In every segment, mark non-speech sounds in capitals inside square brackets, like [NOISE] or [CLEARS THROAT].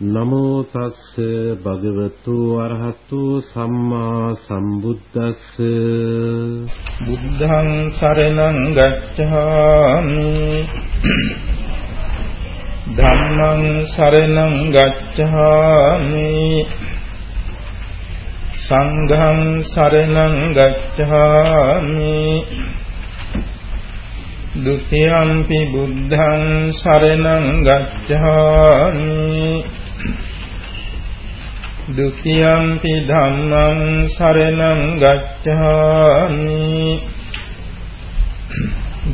නමෝ තස්ස භගවතු අරහතු සම්මා සම්බුද්දස්ස බුද්ධං සරණං ගච්ඡාමි ධම්මං සරණං ගච්ඡාමි සංඝං සරණං ගච්ඡාමි ဒုတိယံ පි බුද්ධං සරණං ගච්ඡාමි ဒုတိယံ පි ධම්මං සරණං ගච්ඡාමි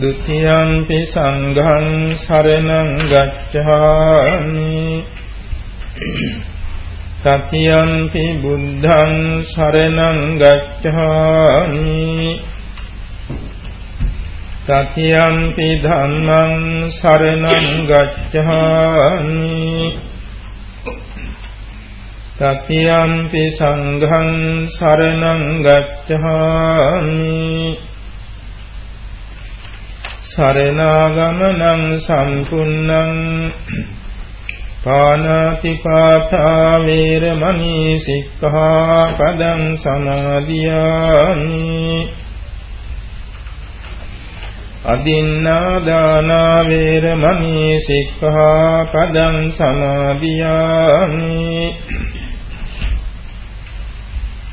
ဒုတိယံ පි සංඝං සරණං ගච්ඡාමි තතියං පි බුද්ධං සරණං ගච්ඡාමි තතියං පි ධම්මං සරණං ගච්ඡාමි තතියම්පි සංඝං සරණං ගච්ඡාමි සරණාගමනං සම්පුන්නං පානාති පාතා වේරමණී සික්ඛාපදං සමාදියාමි අදින්නා දාන වේරමණී සික්ඛාපදං සමාදියාමි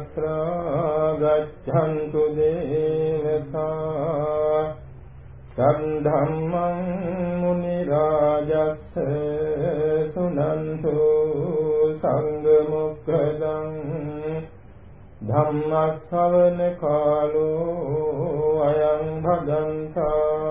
අත්‍රා ගච්ඡන්තු දේවතා සද්ධම්මං මුනි රාජස්ස සුනන්තු සංඝ මොක්ඛදං ධම්මස්සවන කාලෝ අයං භදන්තා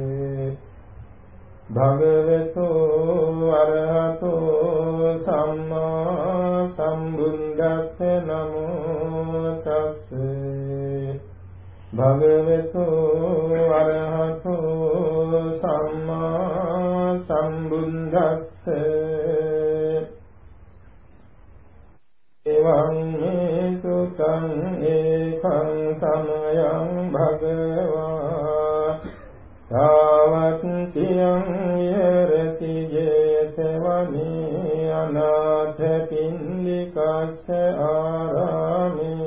භගවතු අරහතෝ සම්මා සම්බුද්දස්ස නමෝ තස්සේ. භගවතු අරහතෝ සම්මා සම්බුද්දස්ස. එවං මේ සුතං ඒකං සමයං භගවා සාවත්තිය අයං යරති ජේතවනේ අනාථ පින්ඩිකස්ස ආරාමේ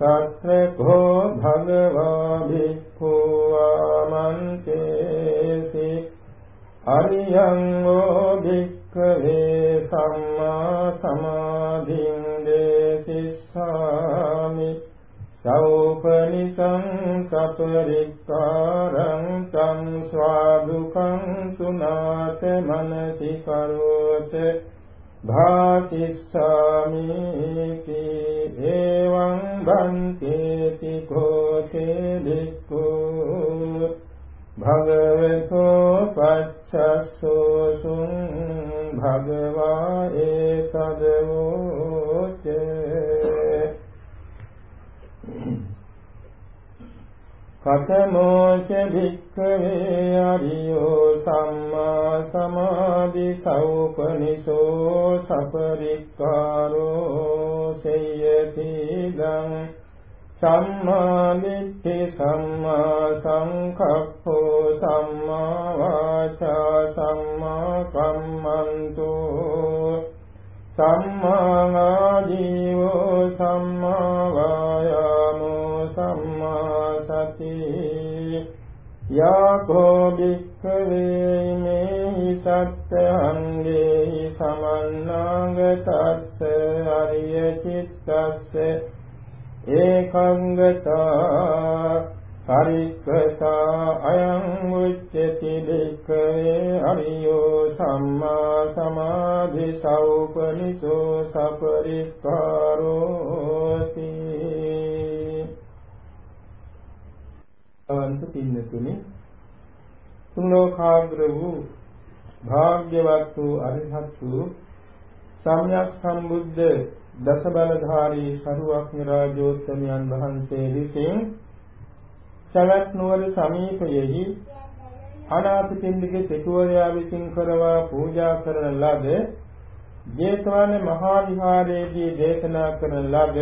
තත්ර කෝ භගවා භික්ඛු ආමන්තේසි අරියං වෝ භික්ඛවේ සම්මා සමාධින් දේසිස්සාමි සෞපනිසං කපරික්කාරං තං ස්වාදුකං සුනාත මනසි කරෝත භාතිස්සාමි කී එවං බන්තේති කෝතේ දික්ඛු භගවතෝ කතමෝච භික්ඛවේ අරියෝ සම්මා සමාධි සෞපනිසෝ සපරික්කාරෝ සේයති දං සම්මා දිට්ඨි සම්මා සංකප්පෝ සම්මා වාචා සම්මා කම්මන්තෝ සම්මා ආජීවෝ සම්මා වායාමෝ සම්මා සති යාකෝ භික්ඛවේ මේ සත්‍යංගේ සමන්නාගතස්ස අරිය චිත්තස්ස ඒකංගතා පරික්ඛතා අයං උච්චති භික්ඛවේ අරියෝ සම්මා සමාධි සෞපනිසෝ සපරික්ඛාරෝති අන්ත පින්නතුනි. තුන් ලෝකාග්‍ර වූ භාග්‍යවත් වූ අරිහත් වූ සම්්‍යක් සම්බුද්ධ දස බලධාරී සරුවක්ඥ රාජෝත්තමයන් වහන්සේ විසින් සවැත් නුවර සමීපයෙහි අනාථපිණ්ඩික සිටුවරයා විසින් කරවා පූජා කරන ලද ජේතවන මහා විහාරයේදී දේශනා කරන ලද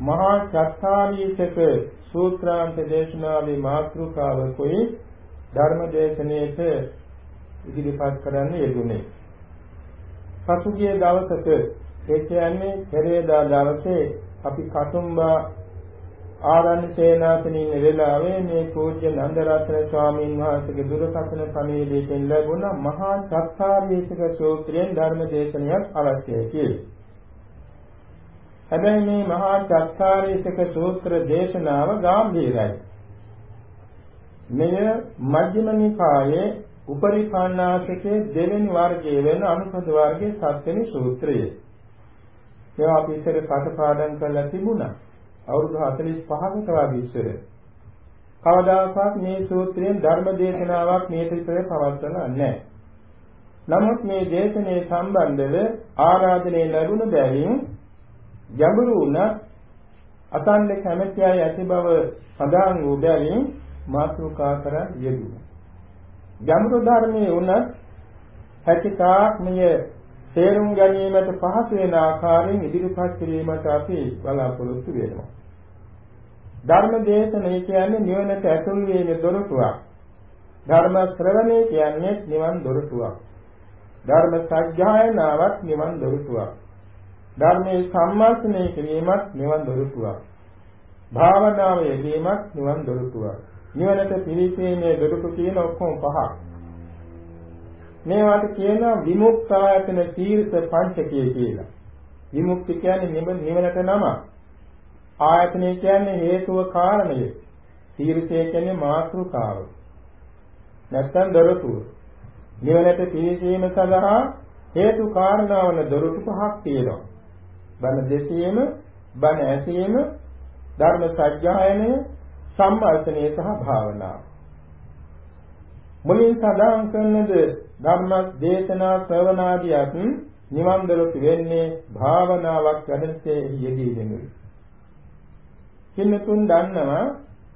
මහා චත්තාරීසක සූත්‍රාන්ත දේශනාවේ මාතෘකාව කොයි ධර්ම දේශනාවට ඉදිරිපත් කරන්න යෙදුනේ. පසුගිය දවසක ඒ කියන්නේ පෙරේදා දවසේ අපි කතුම්බා ආරණ්‍ය සේනාසනේ ඉන්න වෙලාවේ මේ පූජ්‍ය නන්දරත්න ස්වාමීන් වහන්සේගේ දුරකථන පණිවිඩයෙන් ලැබුණ මහා චත්තාරීසක සූත්‍රයෙන් ධර්ම දේශනයක් අවශ්‍යයි කියලා. හැබැයි මේ මහා චත්තාරීසක සූත්‍ර දේශනාව ගැඹීරයි. මෙය මජ්ක්‍ධිම නිකායේ උපරිපාණාසකේ දෙවෙනි වර්ගයේ වෙන අනුපද වර්ගයේ සත්වෙනි සූත්‍රය. ඒවා අපි ඉස්සර කටපාඩම් කරලා තිබුණා. අවුරුදු 45කට වගේ ඉස්සර. කවදාකවත් මේ සූත්‍රයෙන් ධර්ම දේශනාවක් මේ පිටේ පවත්වලා නැහැ. නමුත් මේ දේශනේ සම්බන්ධව ආරාධනය ලැබුණ බැවින් ගැඹුරු වුණ අතන්න කැමැති අය ඇති බව සඳහන් වූ බැවින් මාතෘකා කර යෙදුණා. ගැඹුරු ධර්මයේ උනත් හැකිතාක් මෙය තේරුම් ගැනීමට පහසු වෙන ආකාරයෙන් ඉදිරිපත් කිරීමට අපි බලාපොරොත්තු වෙනවා. ධර්ම දේශනය කියන්නේ නිවනට ඇතුල් වීමේ දොරටුවක්. ධර්ම ශ්‍රවණය කියන්නේ නිවන් දොරටුවක්. ධර්ම සත්‍යයනාවක් නිවන් දොරටුවක්. ධර්මයේ සම්මාසනය කිරීමත් නිවන් දොරටුවක්. භාවනාව යෙදීමත් නිවන් දොරටුවක්. නිවනට පිවිසීමේ දොරටු කියන ඔක්කොම පහක්. මේවට කියනවා විමුක්තායතන තීර්ථ පංචකය කියලා. විමුක්ති කියන්නේ නිවනට නම. ආයතනය කියන්නේ හේතුව කාරණය. තීර්ථය කියන්නේ මාතෘකාව. නැත්තම් දොරටුව. නිවනට පිවිසීම සඳහා හේතු කාරණාවන දොරටු පහක් තියෙනවා. බණ දෙසීම, බණ ඇසීම, ධර්ම සත්‍යයනය, සම්මාසනය සහ භාවනාව. මුලින් සඳහන් කරනද ධර්ම දේශනා ශ්‍රවණාදියත් නිවන් දොරටු වෙන්නේ භාවනාවක් වැඩන්සේ යෙදීමෙනුයි. කින්නතුන් දන්නවා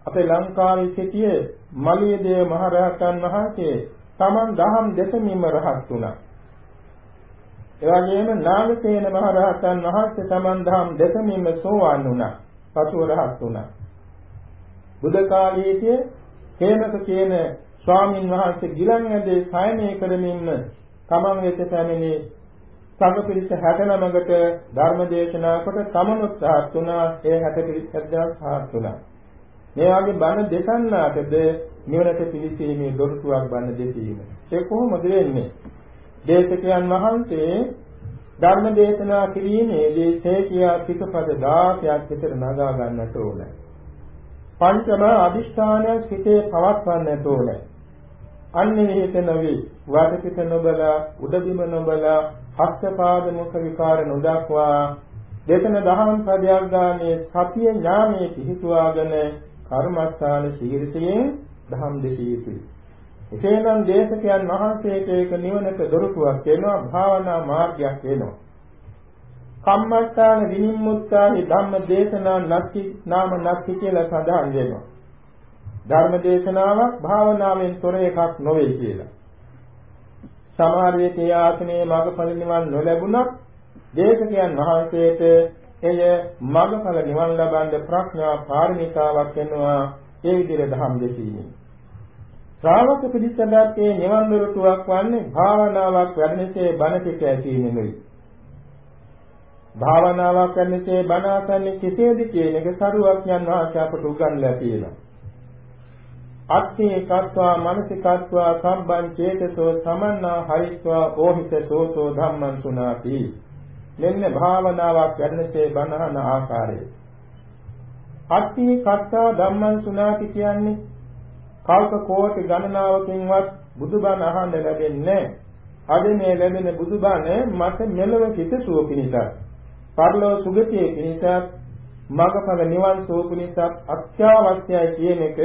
අපේ ලංකාවේ සිටිය මලියදේව මහරහතන් වහන්සේ තමන් දහම් දෙසමින්ම රහත් වුණා. ඒ වගේම නාගසේන මහරහතන් වහන්සේ තමන් දහම් දෙසමින්ම සෝවාන් වුණා. පසුව රහත් වුණා. බුද්ධ කාලයේදී හේමක කියන ස්වාමින් වහන්සේ ගිලන් ඇදේ සයනය කරමින්ම තමන් වෙත පැමිණි සංඝ පිරිස 69කට ධර්ම දේශනා කොට තමනුත් සාත් වුණා ඒ 60 පිරිස සද්දාත් සාත් වුණා මේ වගේ බණ දෙසන්නාටද නිවනට පිවිසීමේ දොරටුවක් බණ දෙසීම ඒ කොහොමද වෙන්නේ දේශකයන් වහන්සේ ධර්ම දේශනා කිරීමේදී සේකියා පිටපද 16ක් විතර නගා ගන්නට ඕනේ. පංචම අදිෂ්ඨානය සිතේ පවත්වන්නට ඕනේ. අන්නේ හේත නොවේ. වදකිත නොබලා උඩබිම නොබලා හස්තපාද මුඛ විකාර නොදක්වා දේශන දහම් පදයක් ගානේ සතිය ඥානයේ පිහිටුවාගෙන කර්මස්ථාන ශීර්ෂයෙන් දහම් දෙසිය යුතුයි. එසේනම් දේශකයන් වහන්සේට ඒක නිවනට දොරටුවක් වෙනවා භාවනා මාර්ගයක් වෙනවා. කම්මස්ථාන විනිම්මුත්තාහි ධම්ම දේශනා නැති නාම නැති කියලා සඳහන් වෙනවා. ධර්ම දේශනාවක් භාවනාවෙන් තොර එකක් නොවේ කියලා. සමහර විට ඒ ආසනයේ මඟඵල නිවන් නොලැබුණත් දේශකයන් වහන්සේට එය මඟඵල නිවන් ලබන්න ප්‍රඥා පාරමිතාවක් වෙනවා ඒ විදිහට ධම් දෙසීමෙන්. ශ්‍රාවක පිළිසඳාතේ නිවන් දොරටුවක් වන්නේ භාවනාවක් වැඩනසේ බණ පිට ඇසීමෙනුයි. භාවනාවක් කරන්නසේ බණ අසන්නේ කෙසේද කියන එක සරුවක්ඥන් වහන්සේ අපට උගන්වලා තියෙනවා. අත්ථේ කତ୍වා මනසිකත්වා සම්බන් චේතසෝ සමන්නා හරිත්වා ඕහිත සෝතෝ ධම්මං සුනාති මෙන්න භාවනාවක් වැඩනසේ බණහන ආකාරය අත්ථේ කତ୍වා ධම්මං සුනාති කියන්නේ කල්ප කෝටි ගණනාවකින්වත් බුදුබණ අහන්න ලැබෙන්නේ අද මේ ලැබෙන බුදුබණ මට මෙලව කිතසුව පිණිසත් පරලෝ සුගතිය පිණිසත් මගඵල නිවන් සුව පිණිසත් අත්‍යවශ්‍යයි කියන එක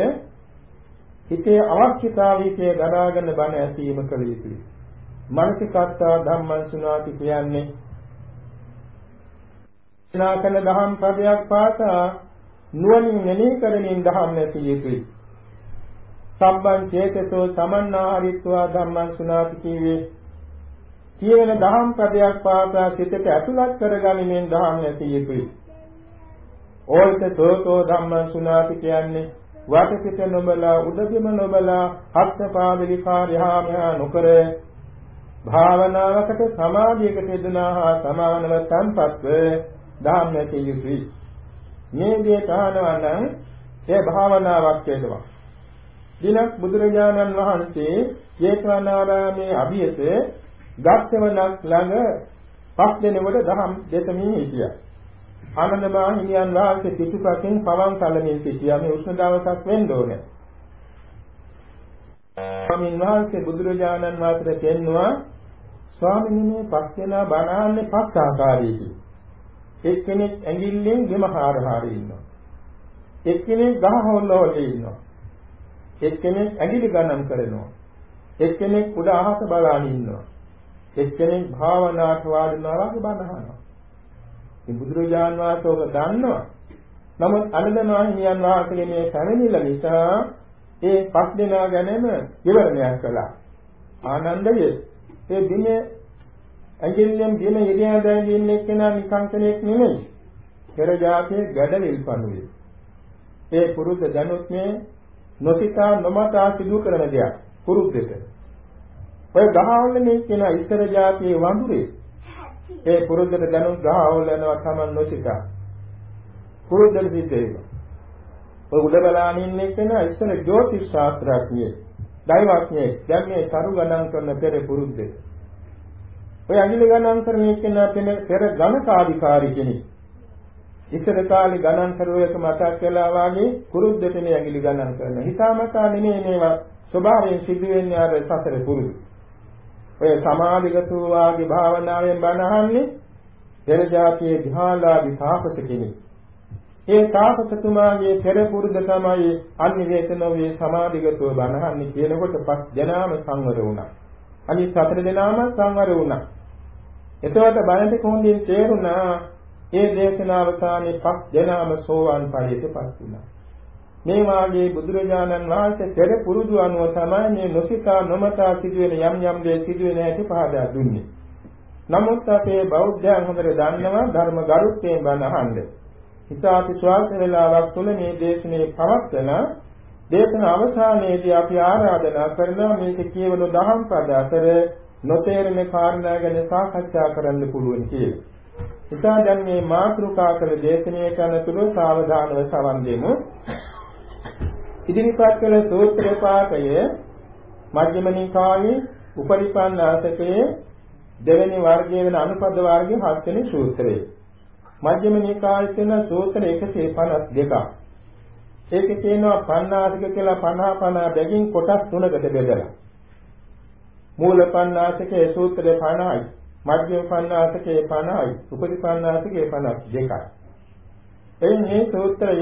හිතේ අවශ්‍යතාවයේ දරාගෙන බණ ඇසීම කළ යුතුයි. මානසිකත්තා ධම්මං සුනාති කියන්නේ සනාකන දහම් පදයක් පාසා නුවණින් මෙනෙහි කරමින් දහම් නැති යුතුයි. සම්බන් චේතසෝ සමන්නාහරිත්වා ධම්මං සුනාති කියවේ කියන දහම් පදයක් පාසා සිතට ඇතුළත් කරගනිමින් දහම් නැති යුතුයි. ඕිත සෝතෝ ධම්මං සුනාති කියන්නේ වටපිට නොබලා උඩගෙම නොබලා හත්පාදලිකාරයා මෙහා නොකර භාවනාවකට සමාධියකට යෙදනා හා සමානව තන්පත්ව ධාම්මයේ යුතුයි. මේ දේ තහනවා නම් ඒ භාවනාවක් වේදවා. දිනක් බුදුරජාණන් වහන්සේ ජේතවනාරාමේ අභියස ගස්තවනක් ළඟ පස් දෙනෙකුට දහම් දෙතමින් හිටියා. ආනන්දමා හිමියන් වහන්සේ පිටුපසින් පවන් සැලමින් සිටියා මේ උෂ්ණ දවසක් වෙන්න ඕනේ. ස්වාමීන් වහන්සේ බුදුරජාණන් වහන්සේට කියනවා ස්වාමීන් මේ පස් දෙනා බණාන්නේ පස් ආකාරයකින්. එක්කෙනෙක් ඇඟිල්ලෙන් ගෙම හාර හාර ඉන්නවා. එක්කෙනෙක් ගහ හොල්ලවල ඉන්නවා. එක්කෙනෙක් ඇඟිලි ගණන් කරනවා. එක්කෙනෙක් උඩ අහස බලාගෙන ඉන්නවා. එක්කෙනෙක් භාවනාවට වාඩිනවා වගේ බණ අහනවා. ඉතින් බුදුරජාන් වහන්සේ ඔබ දන්නවා. නමුත් අනදමාහිමියන් වහන්සේගේ මේ පැමිණිල්ල නිසා ඒ පස් දෙනා ගැනම විවරණයක් කළා. ආනන්දය ඒ දින ඇඟිල්ලෙන් දින යෙදියා දැන් එක්කෙනා නිකං කෙනෙක් නෙමෙයි. පෙර જાතියේ ගැඩවිල් පණුවේ. ඒ පුරුද්ද දැනුත් මේ නොසිතා නොමතා සිදු කරන දෙයක් පුරුද්දට. ඔය ගහවල මේ කෙනා ඉස්සර જાතියේ වඳුරේ ඒ පුරුද්දට දැනුම් ගහවල යනවා Taman නොසිතා. පුරුද්දට සිද්ධ වෙනවා. ඔය උඩ බලාගෙන ඉන්නේ කෙනා ඉස්සර ජ්‍යොතිෂ ශාස්ත්‍රඥයෙක්. දෛවඥයෙක්. දැන් මේ තරු ගණන් කරන පෙර පුරුද්දේ. ඔය අඟිලි ගණන් කරන කෙනා පෙර ගණකාධිකාරී කෙනෙක්. ඉස්සර කාලේ ගණන් කරුවේක මතක් කළා වාගේ පුරුද්දට මේ අඟිලි ගණන් කරන. හිතාමතා නෙමෙයි මේවා ස්වභාවයෙන් සිදුවෙන්නේ අර සතර පුරුදු. ඔය සමාධිගතෝ වාගේ භාවනාවෙන් බණ අහන්නේ පෙර જાතියේ ධ්‍යානලාභී තාපස කෙනෙක්. ඒ තාපසතුමාගේ පෙර පුරුද්ද තමයි අනිවේතනෝවේ සමාධිගතෝ බණ අහන්නේ කියනකොට පස් දෙනාම සංවර වුණා. අනිත් සතර දෙනාම සංවර වුණා. එතකොට බණට කොහොමද තේරුණා? ඒ දේශනාවසානයේ පස් දෙනාම සෝවාන් ඵලයටපත් වුණා. මේ වාගේ බුදුරජාණන් වහන්සේ පෙර පුරුදු අනුව තමයි මේ නොසිතා නොමතා සිදුවෙන යම් යම් දේ සිදුවෙන හැටි පහදා දුන්නේ. නමුත් අපේ බෞද්ධයන් හොඳට දන්නවා ධර්ම ගරුත්වයෙන් බණ අහන්න. හිතාති ස්වාස වේලාවක් තුළ මේ දේශනේ පවත්වන දේශන අවසානයේදී අපි ආරාධනා කරනවා මේක කියවන දහම් පද අතර නොතේරෙන කාරණා ගැන සාකච්ඡා කරන්න පුළුවන් කියලා. ඉතින් දැන් මේ මාතෘකා කළ දේශනාවේ කරනතුරු සාවධානව සවන් දෙමු. ඉදිරිපත් කළ සූත්‍ර පාඨය මජ්ක්‍ධිම නිකායේ උපරිපන්නාසකයේ දෙවෙනි වර්ගයේ වෙන අනුපද වර්ගයේ හත්වෙනි සූත්‍රය. මජ්ක්‍ධිම නිකායේ තියෙන සූත්‍ර 152ක්. ඒකේ තියෙනවා පණ්ණාසික කියලා 50 50 බැගින් කොටස් තුනකට බෙදලා. මූල පණ්ණාසිකයේ සූත්‍රය 50යි. මධ්‍යම පණ්ණාසිකයේ 50යි. උපරි පණ්ණාසිකයේ 52යි. එයින් මේ සූත්‍රය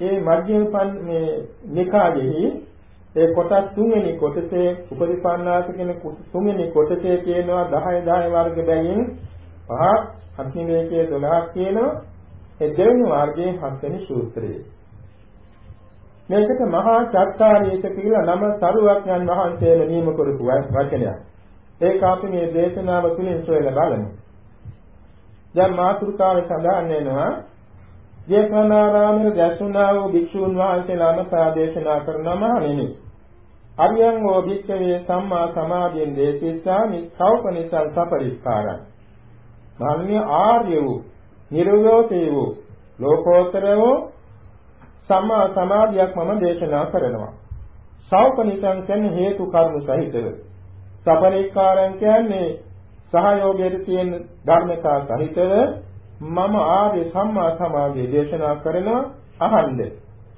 ඒ මධ්‍යම මේ නිකායෙහි ඒ කොටස් තුන්වෙනි කොටසේ උපරි පණ්ණාසිකේ තුන්වෙනි කොටසේ තියෙනවා 10 10 වර්ග බැගින් පහක් අත්නිවේකයේ 12ක් තියෙනවා ඒ දෙවෙනි වර්ගයේ හත්වෙනි සූත්‍රය. මේකට මහා චත්තාරීස කියලා නම සරුවක්ඥන් වහන්සේම නියම කරපු වචනයක්. ඒක අපි මේ දේශනාව තුළින් සොයලා බලමු. දැන් මාතුකාවේ සඳහන් වෙනවා ජේතවනාරාමයේ දැසුණා වූ භික්ෂුන් වහන්සේලා නමසා දේශනා කරනම නෙමෙයි. අරියං වූ භික්ඛවේ සම්මා සමාධියෙන් දේශිස්සාමි සෞපනිසං සපරිස්කාරං. මාන්‍ය ආර්ය වූ නිර්වෝතේ වූ ලෝකෝත්තර වූ සම්මා සමාධියක් මම දේශනා කරනවා. සෞපනිසං කියන්නේ හේතු කර්ම සහිතව. සපරික්කාරං කියන්නේ සහයෝගයට තියෙන ධර්මතා සහිතව මම ආර්ය සම්මා සමාධිය දේශනා කරනවා අහන්න.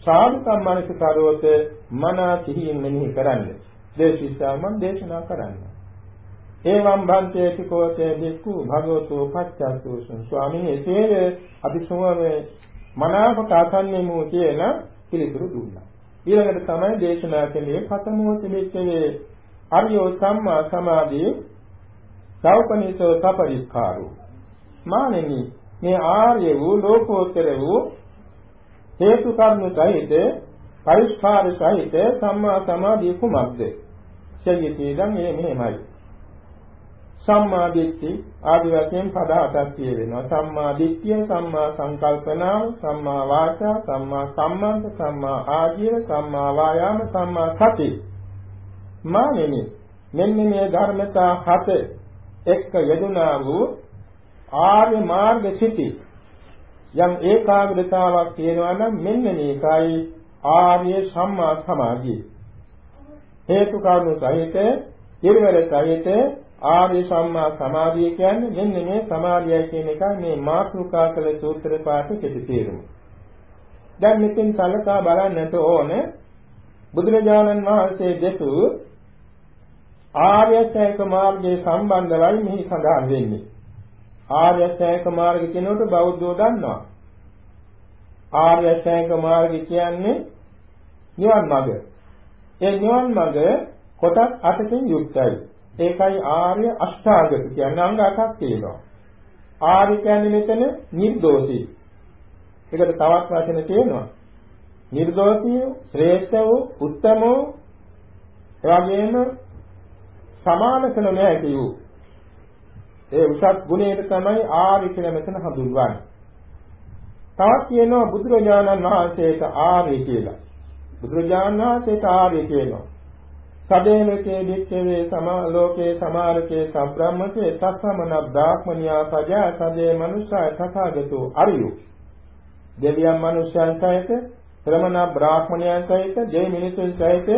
සාධුකම් මනස කරවත මන සිහියෙන් මෙනෙහි කරන්න. දේශිස්සා මම දේශනා කරන්න. එවං භන්තේති කෝතේ දික්ඛු භගවතෝ පච්චස්සෝසං ස්වාමීන් එසේ අපි සෝමේ මනාවකට අසන්නෙමු කියලා පිළිතුරු දුන්නා. ඊළඟට තමයි දේශනා කළේ පතමෝ තිබෙච්චේ අරියෝ සම්මා සමාධියේ සෞපනිසෝ සපරිස්කාරෝ මානෙනි මේ ආර්ය වූ ලෝකෝත්තර වූ හේතු කර්ම සහිත පරිස්කාර සහිත සම්මා සමාධිය කුමක්ද? සෙයිතේ දැන් මේ මෙහෙමයි. සම්මා දිට්ඨි ආදි වශයෙන් පද හතක් කියවෙනවා. සම්මා දිට්ඨිය, සම්මා සංකල්පනාව, සම්මා වාචා, සම්මා සම්මන්ත, සම්මා ආජීව, සම්මා වායාම, සම්මා සති. මානෙනි මෙන්න මේ ධර්මතා හත එක්ක යෙදුනා වූ ආර්ය මාර්ග සිටි යම් ඒකාග්‍රතාවක් තියෙනවා නම් මෙන්න මේකයි ආර්ය සම්මා සමාධිය. හේතු කාරණු සහිත, ඊර්වර සහිත ආර්ය සම්මා සමාධිය කියන්නේ මෙන්න මේ සමාධියයි කියන එක මේ මාතෘකා කළ සූත්‍ර පාඨ කෙටි තේරුම. දැන් මෙතෙන් සලකා බලන්නට ඕන බුදුරජාණන් වහන්සේ දෙතු ආර්ය ශ්‍රේක මාර්ගයේ සම්බන්ධවයි මෙහි සඳහන් වෙන්නේ. ආර්ය ශ්‍රේක මාර්ගය කියනකොට බෞද්ධෝ දන්නවා. ආර්ය ශ්‍රේක මාර්ගය කියන්නේ නිවන් මඟ. ඒ නිවන් මඟ කොටස් 8කින් යුක්තයි. ඒකයි ආර්ය අෂ්ටාංග කියන්නේ අංග 8ක් තියෙනවා. ආර්ය කියන්නේ මෙතන නිර්දෝෂී. ඒකට තවත් වචන තියෙනවා. නිර්දෝෂී, ශ්‍රේෂ්ඨ වූ, උත්තම වූ, එවැගේම සමාන කළ නොහැකි වූ. ඒ උසස් ගුණයට තමයි ආර්ය කියලා මෙතන හඳුන්වන්නේ. තවත් කියනවා බුදුරජාණන් වහන්සේට ආර්ය කියලා. බුදුරජාණන් වහන්සේට ආර්ය කියනවා. සදේනකේ දික්කවේ සමා ලෝකේ සමාරකේ සබ්‍රාහ්මකේ සස්සමන බ්‍රාහ්මනියා පජා සදේ මනුෂ්‍යය තථාගතෝ අරියු දෙවියන් මනුෂ්‍යයන් සහිත ශ්‍රමණ බ්‍රාහ්මණයන් සහිත දෙවි මිනිසුන් සහිත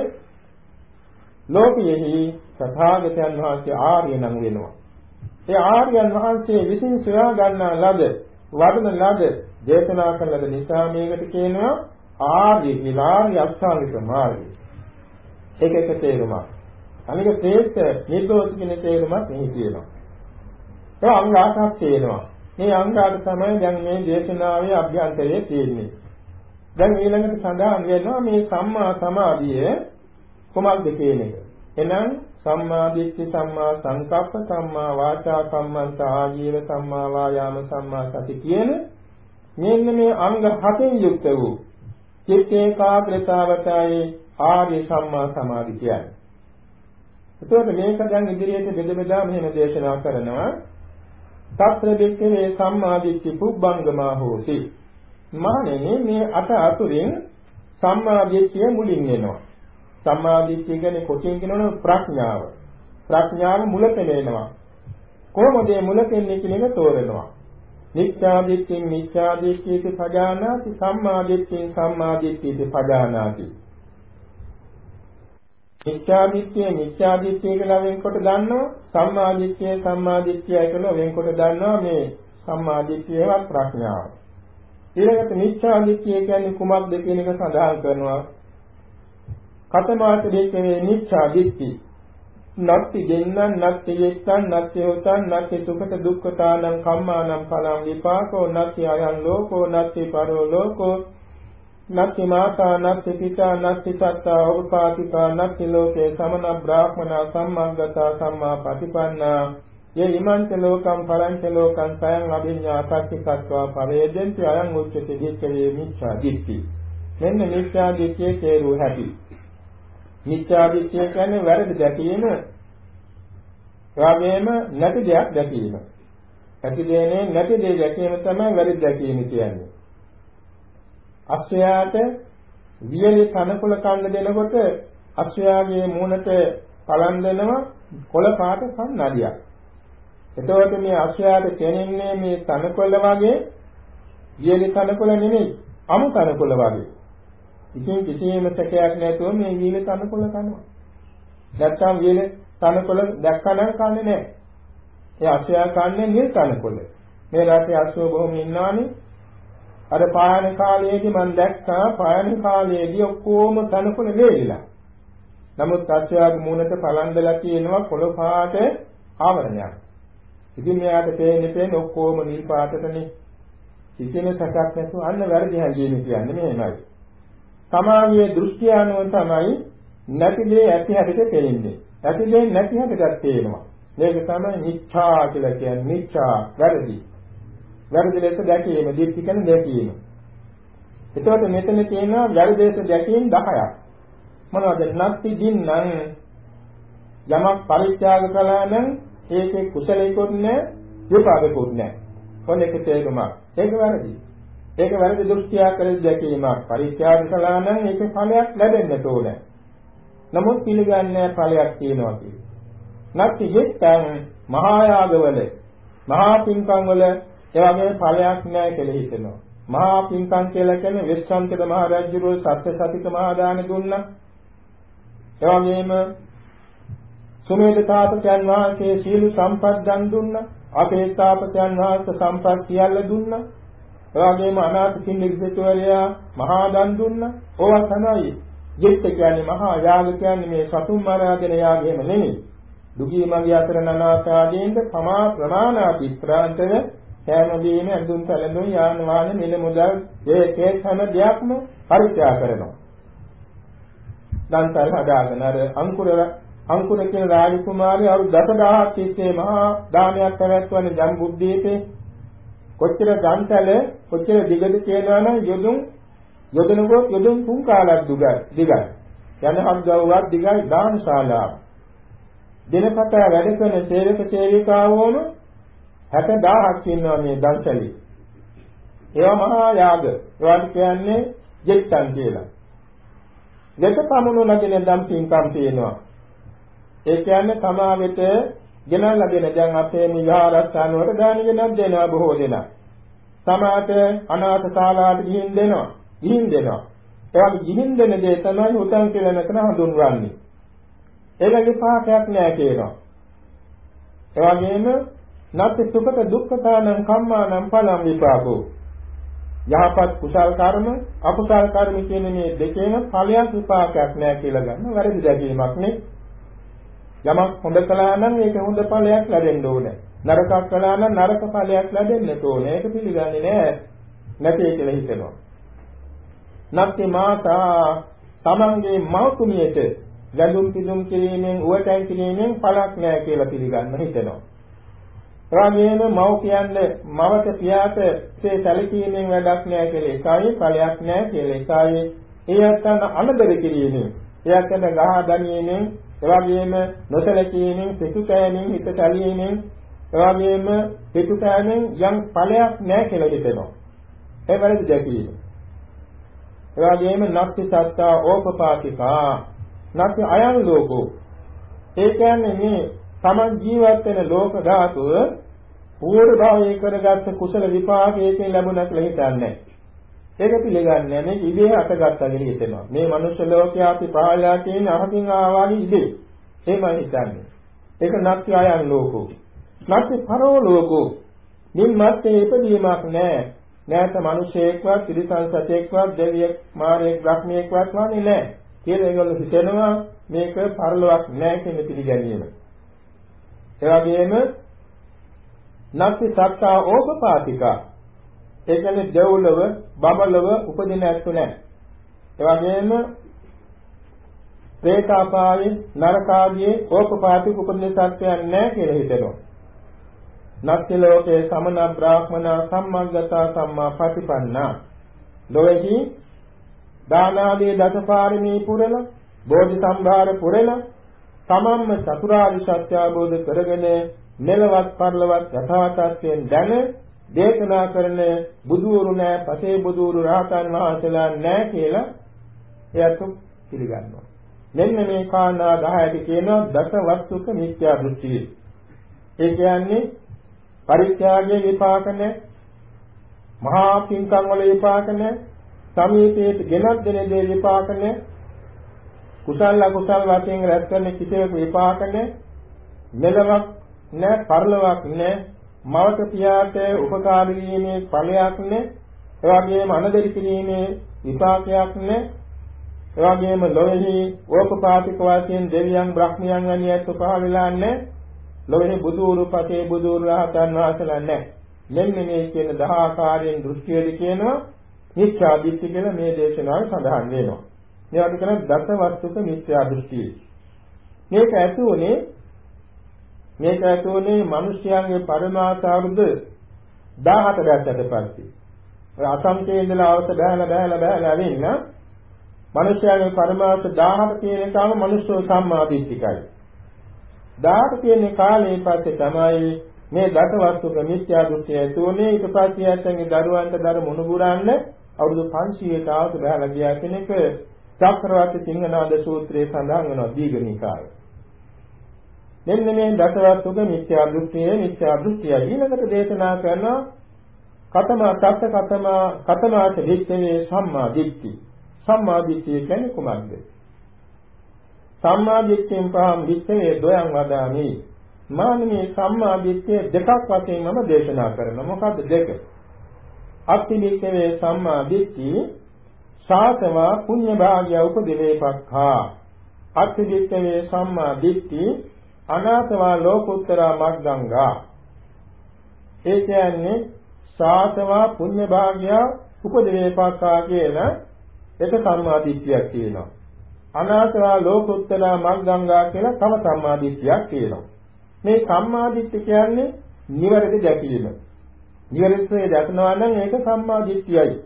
ලෝකයෙහි තථාගතයන් වහන්සේ ආර්ය නම් වෙනවා ඒ ආර්යයන් වහන්සේ විසින් සොයා ගන්නා ලද වඩන ලද දේශනා කළ ලද නිසා මේකට කියනවා ආර්ය විලාරි අෂ්ටාංගික මාර්ගය ඒක එක තේරුමක්. අනික ශ්‍රේෂ්ඨ නිර්දෝෂ කියන තේරුමක් මෙහි තියෙනවා. ඒ අංග ආසක් තියෙනවා. මේ අංගාට තමයි දැන් මේ දේශනාවේ අභ්‍යන්තරයේ තියෙන්නේ. දැන් ඊළඟට සඳහන් වෙනවා මේ සම්මා සමාධිය කොමක්ද කියන එක. එහෙනම් සම්මා දිට්ඨි සම්මා සංකප්ප සම්මා වාචා කම්මන්ත ආජීව සම්මා වායාම සම්මා සති කියන මෙන්න මේ අංග හතෙන් යුක්ත වූ චිත්ත ඒකාග්‍රතාවතයි ආර්ය සම්මා සමාධි කියන්නේ. එතකොට මේක දැන් ඉදිරියට බෙද බෙදා මෙහෙම දේශනා කරනවා. తත්‍ර දෙක්කේ සම්මාදිට්ඨි පුබ්බංගමා හෝති. මානෙනි මේ අට අතුරින් සම්මා දිට්ඨිය මුලින් එනවා. සම්මා දිට්ඨිය කියන්නේ කොටින් කියනවනේ ප්‍රඥාව. ප්‍රඥාව මුල පෙළෙනවා. කොහොමද මේ මුල පෙන්නේ කියන එක තෝරනවා. මිච්ඡා දිට්ඨිය මිච්ඡා දිට්ඨියති පජානාති සම්මා දිට්ඨිය සම්මා දිට්ඨියති පජානාති. මිච්ඡා දිට්ඨිය මිච්ඡා දිට්ඨිය කියලා වෙන්කොට දන්නවා සම්මා දිට්ඨිය සම්මා දිට්ඨියයි කියලා වෙන්කොට දන්නවා මේ සම්මා දිට්ඨියවත් ප්‍රඥාව. ඊළඟට මිච්ඡා දිට්ඨිය කියන්නේ කුමක්ද කියන එක සඳහන් කරනවා. කතමාත දෙකේ මිච්ඡා දිට්ඨිය නත්ති දෙන්නන් නත්ති යෙත්තන් නත්ති හොතන් නත්ති සුඛත දුක්ඛතානං කම්මානං පලං විපාකෝ නත්ති අයං ලෝකෝ නත්ති පරෝ ලෝකෝ. නත්ති මාතා නත්ති පිතා නත්ති සත්තා උපාතිකා නත්ති ලෝකේ සමන බ්‍රාහ්මනා සම්මාගතා සම්මා පටිපන්නා. යේ ඉමංච ලෝකම් පරංච ලෝකං සයං අභිඤ්ඤා සච්චිකත්වා පරේදෙන්ති අයං උච්චති දික්ඛවේ මිච්ඡා දිට්ඨි. මෙන්න මිච්ඡා දිට්ඨියේ තේරුව හැටි. මිච්ඡා දිට්ඨිය කියන්නේ වැරදි දැකීම. එවාගෙම නැති දෙයක් දැකීම. ඇති දෙන්නේ නැති දේ දැකීම තමයි වැරදි දැකීම කියන්නේ. අක්ෂයාට වියලි කනකොල කන්න දෙනකොට අක්ෂයාගේ මූණට පලන් දෙනවා කොළ පාට කන්නඩියක් එතකොට මේ අක්ෂයාට දැනෙන්නේ මේ තනකොළ වගේ වියලි තනකොළ නෙමෙයි අමු තනකොළ වගේ. ඉතින් කිසිම සැකයක් නැතුව මේ වීල තනකොළ කනවා. නැත්තම් වීල තනකොළ දැක්කනම් කන්නේ නැහැ. ඒ අසයා කන්නේ නිල් තනකොළ. මේ රටේ අසුව බොහොම ඉන්නවනේ. අර පායන කාලයේදී මම දැක්කා පායන කාලයේදී ඔක්කොම තනකොළ වේලිලා. නමුත් අසයාගේ මූණට පලන්දලා තියෙනවා කොළ පාට ආවරණයක්. ඉතින් මෙයාට පේන්නේ පේන්නේ ඔක්කොම නිල් පාටටනේ. කිසිම සැකක් නැතුව අන්න වැරදි හැංගීම කියන්නේ මෙහෙමයි. සමාගයේ දෘෂ්ටි අනුව තමයි නැති දේ ඇති හැටට තේින්නේ. ඇති දේ නැති හැටට තේරෙනවා. මේක තමයි මිච්ඡා කියලා කියන්නේ මිච්ඡා වැරදි. වැරදි ලෙස දැකීම, දිට්ඨි කියන දැකීම. එතකොට මෙතන තියෙනවා වැරදි ලෙස දැකීම 10ක්. මොනවද? නැති දින්නම් යමක් පරිත්‍යාග කළා නම් ඒකේ කුසලයකොත් නැහැ, විපාකයකොත් නැහැ. ඔන්න ඒක තේරුමක්. ඒක වැරදි. ඒක වැරදි දෘෂ්ටියක් කරලා දැකීමක්. පරිත්‍යාග කළා නම් ඒක ඵලයක් ලැබෙන්න ඕනේ. නමුත් පිළිගන්නේ ඵලයක් තියෙනවා කියන්නේ. නැත්නම් හිතන් මහා යාගවල මහා පින්කම් වල ඒ වගේ ඵලයක් නැහැ කියලා හිතෙනවා. මහා පින්කම් කියලා කියන්නේ වෙස්සන්තර මහ රජුගේ සත්‍ය සතික මහා දාන දුන්නා. ඒ වගේම සුමේද තාපකයන් වහන්සේ සීල සම්පත් දන් දුන්නා. අපේ තාපකයන් වහන්සේ සම්පත් සියල්ල දුන්නා. එවාගෙම අනාථ කින්නිකසතුවරයා මහා දන් දුන්නා. ඕවා තමයි ජෙත් කියන්නේ මහා යාග කියන්නේ මේ සතුන් මරාගෙන යාගෙම නෙමෙයි. දුගී මගේ අතර නනාත ආදීන්ද සමා ප්‍රමාණාති ප්‍රාන්තය කෑම බීම ඇඳුම් පැළඳුම් යාන වාහන මිල මුදල් ඒ කේස් හැම දෙයක්ම පරිත්‍යාග කරනවා. දන්තල් හදාගෙන අර අංකුර අංකුර කියන රාජකුමාරී අවුරුදු 10000ක් තිස්සේ මහා දානයක් පැවැත්වන ජම්බුද්දීපේ කොච්චර ගන්තල කොච්චර දිගද කියනවා නම් යොදුන් යොදනකොට යොදුන් තුන් කාලක් දුගයි දිගයි. යන හම්ගව්වක් දිගයි දානශාලාව දිනපතා වැඩ කරන සේවක සේවිකාවෝම 60000ක් ඉන්නවා මේ දන්සලේ ඒවා මහා යාග. ඒවාට කියන්නේ ජෙත්තන් කියලා. දෙක පමුණු නැගෙන දම් පින්කම් තියෙනවා. ඒ කියන්නේ තමා වෙත ගෙනල්ලා දෙන දැන් අපේ විහාරස්ථාන වලට දාන ගෙනත් දෙනවා බොහෝ දෙනා. සමාත අනාථ ශාලාවට ගිහින් දෙනවා. ගිහින් දෙනවා. ඒ වගේ ගිහින් දෙන දේ තමයි උතන් කියලා මෙතන හඳුන්වන්නේ. ඒකගේ පාඨයක් නෑ කියනවා. ඒ වගේම නත්ති සුඛත දුක්ඛතානං කම්මානං පලං විපාකෝ. යහපත් කුසල් කර්ම අකුසල් කර්ම කියන මේ දෙකේම ඵලයක් විපාකයක් නෑ කියලා ගන්න වැරදි දැකීමක් නේ. යමක් හොඳ කළා නම් ඒක හොඳ ඵලයක් ලැබෙන්න ඕනේ. නරකක් කළා නම් නරක ඵලයක් ලැබෙන්න ඕනේ. ඒක පිළිගන්නේ නැහැ. නැtei කියලා හිතෙනවා. නැත්te මාතා තමන්ගේ මෞතුමියට ගැඳුම් පිදුම් කිරීමෙන් උවටයි කිරීමෙන් ඵලක් නැහැ කියලා පිළිගන්න හිතෙනවා. එවාගෙම මව් කියන්නේ මවට පියාට ඒ සැලකීමෙන් වැඩක් නැහැ කියලා එකයි ඵලයක් නැහැ කියලා එකයි ඒ අතන අනදර කිරීමෙන් එයාට ගහ දණීමෙන් එවැගේම නොසලකීමෙන් පිටු කෑමෙන් හිත තැලීමෙන් එවැගේම පිටු කෑමෙන් යම් ඵලයක් නැහැ කියලා හිතෙනවා. ඒ වැරදි දැකීම. ඒ වගේම නක්ති සත්තා ඕපපාතිකා නක්ති අයං ලෝකෝ ඒ කියන්නේ මේ තමන් ජීවත් වෙන ලෝක ධාතුව පූර්ව භවයේ කරගත්ත කුසල විපාකයෙන් ලැබුණා කියලා හිතන්නේ ඒක පිළිගන්නේ මේක ඉබේ අටගත්තා කියලා හිතෙනවා. මේ මනුෂ්‍ය ලෝකයේ අපි පහළලා තියෙන අහකින් ආවාගේ ඉබේ. එහෙමයි හිතන්නේ. ඒක නක්ති අයං ලෝකෝ. නක්ති පරෝ ලෝකෝ. නිම්මත්තේ ඉපදීමක් නැහැ. නැත මිනිසෙක්වත් තිරිසන් සතෙක්වත් දෙවියෙක් මාරයෙක් බ්‍රහ්මියෙක්වත් වන්නේ නැහැ. කියලා ඒගොල්ලෝ හිතනවා මේක පරලොවක් නැහැ කියන පිළිගැනීම. ඒ වගේම නැති සත්තා ඕපපාතිකා. ඒ කියන්නේ දෙව්ලොව බබලොව උපදින ඇත්තු නැහැ. ඒ වගේම ප්‍රේතාපායේ නරකාදී ඕපපාතික උපදින සත්‍යයන් නැහැ කියලා හිතනවා. නත්ති ලෝකේ සමන බ්‍රාහ්මන සම්මග්ගතා සම්මා පටිපන්නා ලෝෙහි දානාදී දසපාරමී පුරල බෝධි සම්භාර පුරල තමන්ම චතුරාර්ය සත්‍ය අවබෝධ කරගෙන මෙලවත් පරලවත් යථා තත්ත්වයෙන් දැන දේශනා කරන බුදුවරු නෑ පසේ බුදුවරු රහතන් වහන්සේලා නෑ කියලා එයත් පිළිගන්නවා. මෙන්න මේ කාරණා 10ට කියනවා දස වස්තුක මිත්‍යා දෘෂ්ටිය. ඒ කියන්නේ පරිත්‍යාගයේ විපාක නැහැ. මහා පින්කම් වල විපාක නැහැ. සමීපයේ ගෙනත් දෙන දේ විපාක නැහැ. කුසල අකුසල වශයෙන් රැස් කරන කිසියක විපාක නැහැ. මෙලවක් නැහැ, පරලොවක් නැහැ. මවක පියාට උපකාර වීමේ ඵලයක් නැහැ. ඒ වගේම අනදරි කිරීමේ විපාකයක් නැහැ. ඒ වගේම ලොවේහි ඕපපාතික වාසයෙන් දෙවියන් බ්‍රහ්මයන් වැනි ඇත්ත පහළ වෙලා නැහැ. ලොවේ බුදුරු පතේ බුදුරු රහතන් වහන්සේලා නැහැ. මෙන්න මේ කියන දහ ආකාරයෙන් දෘෂ්ටියද කියනවා මිත්‍යා දෘෂ්ටි කියලා මේ දේශනාවේ සඳහන් වෙනවා. මේවට කියන දස වස්තුක මිත්‍යා දෘෂ්ටිය. මේක ඇතුළේ මේක ඇතුළේ මිනිස්යාගේ පරමාර්ථ අවුරුදු 17 දැක්කට පස්සේ ඔය අසංකේ ඉඳලා අවස බහැලා බහැලා බහැලා වෙන්න මිනිස්යාගේ පරමාර්ථ 17 කියන එකම මිනිස්සු සම්මාදිට්ඨිකයි. 10ට තියෙන කාලේ පස්සේ තමයි මේ දසවස්තුක මිත්‍යා දෘෂ්ටිය ඇතුළේ ඊට පස්සේ ඇත්තන්ගේ දරුවන්ට දර මුණුබුරන්න අවුරුදු 500ක ආවත බහලා ගියා කෙනෙක් චක්‍රවර්ති සිංහනාද සූත්‍රයේ සඳහන් වෙනවා දීඝනිකායේ. මෙන්න මේ දසවස්තුක මිත්‍යා දෘෂ්ටියේ මිත්‍යා දෘෂ්ටිය ඊළඟට දේශනා කරන කතම තත්ත කතම කතමාච විච්ඡේ සම්මා දිට්ඨි. සම්මා දිට්ඨිය කියන්නේ කුමක්ද? සම්මා දිට්ඨියෙන් පහම් විච්ඡේ දොයන් වදාමි. මානමේ සම්මා දිට්ඨිය දෙකක් වශයෙන් මම දේශනා කරනවා. මොකද්ද දෙක? අත්තිලිකේ සම්මා දිට්ඨි සාතවා පුඤ්ඤ භාග්‍ය උපදිවේපක්ඛා. අත්තිලිකේ සම්මා දිට්ඨි අනාතවා ලෝකුත්තර මග්ගංගා. ඒ කියන්නේ සාතවා පුඤ්ඤ භාග්‍ය උපදිවේපක්ඛා කියන එක සම්මා දිට්ඨියක් තියෙනවා. අනාසවා ලෝකුත්තර මග්ගංගා කියලා තම සම්මාදිට්ඨියක් තියෙනවා. මේ සම්මාදිට්ඨිය කියන්නේ නිවැරදි දැකීම. නිවැරදිව දැකනවා නම් ඒක සම්මාදිට්ඨියයි.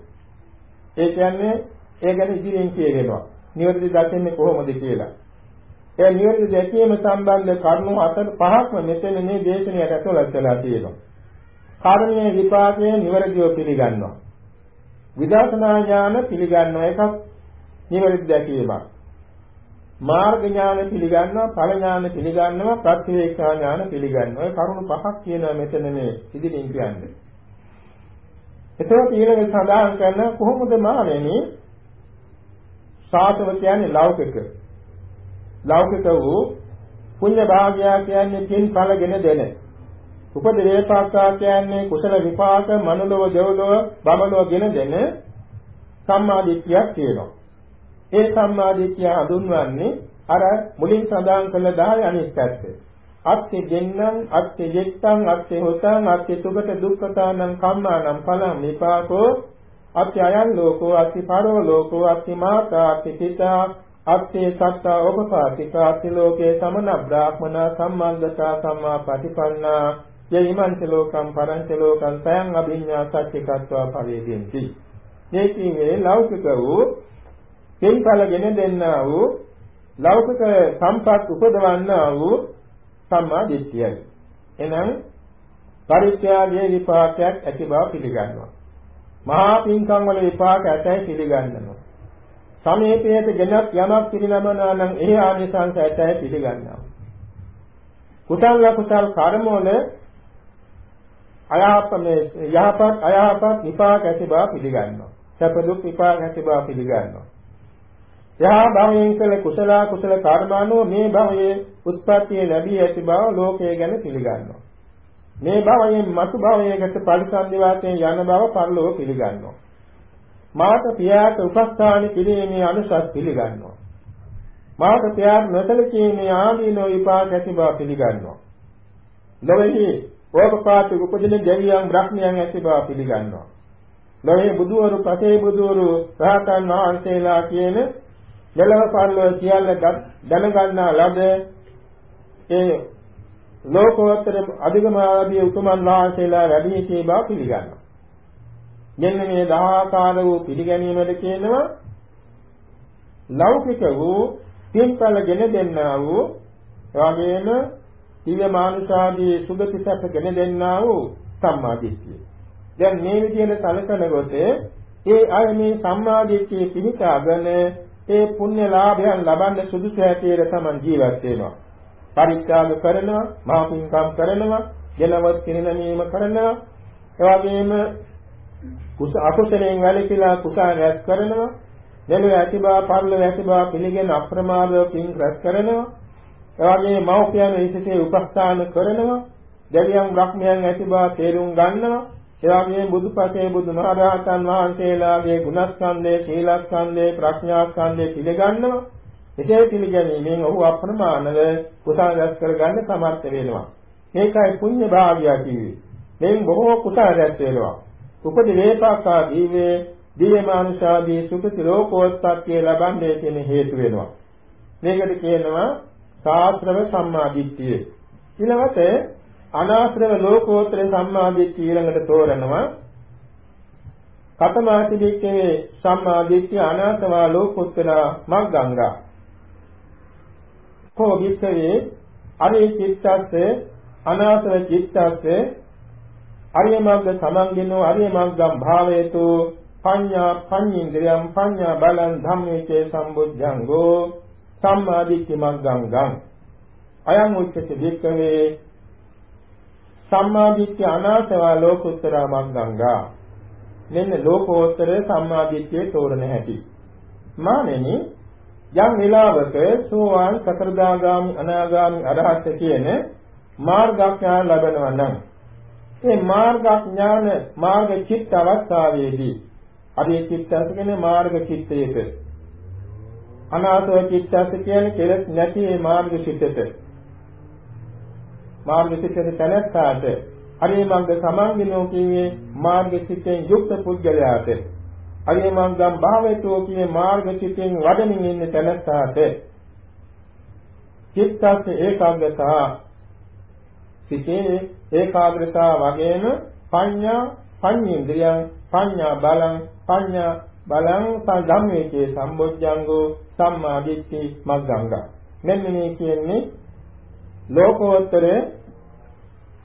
ඒ කියන්නේ ඒ ගැන ඉදිරියෙන් කියවෙනවා. නිවැරදි දැකන්නේ කොහොමද කියලා. ඒ නිවැරදි දැකීම සම්බන්ධ කරුණු හතර පහක්ම මෙතන මේ දේශනාවට ඇතුළත් වෙලා තියෙනවා. කර්මයේ විපාකයේ නිවැරදිව පිළිගන්නවා. විදර්ශනා ඥාන පිළිගන්නවා එකක් නිවැරදි දැකීමක්. මාර්ග ඥාන පිළිගන්නවා ඵල ඥාන පිළිගන්නවා ප්‍රත්‍යවේක්ෂා ඥාන පිළිගන්නවා ඒ කරුණු පහක් කියනවා මෙතන මේ ඉදිරින් කියන්නේ එතකොට ඊළඟ සඳහන් කරන කොහොමද මානෙනි සාතව කියන්නේ ලෞකික ලෞකික වූ පුණ්‍ය භාග්‍ය කියන්නේ පින් ඵලගෙන දෙන උපදේශපාක්ෂා කියන්නේ කුසල විපාක මනුලව දෙව්ලොව බබලොව ගෙන දෙන සම්මාදිට්ඨියක් තියෙනවා ඒ සම්මාදිට්ඨිය හඳුන්වන්නේ අර මුලින් සඳහන් කළ 10 අනිත් පැත්ත. අත්ති දෙන්නං අත්ති ජෙත්තං අත්ති හොතං අත්ති සුගත දුක්ඛතානං කම්මානං ඵලං විපාකෝ අත්ති අයං ලෝකෝ අත්ති පරෝ ලෝකෝ අත්ති මාතා අත්ති පිතා අත්ති සත්තා උපපාතික අත්ති ලෝකේ සමන බ්‍රාහ්මන සම්මන්දතා සම්මා පටිපන්නා යයිමන්ත ලෝකම් පරංච ලෝකම් සයං අභිඤ්ඤා සත්‍යකත්වා පවේදෙන්ති මේ කියන්නේ ලෞකික වූ පින්ඵලගෙන දෙන්නා වූ ලෞකික සම්පත් උපදවන්නා වූ සම්මා දිට්ඨියයි. එනම් පරිත්‍යාගයේ විපාකයක් ඇති බව පිළිගන්නවා. මහා පින්කම් වල විපාක ඇතයි පිළිගන්නවා. සමීපයට ගෙනත් යමක් පිළිනමනවා නම් ඒ ආනිසංස ඇතැයි පිළිගන්නවා. කුසල කුසල කර්මවල අයහපමේ යහපත් අයහපත් විපාක ඇති බව පිළිගන්නවා. සැප දුක් විපාක ඇති බව පිළිගන්නවා. යහ භවයෙන් කළ කුසල කුසල කර්මානුව මේ භවයේ උත්පත්තිය ලැබී ඇති බව ලෝකයේ ගැන පිළිගන්නවා. මේ භවයෙන් මතු භවයකට පරිසන්දි වාසයෙන් යන බව පරලෝක පිළිගන්නවා. මාත පියාට උපස්ථාන කිරීමේ අනුසස් පිළිගන්නවා. මාත පියාට නොසලකීමේ ආදීනෝ විපාක ඇති බව පිළිගන්නවා. ලොවේහි ඕපපාති උපදින දෙවියන් බ්‍රහ්මයන් ඇති බව පිළිගන්නවා. ලොවේ බුදුවරු පසේ බුදුවරු රහතන් වහන්සේලා කියන මෙලව පරලොව සියල්ල දැනගන්නා ලද ඒ ලෝකෝත්තර අධිගමාදී උතුමන් වහන්සේලා වැඩි සිටී බව පිළිගන්නවා. මෙන්න මේ දහාකාර වූ පිළිගැනීමද කියනවා ලෞකික වූ පින්ඵල ගෙන දෙන්නා වූ එවැගේම දිව්‍ය මානුෂාදී සුගති සැප ගෙන දෙන්නා වූ සම්මාදිට්ඨිය. දැන් මේ විදිහට සැලකනකොට ඒ අය මේ සම්මාදිට්ඨිය පිහිටාගෙන ඒ පුණ්‍ය ලාභයන් ලබන්න සුදුසු හැටියට තමන් ජීවත් වෙනවා. පරිත්‍යාග කරනවා, මහා පින්කම් කරනවා, ජනවත් කිරිනමීම කරනවා, එවැගේම කුස අකුසලයෙන් වැළකීලා කුසල රැස් කරනවා, දෙලොව ඇතිබව පරලොව ඇතිබව පිළිගෙන අප්‍රමාදව පින් රැස් කරනවා, එවැගේම මෞඛ්‍යයන් විශේෂයේ උපස්ථාන කරනවා, දෙවියන් බ්‍රහ්මයන් ඇතිබව තේරුම් ගන්නවා, එවාගේ බුදුපසේ බුදුමහරහතන් වහන්සේලාගේ ගුණස්කන්ධය, සීලස්කන්ධය, ප්‍රඥාස්කන්ධය පිළිගන්නවා. එසේ පිළිගැනීමෙන් ඔහු අප්‍රමාණව කුසල රැස් කරගන්න සමර්ථ වෙනවා. මේකයි පුණ්‍ය භාග්‍යය කිව්වේ. මෙන් බොහෝ කුසල රැස් වෙනවා. උපදි වේපාකා දීවේ දීයමානුෂාදී සුඛති ලෝකෝත්පත්තිය ලබන්නේ කියන හේතු වෙනවා. මේකට කියනවා සාස්ත්‍රව සම්මාදිට්ඨිය. ඊළඟට අනාශ්‍රව ලෝකෝත්තර සම්මාදිට්ඨිය ඊළඟට තෝරනවා. කතමාති දික්කේ සම්මාදිට්ඨිය අනාසවා ලෝකෝත්තර මග්ගංගා. කෝ වික්කේ අරේ චිත්තස්සේ අනාසව චිත්තස්සේ අරිය මග්ග සමන්ගිනෝ අරිය මග්ගම් භාවේතු පඤ්ඤා පඤ්ඤේන්ද්‍රයම් පඤ්ඤා බලං ධම්මේචේ සම්බුද්ධංගෝ සම්මාදිට්ඨි මග්ගංගං අයං උච්චති වික්කවේ සම්මාදිට්ඨිය අනාසවා ලෝකුත්තර මග්ගංගා මෙන්න ලෝකෝත්තර සම්මාදිට්ඨියේ තෝරන හැටි. මානෙනි යම් විලාවක සෝවාන් සතරදාගාමි අනාගාමි අරහත් කියන මාර්ගඥාන ලැබෙනවා නම් මේ මාර්ගඥාන මාර්ග චිත්ත අවස්ථාවේදී අදී චිත්තස කියන්නේ මාර්ග චිත්තයක. අනාසව චිත්තස කියන්නේ කෙලස් නැති මේ මාර්ග චිත්තයට මාර්ග චිත්තේ තැනැත්තාට හරිය මංග සමන්ගිනෝ කියන්නේ මාර්ග චිත්තෙන් යුක්ත පුද්ගලයාට හරිය මංගම් භාවයතෝ කියන්නේ මාර්ග චිත්තෙන් වඩමින් ඉන්න තැනැත්තාට චිත්තස් ඒකාග්‍රතාව සිතේ ඒකාග්‍රතාව වගේම පඤ්ඤා පඤ්ඤේන්ද්‍රියං පඤ්ඤා බලං පඤ්ඤා බලං සම්ධම්මේකේ සම්බොජ්ජංගෝ සම්මාදිට්ඨි මග්ගංගා. මෙන්න මේ කියන්නේ ලෝකෝත්තර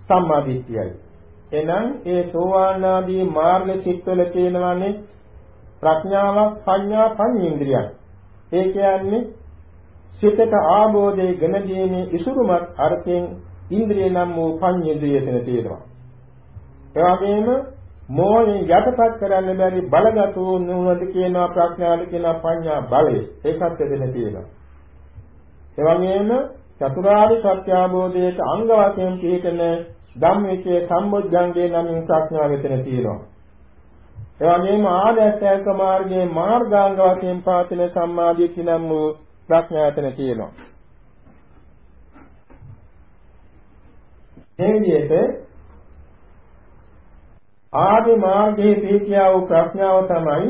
සම්මාදිට්ඨියයි. එනම් ඒ සෝවාන් ආදී මාර්ග චිත්තවල තියෙනවානේ ප්‍රඥාවක් පඤ්ඤා පඤ්ඤේන්ද්‍රියං ඒ කියන්නේ සිතට ආબોධයේ ගෙන දීමේ ඉසුරුමත් අර්ථයෙන් ඉන්ද්‍රිය නම් වූ පඤ්ඤේන්ද්‍රිය එතන තියෙනවා. ඒ වගේම මෝහයෙන් යටපත් කරන්න බැරි බලගත වූ නුවණට කියනවා ප්‍රඥාවට කියනවා පඤ්ඤා බලය. ඒකත් එතන තියෙනවා. ඒ වගේම චතුරාර්ය සත්‍ය අවබෝධයට අංග වශයෙන් පිළිතන ධම්මයේ සම්බොධ්‍යංගේ නමින් ප්‍රඥාව එතන තියෙනවා. ඒ වගේම ආදර්ශයක මාර්ගයේ මාර්ගාංග වශයෙන් පාතින සම්මාදිට්ඨි නම් වූ ප්‍රඥාව එතන තියෙනවා. මේ විදිහට ආදි මාර්ගයේ පිහිටියා වූ ප්‍රඥාව තමයි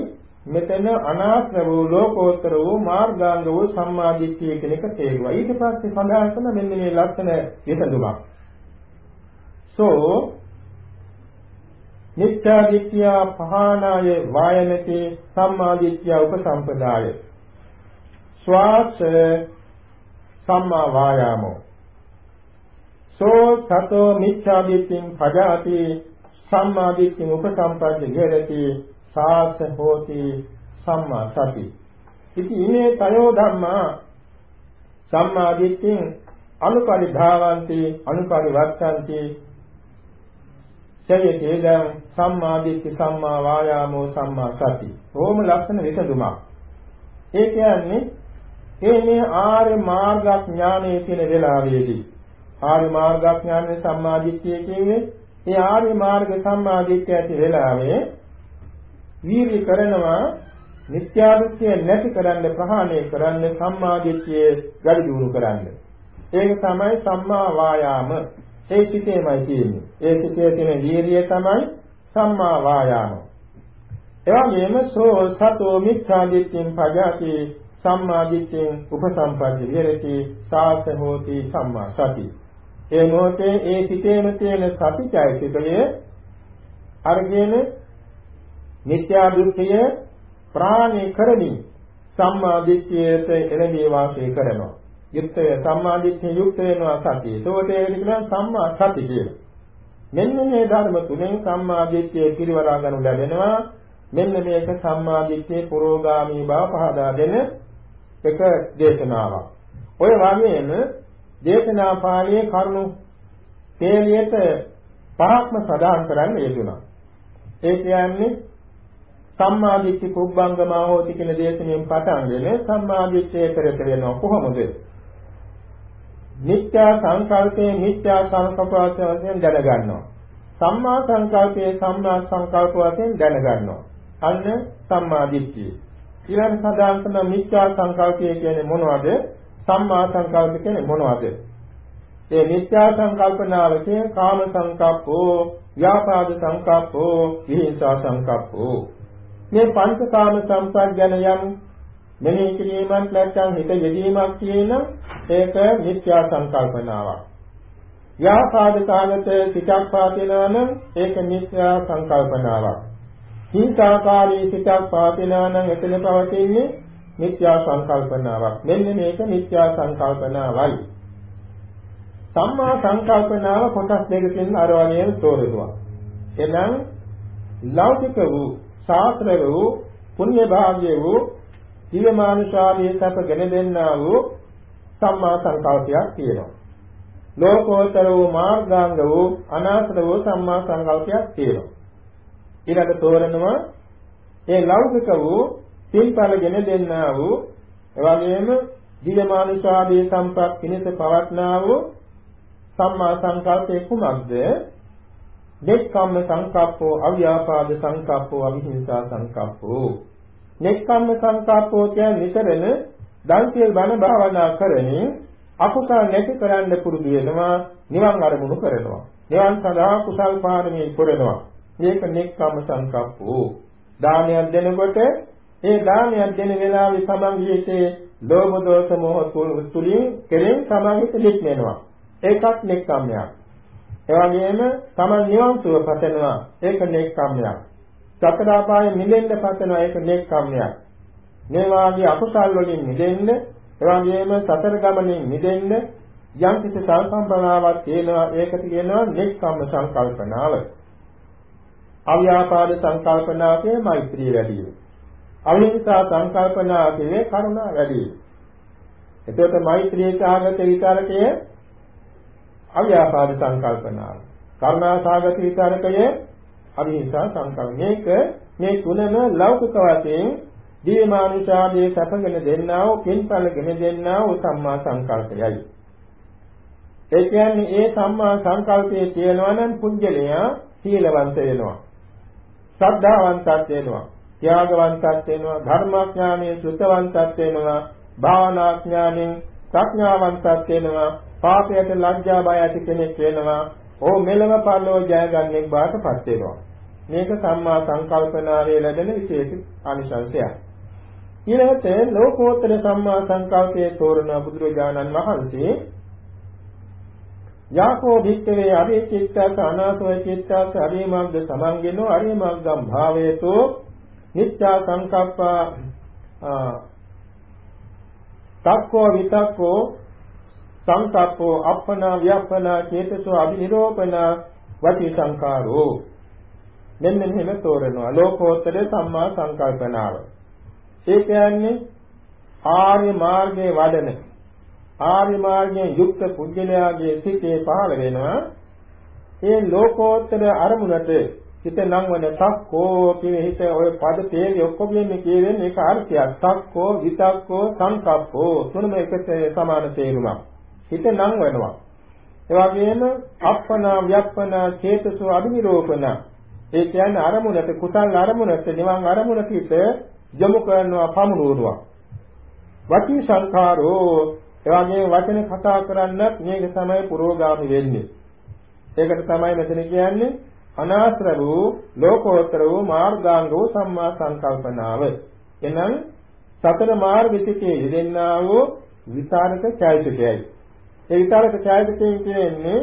මෙතන අනාත්ම වූ ලෝකෝත්තර වූ මාර්ගාංග වූ සම්මාදිට්ඨිය කියන එක තේරුවා. ඊට පස්සේ සඳහන් කරන මෙන්න මේ ලක්ෂණ විසඳුමක්. සෝ නිත්‍යාදිත්‍ය පහනාය වායනති සම්මාදිට්ඨිය උපසම්පදාය. ස්වාස සම්මා වායාමෝ සෝ සතෝ මිච්ඡාදිත්‍යං පජාති සම්මාදිට්ඨිය උපසම්පද්ද විහෙරති සාස හෝති සම්මා සති ඉතින් ඉනේ තයෝ ධම්මා සම්මාදිට්ඨින් අනුපරිධාවಂತಿ අනුපරිවත්තಂತಿ සයකේදං සම්මාදිට්ඨි සම්මා වායාමෝ සම්මා සති. ඕම ලක්ෂණ විසඳුමක්. ඒ කියන්නේ ඒ මේ ආර්ය මාර්ගඥානයේ තියෙන වෙලාවේදී ආර්ය මාර්ගඥානයේ සම්මාදිට්ඨිය කියන්නේ ඒ ආර්ය මාර්ග සම්මාදිට්ඨිය ඇති වෙලාවේ වීර්ය කරනවා මිත්‍යාදෘෂ්ටිය නැති කරන්න ප්‍රහාණය කරන්න සම්මාදිට්ඨිය ගඩි දියුණු කරන්න. ඒක තමයි සම්මා වායාම. ඒ සිතේමයි තියෙන්නේ. ඒ සිතේ තියෙන වීර්යය තමයි සම්මා වායාම. එවැගේම සෝ සතෝ මිත්‍යාදිට්ඨින් පජාති සම්මාදිට්ඨින් උපසම්පද්ද විහෙරති සාස හෝති සම්මා සති. ඒ මොහොතේ ඒ සිතේම තියෙන සතිචෛතසිකය අරගෙන මිත්‍යා දෘෂ්ටිය ප්‍රාණය කරමින් සම්මා දිට්ඨියට එළඹී වාසය කරනවා. යුක්තය සම්මා දිට්ඨිය යුක්ත වෙනවා සතිය. ඒකට ඒක කියනවා සම්මා සති කියලා. මෙන්න මේ ධර්ම තුනෙන් සම්මා දිට්ඨිය පිරිවරා ගන්නු ලැබෙනවා. මෙන්න මේක සම්මා දිට්ඨියේ පුරෝගාමී බව පහදා දෙන එක දේශනාවක්. ඔය වගේම දේශනා පාළියේ කරුණු තේලියට පහක්ම සදාන් කරන්න යෙදුණා. ඒ කියන්නේ සම්මාදිට්ඨි කුබ්බංගමා හෝති කියන දේශනෙන් පටන්ගෙන සම්මාදිට්ඨිය පෙරට වෙනවා කොහොමද? මිත්‍යා සංකල්පයේ මිත්‍යා සංකල්ප වශයෙන් දැනගන්නවා. සම්මා සංකල්පයේ සම්මා සංකල්ප වශයෙන් දැනගන්නවා. අන්න සම්මාදිට්ඨිය. ඊළඟ සදාන් කරන මිත්‍යා සංකල්පය කියන්නේ මොනවද? සම්මා සංකල්ප කියන්නේ මොනවද? ඒ මිත්‍යා සංකල්පනාවකේ කාම සංකප්පෝ, ව්‍යාපාද සංකප්පෝ, විහිංසා සංකප්පෝ මේ පංචකාම සම්පත් ගැන යම් මෙනෙහි කිරීමක් නැත්නම් හිත යෙදීමක් කියන ඒක මිත්‍යා සංකල්පනාවක්. ව්‍යාපාද කාලත සිතක් පාතිනා නම් ඒක මිත්‍යා සංකල්පනාවක්. හිංසාකාරී සිතක් පාතිනා නම් එතන පවතින්නේ මිත්‍යා සංකල්පනාවක්. මෙන්න මේක මිත්‍යා සංකල්පනාවයි. සම්මා සංකල්පනාව කොටස් දෙකකින් අර වගේම තෝරනවා. එනම් ලෞකික වූ ශාස්ත්‍ර වූ පුණ්‍ය භාග්‍ය වූ දිවමානුෂාදී සැපගෙන දෙන්නා වූ සම්මා සංකල්පයක් තියෙනවා. ලෝකෝත්තර වූ මාර්ගාංග වූ අනාත්ම වූ සම්මා සංකල්පයක් තියෙනවා. ඊළඟ තෝරනවා ඒ ලෞකික වූ සිල්පලගෙන දෙන්නා වූ එවැගේම දිවමානුෂාදී සම්පත් පිණිස පවත්නා වූ සම්මා සංකල්පය කුමක්ද? නෙක්ඛම්ම සංකප්පෝ අව්‍යාපාද සංකප්පෝ අවිහිංසා සංකප්පෝ. නෙක්ඛම්ම සංකප්පෝ කියන්නේ නිතරම දන්සියල් බණ භාවනා කරමින් අකුසල නැති කරන්න පුරුදු වෙනවා නිවන් අරමුණු කරනවා. නිවන් සඳහා කුසල් පාරමී පුරනවා මේක නෙක්ඛම්ම සංකප්පෝ. දානයක් දෙනකොට ඒ දානයක් දෙන වෙලාවේ තමන්ගේ ලෝභ දෝෂ මොහ තුලින් කෙරෙන් තමන්ගේ දෙක් වෙනවා ඒකත් නෙක්ඛම්මයක් එවැගේම තමන් නිවන් සුව පතනවා ඒක නෙක්ඛම්මයක්. සතර ආපායේ මිදෙන්න පතනවා ඒක නෙක්ඛම්මයක්. මේ වාගේ අකුසල් වලින් මිදෙන්න එවැගේම සතර ගමනින් මිදෙන්න යම් කිසි සංකල්පනාවක් තියෙනවා ඒකට කියනවා නෙක්ඛම්ම සංකල්පනාව. අව්‍යාපාද සංකල්පනාවේ මෛත්‍රිය වැඩි වෙනවා. අවිහිංසා සංකල්පනාවේ කරුණා වැඩි වෙනවා. එතකොට මෛත්‍රී සාගත විචාරකයේ අව්‍යාපාද සංකල්පනාව. කරුණාසාගත විචාරකය අවිහිංසා සංකල්ප. මේක මේ තුනම ලෞකික වශයෙන් දීමානුෂාදී සැපගෙන දෙන්නා වූ පින්පලගෙන දෙන්නා වූ සම්මා සංකල්පයයි. ඒ කියන්නේ ඒ සම්මා සංකල්පයේ තියෙනවා නම් පුජ්‍යලයා සීලවන්ත වෙනවා. ශ්‍රද්ධාවන්තත් වෙනවා. ත්‍යාගවන්තත් වෙනවා. ධර්මාඥානයේ සුතවන්තත් වෙනවා. භාවනාඥානෙන් ප්‍රඥාවන්තත් වෙනවා. පාපයට ලැජ්ජා බය ඇති කෙනෙක් වෙනවා. ඕ මෙලව පරලෝ ජයගන්නෙක් බාටපත් වෙනවා. මේක සම්මා සංකල්පනාවේ ලැබෙන විශේෂ ආනිසංසයක්. ඊළඟට ලෝකෝත්තර සම්මා සංකල්පයේ තෝරන බුදුරජාණන් වහන්සේ යාකෝ භික්ඛවේ අරිය චිත්තස අනාසෝ චිත්තස අරියමග්ග සමංගෙනෝ අරියමග්ගම් භාවයතෝ නිත්‍යා සංකප්පා තක්කෝ විතක්කෝ සංකප්පෝ අප්පනා ව්‍යප්පනා චේතසෝ අභිනිරෝපණ වචී සංකාරෝ. මෙන්න මෙහෙම තෝරනවා. ලෝකෝත්තර සම්මා සංකල්පනාව. ඒ කියන්නේ ආර්ය මාර්ගයේ වඩන ආර්ය මාර්ගයෙන් යුක්ත පුද්ගලයාගේ සිතේ පහළ වෙනවා. ඒ ලෝකෝත්තර අරමුණට හිත නංවන තක්කෝ කියන හිත ඔය පද තේරි ඔක්කොගෙම කියවෙන්නේ ඒක අර්ථයක්. තක්කෝ විතක්කෝ සංකප්පෝ. තුනම එකට සමාන තේරුමක්. හිත නංවනවා ඒ වගේම අප්පනා ව්‍යප්පනා චේතසෝ අභිනිරෝපණ ඒ කියන්නේ අරමුණට කුසල් අරමුණට නිවන් අරමුණට හිත යොමු කරනවා පමුණුවනවා. වචී සංඛාරෝ. එවාගේ වචන කතා කරන්නත් මේක තමයි පුරෝගාමි වෙන්නේ. ඒකට තමයි මෙතන කියන්නේ අනාශ්‍ර වූ ලෝකෝත්තර වූ මාර්ගාංග වූ සම්මා සංකල්පනාව. එනම් සතර මාර්ග විචිතේ යෙදෙන්නා වූ විචාරක චෛතසිකයයි ඒ විචාරක චෛතසිකයෙන් කියන්නේ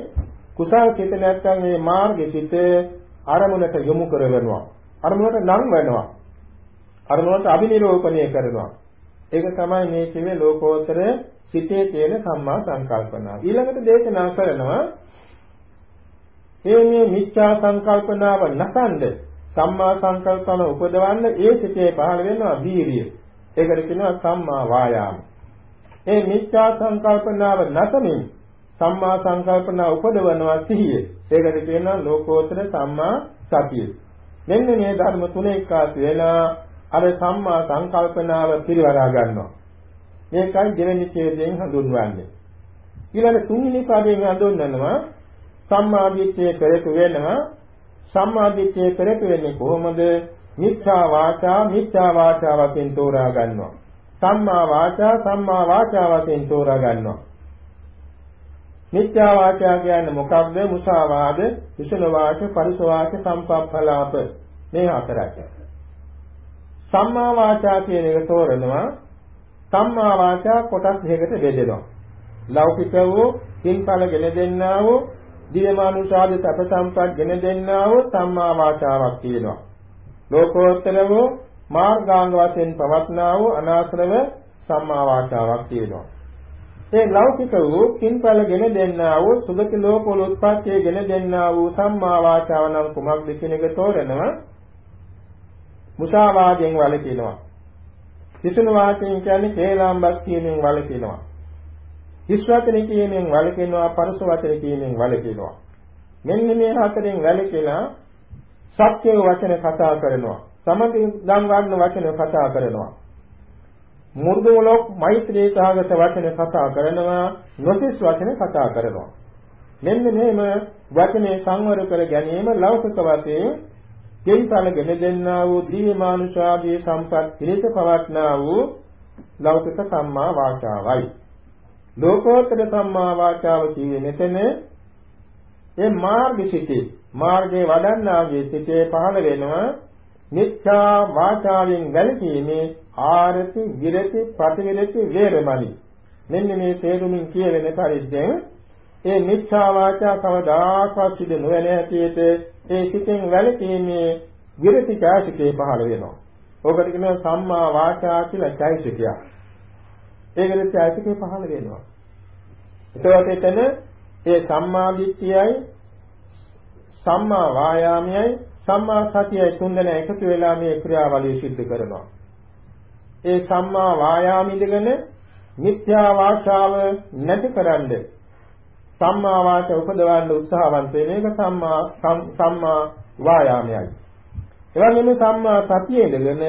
කුසල් සිත නැත්නම් මේ මාර්ග සිත අරමුණට යොමු කරවනවා. අරමුණට නම් වෙනවා. අරමුණට අභිනිරෝපණය කරනවා. ඒක තමයි මේ කිව්වේ ලෝකෝත්තර සිතේ තියෙන සම්මා සංකල්පනාව. ඊළඟට දේශනා කරනවා මේ මේ මිච්ඡා සංකල්පනාව නැසඳ සම්මා සංකල්පන උපදවන්න ඒ සිතේ පහළ වෙනවා වීරිය. ඒකට කියනවා සම්මා වායාම. ඒ මිච්ඡා සංකල්පනාව නැසමින් සම්මා සංකල්පනා උපදවනවා සිහිය. ඒකට කියනවා ලෝකෝත්තර සම්මා සතිය. මෙන්න මේ ධර්ම තුන එක්කාසු වෙලා අර සම්මා සංකල්පනාව පිරිවරා ගන්නවා. මේකයි දෙවෙනි ඡේදයෙන් හඳුන්වන්නේ. ඊළඟ තුන්වෙනි පදයෙන් හඳුන්වනවා සම්මාදිට්ඨිය කරේතු වෙනවා සම්මාදිට්ඨිය කරේතු වෙන්නේ කොහොමද? මිච්ඡා වාචා මිච්ඡා වාචා වශයෙන් තෝරා ගන්නවා. සම්මා වාචා සම්මා වාචා වශයෙන් තෝරා ගන්නවා. මිත්‍යා වාචා කියන්නේ මොකක්ද? මුසාවාද විසල වාච පරිස වාච සම්පප්පලාප. මේ හතරට සම්මා වාචා කියන එක තෝරනවා. සම්මා වාචා කොටස් දෙකකට බෙදෙනවා. ලෞකික වූ කින්පල ගෙන දෙන්නා වූ දිවමානුෂාද සැප සම්පත් ගෙන දෙන්නා වූ සම්මා වාචාවක් තියෙනවා. ලෝකෝත්තර වූ මාර්ගාංග වශයෙන් පවත්නා වූ අනාශ්‍රව සම්මා වාචාවක් තියෙනවා. ඒ ලෞකික වූ කින්පල ගෙන දෙන්නා වූ සුගති ලෝකවල උත්පත්තිය ගෙන දෙන්නා වූ සම්මා වාචාව නම් කුමක්ද කියන එක තෝරනවා. මුසාවාදයෙන් වළකිනවා. සිසුන වාචයෙන් කියන්නේ කේලාම්බක් කියමින් වළකිනවා. හිස් වචන කියමින් වළකිනවා පරස වචන කියමින් වළකිනවා. මෙන්න මේ හතරෙන් වැළකීලා සත්‍ය වචන කතා කරනවා. සමගින් දන් ගන්න වචන කතා කරනවා. මුර්ධවලොක් මෛත්‍රී සහගත වචන කතා කරනවා. නොසිස් වචන කතා කරනවා. මෙන්න මේම වචනේ සංවර කර ගැනීම ලෞකික වශයෙන් දෙයිසල ගෙන දෙන්නා වූ දිව්‍ය මානුෂාදී සම්පත් පිළිස පවත්නා වූ ලෞකික සම්මා වාචාවයි. ලෝකෝත්තර සම්මා වාචාව කියන්නේ මෙතන ඒ මාර්ගසිතේ මාර්ගයේ වඩන්නාගේ සිතේ පහළ වෙනවා මිච්ඡා වාචාවෙන් වැළකීමේ ආරති විරති ප්‍රතිවිරති වේරමණි මෙන්න මේ තේරුමින් කියවෙන පරිද්දෙන් ඒ මිච්ඡා වාචා කවදාකවත් සිදු නොවන හැටියට ඒ සිතෙන් වැළකීමේ විරති ඡාසිකේ පහළ වෙනවා. ඕකට කියනවා සම්මා වාචා කියලා ඡාසිකයක්. ඒකෙත් ඡාසිකේ පහළ වෙනවා. එතකොට එතන ඒ සම්මා දිට්ඨියයි සම්මා වායාමයයි සම්මා සතියයි තුන්දෙනා එකතු වෙලා මේ ක්‍රියාවලිය සිද්ධ කරනවා. ඒ සම්මා වායාමිදගෙන මිත්‍යා වාචාව නැතිකරන්න සම්මා වාච උපදවන්න උත්සාහවන්ත වෙන එක සම්මා සම්මා වායාමයයි. එවැගේම සම්මා සතියේ ඉඳගෙන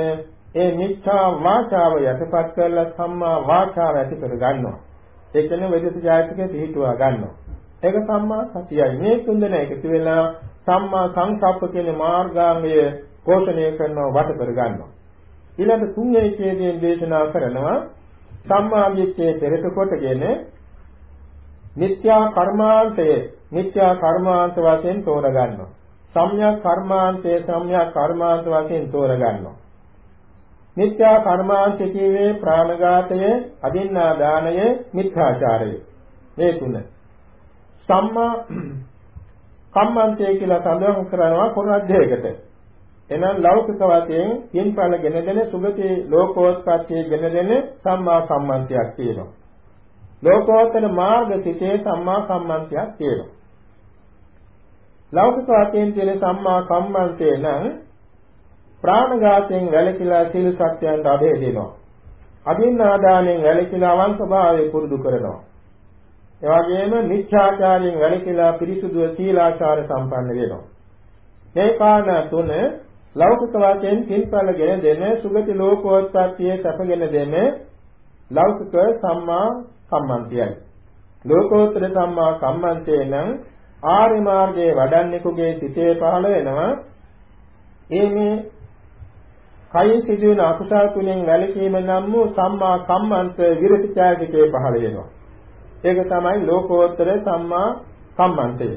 ඒ මිත්‍යා වාචාව යටපත් කරලා සම්මා වාචාව ඇති කර ගන්නවා. ඒ කියන්නේ වේදිත ජාතිකේ පිහිටුවා ගන්නවා. ඒක සම්මා සතියයි. මේ තුන්දෙන එකතු වෙලා සම්මා සංකප්ප කියන මාර්ගාංගය පෝෂණය කරනවා වට කර ගන්නවා. ඊළඟ තුන්වෙනි ඡේදයෙන් දේශනා කරනවා සම්මා දිට්ඨිය පෙරට කොටගෙන මිත්‍යා කර්මාන්තය මිත්‍යා කර්මාන්ත වශයෙන් තෝර ගන්නවා. සම්‍යක් කර්මාන්තය සම්‍යක් කර්මාන්ත වශයෙන් තෝර ගන්නවා. මිත්‍යා කර්මාන්ත කීවේ ප්‍රාණඝාතය, අදින්නා දානය, මිත්‍යාචාරය. මේ තුන. සම්මා කම්මන්තය කියලා සඳහන් කරනවා කුණාධ්‍යයකට. එනම් ලෞකික වශයෙන් පින්පල ගෙනදෙන සුගති ලෝකෝත්පත්තිය ගෙනදෙන සම්මා කම්මන්තයක් තියෙනවා. ලෝකෝත්තර මාර්ග සිතේ සම්මා කම්මන්තයක් තියෙනවා. ලෞකික වශයෙන් තියෙන සම්මා කම්මන්තේ නම් ප්‍රාණඝාතයෙන් වැළකීලා සීල සත්‍යයන්ට අභය දෙනවා. අදින්නාදානෙන් වැළකීලා අවංක භාවය පුරුදු කරනවා. ඒ වගේම මිච්ඡාචාරයෙන් වැළකීලා පිරිසුදු සීලාචාර සම්පන්න වෙනවා. මේ කාරණා තුන ලෞකික වාක්‍යයෙන් කින්පලගෙන දෙන සුගති ලෝකෝත්පත්තියේ සැපගෙන දෙන ලෞකික සම්මා සම්මන්තියයි. ලෝකෝත්තර සම්මා සම්මන්තේ නම් ආර්ය මාර්ගයේ වඩන්නෙකුගේ සිතේ පහළ වෙනවා. ඒ මේ කයින් සිදුවෙන අකුසල් තුනෙන් වැළකීම නම් වූ සම්මා කම්මන්ත විරතිචායකේ පහළ වෙනවා. ඒක තමයි ලෝකෝත්තර සම්මා කම්මන්තය.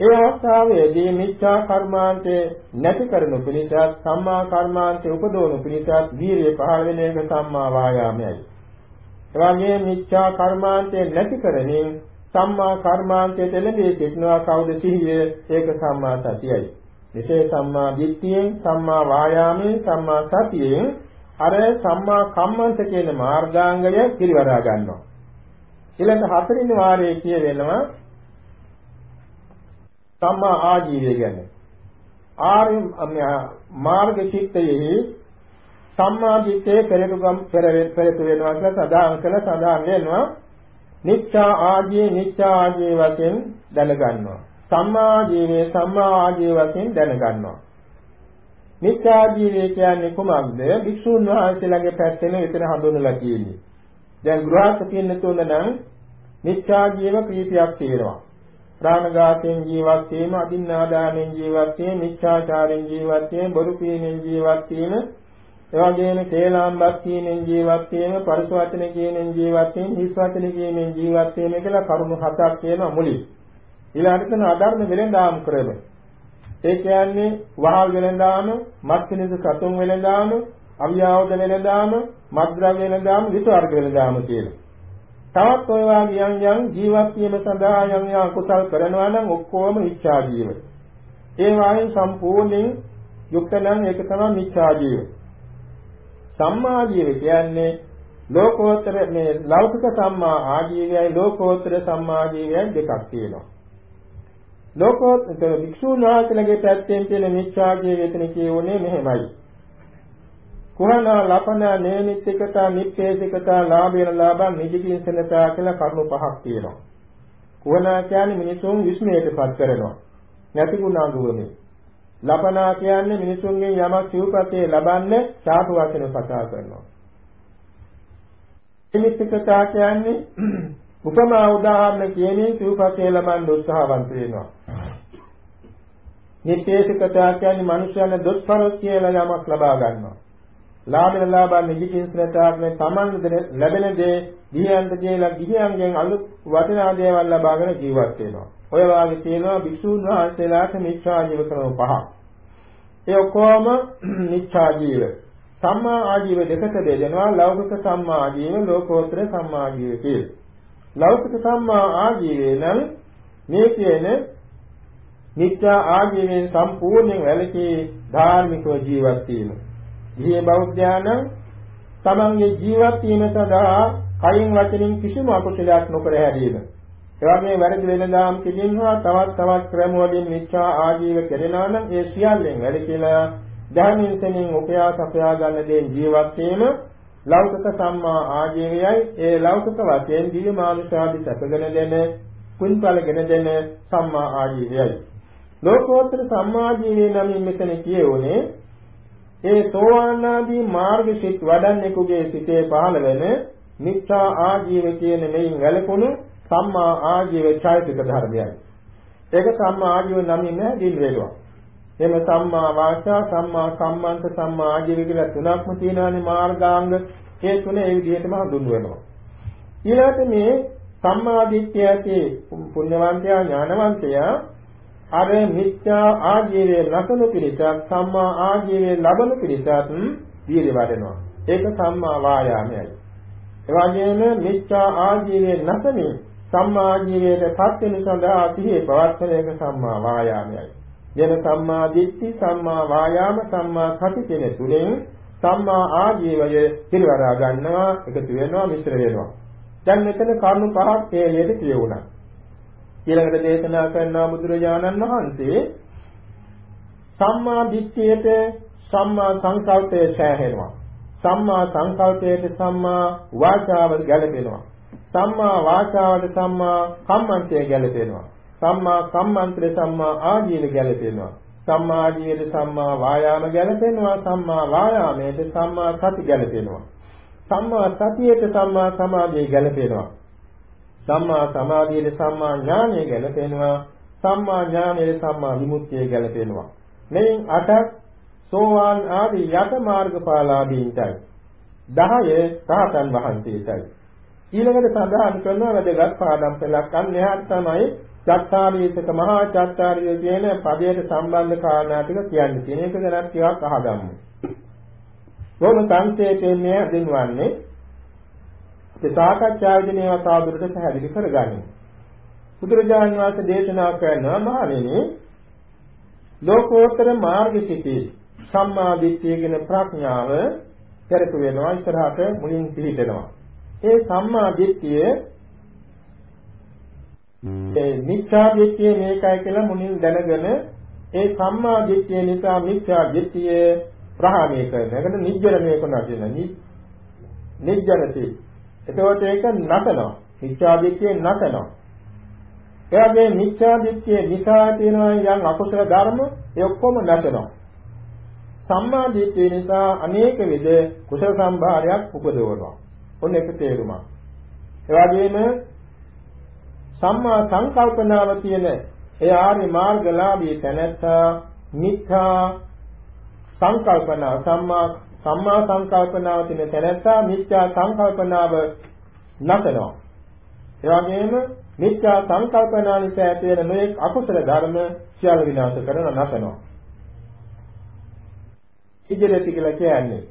ඒ අවස්ථාවේදී මිච්ඡා කර්මාන්තේ නැති කරනු පිණිසත් සම්මා කර්මාන්තේ උපදවනු පිණිසත් වීරිය පහළ වෙන එක සම්මා වායාමයයි. එවැගේ මිච්ඡා කර්මාන්තේ නැති කරමින් සම්මා කර්මාන්තයට එළඹී සිටිනවා කවුද සිහිය ඒක සම්මා සතියයි. විශේෂ සම්මා දිට්ඨියෙන් සම්මා වායාමයෙන් සම්මා සතියෙන් අර සම්මා කම්මන්ත කියන මාර්ගාංගය පිළිවරා ගන්නවා. ඊළඟ හතරින් වාරයේ කියවෙනවා සම්මා ආජීවය ගැන. ආර්ය මාර්ග චිත්තයෙහි සම්මා දිට්ඨියේ පෙරතුගම් පෙරතු වෙනවා කියලා සදාන් කළ සදාන් වෙනවා. නිච්ඡා ආජීව නිච්ඡා ආජීව වශයෙන් දැනගන්නවා. සම්මා ජීවේ සම්මා ආජීව වශයෙන් දැනගන්නවා. මිත්‍යා ජීවේ කියන්නේ කුමක්ද? වික්ෂුන් වහන්සේලාගේ පැත්තෙන් විතර හඳුන්වලා තියෙන්නේ. දැන් ගෘහස්ත කියන තුන නම් මිත්‍යා ජීව කීපයක් තියෙනවා. ප්‍රාණඝාතයෙන් ජීවත් වීම, අදින්නාදානෙන් ජීවත් වීම, මිච්ඡාචාරයෙන් ජීවත් වීම, බොරු කීමෙන් ජීවත් වීම, එවැගේම කේලාම්බත් කීමෙන් ජීවත් වීම, පරිස වචන කීමෙන් ජීවත් වීම, හිස් වචන කීමෙන් ජීවත් වීම කියලා කරුණු හතක් තියෙනවා මුලින්. ඊළඟට තන අධර්ම වෙලඳාම් ක්‍රම. ඒ කියන්නේ වහල් වෙලඳාම, මත්පිනිස සතුන් වෙලඳාම, අවියාවද වෙලඳාම, මද්ද්‍රව්‍ය වෙලඳාම, විතරක වෙලඳාම කියලා. තවත් ඔය වාගේ යම් යම් ජීවත් වීම සඳහා යම් යම් කුසල් කරනවා නම් ඔක්කොම ඉච්ඡා ජීව. ඒ වයින් සම්පූර්ණයෙන් යුක්ත නම් ඒක තමයි මිච්ඡා ජීව. සම්මා ජීව කියන්නේ ලෝකෝත්තර මේ ලෞකික සම්මා ආජීවයයි ලෝකෝත්තර සම්මා ආජීවයයි දෙකක් තියෙනවා. ලෝකෝත්තර වික්ෂුන් වහන්සේලාගේ පැත්තෙන් තියෙන මිච්ඡාගේ වේතන කියෝනේ මෙහෙමයි. කුහනා ලපනා නේනිත්තිකතා නිප්පේසිකතා ලාභේන ලාභං නිජකින්සනතා කියලා කරුණු පහක් තියෙනවා. කුහනා කියන්නේ මිනිසුන් විස්මයටපත් කරනවා. නැති ගුණාංගුවනේ. ලපනා කියන්නේ මිනිසුන්ගෙන් යමක් සිව්පතේ ලබන්නේ සාතු වචන කතා කරනවා. නිමිත්තකතා කියන්නේ උපමා උදාහරණ කියමින් සිව්පතේ ලබන්න උත්සාහවන්ත වෙනවා. නිත්‍යසිකතා කියන්නේ මනුෂ්‍යයන් දොස්පරොස් කියලා යමක් ලබා ගන්නවා. ලාභන ලාභා නිජකින්සනතාවනේ Taman ලැබෙන දේ ගිහියන්ට කියලා ගිහියන්ගෙන් අලුත් වටිනා දේවල් ලබාගෙන ජීවත් වෙනවා. ඔය වාගේ තියෙනවා භික්ෂුන් වහන්සේලාට මිච්ඡා ජීව ක්‍රම පහක්. ඒ ඔක්කොම මිච්ඡා ජීව. සම්මා ආජීව දෙකට බෙදෙනවා ලෞකික සම්මා ආජීව ලෝකෝත්තර සම්මා ආජීව කියලා. ලෞකික සම්මා ආජීවය නම් මේ කියන මිත්‍යා ආජීවයෙන් සම්පූර්ණයෙන් වැළකී ධාර්මිකව ජීවත් වීම. ගිහි බෞද්ධයානම් තමන්ගේ ජීවත් වීම සඳහා කයින් වචනින් කිසිම අකුසලයක් නොකර හැරීම. එවැගේ වැරදි වෙනදාම් කිලින්වා තවත් තවත් ක්‍රම වලින් මිත්‍යා ආජීව කෙරෙනා නම් ඒ සියල්ලෙන් වැළකීලා ධර්මයෙන් උපයා සපයා ගන්න දේ ජීවත් වීම ලෞකික සම්මා ආජීවයයි ඒ ලෞකික වශයෙන් දිව්‍ය මානුෂාදී සැපගෙන දෙන කුණ්පලගෙන දෙන සම්මා ආජීවයයි ලෝකෝත්තර සම්මා ජීවේ නමින් මෙතන කියවුනේ ඒ සෝවාන් ආදී මාර්ග සිත් වඩන්නෙකුගේ සිතේ පහළ වෙන මිච්ඡා ආජීව කියන මෙයින් වැළකුණු සම්මා ආජීව චෛතසික ධර්මයයි. ඒක සම්මා ආජීව නමින් දින් වේලුවා. එම සම්මා වාචා සම්මා කම්මන්ත සම්මා ආජීව කියලා තුනක්ම තියෙනවානේ මාර්ගාංග. ඒ තුන ඒ විදිහටම හඳුන්වනවා. ඊළඟට මේ සම්මා දිට්ඨියදී පුණ්‍යවන්තයා ඥානවන්තයා අර මිත්‍යා ආජීවයේ ලකුණු පිළිසක් සම්මා ආජීවයේ ලබන පිළිසත් දීර්ය වඩනවා. ඒක සම්මා වායාමයයි. එවැගේම මිත්‍යා ආජීවයේ නැසමින් සම්මා ආජීවයට පත් වෙන සඳහා සිහිය පවත්වන එක සම්මා වායාමයයි. යන සම්මා දිට්ඨි සම්මා වායාම සම්මා සති කියන තුනෙන් සම්මා ආජීවය පිළිවරා ගන්නවා එකතු වෙනවා මිශ්‍ර වෙනවා. දැන් මෙතන කරුණු පහක් තේරෙන්නේ කියුණා. ඊළඟට දේශනා කරනවා බුදුරජාණන් වහන්සේ සම්මා දිට්ඨියට සම්මා සංකල්පය සෑහෙනවා. සම්මා සංකල්පයට සම්මා වාචාව ගැලපෙනවා. සම්මා වාචාවට සම්මා කම්මන්තය ගැලපෙනවා. සම්මා කම්මන්තේ සම්මා ආජීව ගැලපෙනවා. සම්මා ආජීවයට සම්මා වායාම ගැලපෙනවා. සම්මා වායාමයට සම්මා සති ගැලපෙනවා. සම්මා සතියට සම්මා සමාධිය ගැලපෙනවා. සම්මා සමාධියට සම්මා ඥානය ගැලපෙනවා. සම්මා ඥානයේ සම්මා විමුක්තිය ගැලපෙනවා. මෙයින් අටක් සෝවාන් ආදී යත මාර්ගඵලාදීන්ටයි 10 රහතන් වහන්සේටයි ඊළඟට සඳහන් කරන වැදගත් පාඩම් පෙළක් අන්න එහාට තමයි චත්තාරීසක මහා චත්තාරිය කියන පදයට සම්බන්ධ කාරණා ටික කියන්නේ. තියෙන එක ගැන ටිකක් අහගමු. බොහොම සංක්ෂේපයෙන් මේ අදින්වන්නේ ඒ සාකච්ඡාවේදී මේවා සාදුරට පැහැදිලි කරගන්නේ. බුදුරජාණන් වහන්සේ දේශනා කරනවා මහණෙනි ලෝකෝත්තර මාර්ගසිතී සම්මා දිට්ඨිය කියන ප්‍රඥාව පෙරතු වෙනවා ඉස්සරහට මුලින් පිළිදෙනවා. ඒ සම්මා දිට්ඨිය ඒ මිත්‍යා දිට්ඨිය මේකයි කියලා මුලින් දැනගෙන ඒ සම්මා දිට්ඨිය නිසා මිත්‍යා දිට්ඨිය ප්‍රහාණය කරන. ඒකට නිජ්ජරණය කරනවා කියන නිජ්ජරති. එතකොට ඒක නැතනවා. මිත්‍යා දිට්ඨිය නැතනවා. එයාගේ මිත්‍යා දිට්ඨිය නිසා තියෙනවා යම් අකුසල ධර්ම ඒ ඔක්කොම නැතනවා. සම්මා දිට්ඨිය නිසා අනේක විද කුසල සම්භාරයක් උපදවනවා. ඔන්න එක තේරුමක්. ඒ වගේම සම්මා සංකල්පනාව කියන ඒ ආර්ය මාර්ගලාභී තැනැත්තා මිත්‍යා සංකල්පනාව සම්මා සම්මා සංකල්පනාව තියෙන තැනැත්තා මිත්‍යා සංකල්පනාව නැතනවා. ඒ වගේම මිත්‍යා සංකල්පනා නිසා ඇති වෙන මේ අකුසල ධර්ම සියල්ල විනාශ කරන නැතනවා. ඉදිරියට කියලා කියන්නේ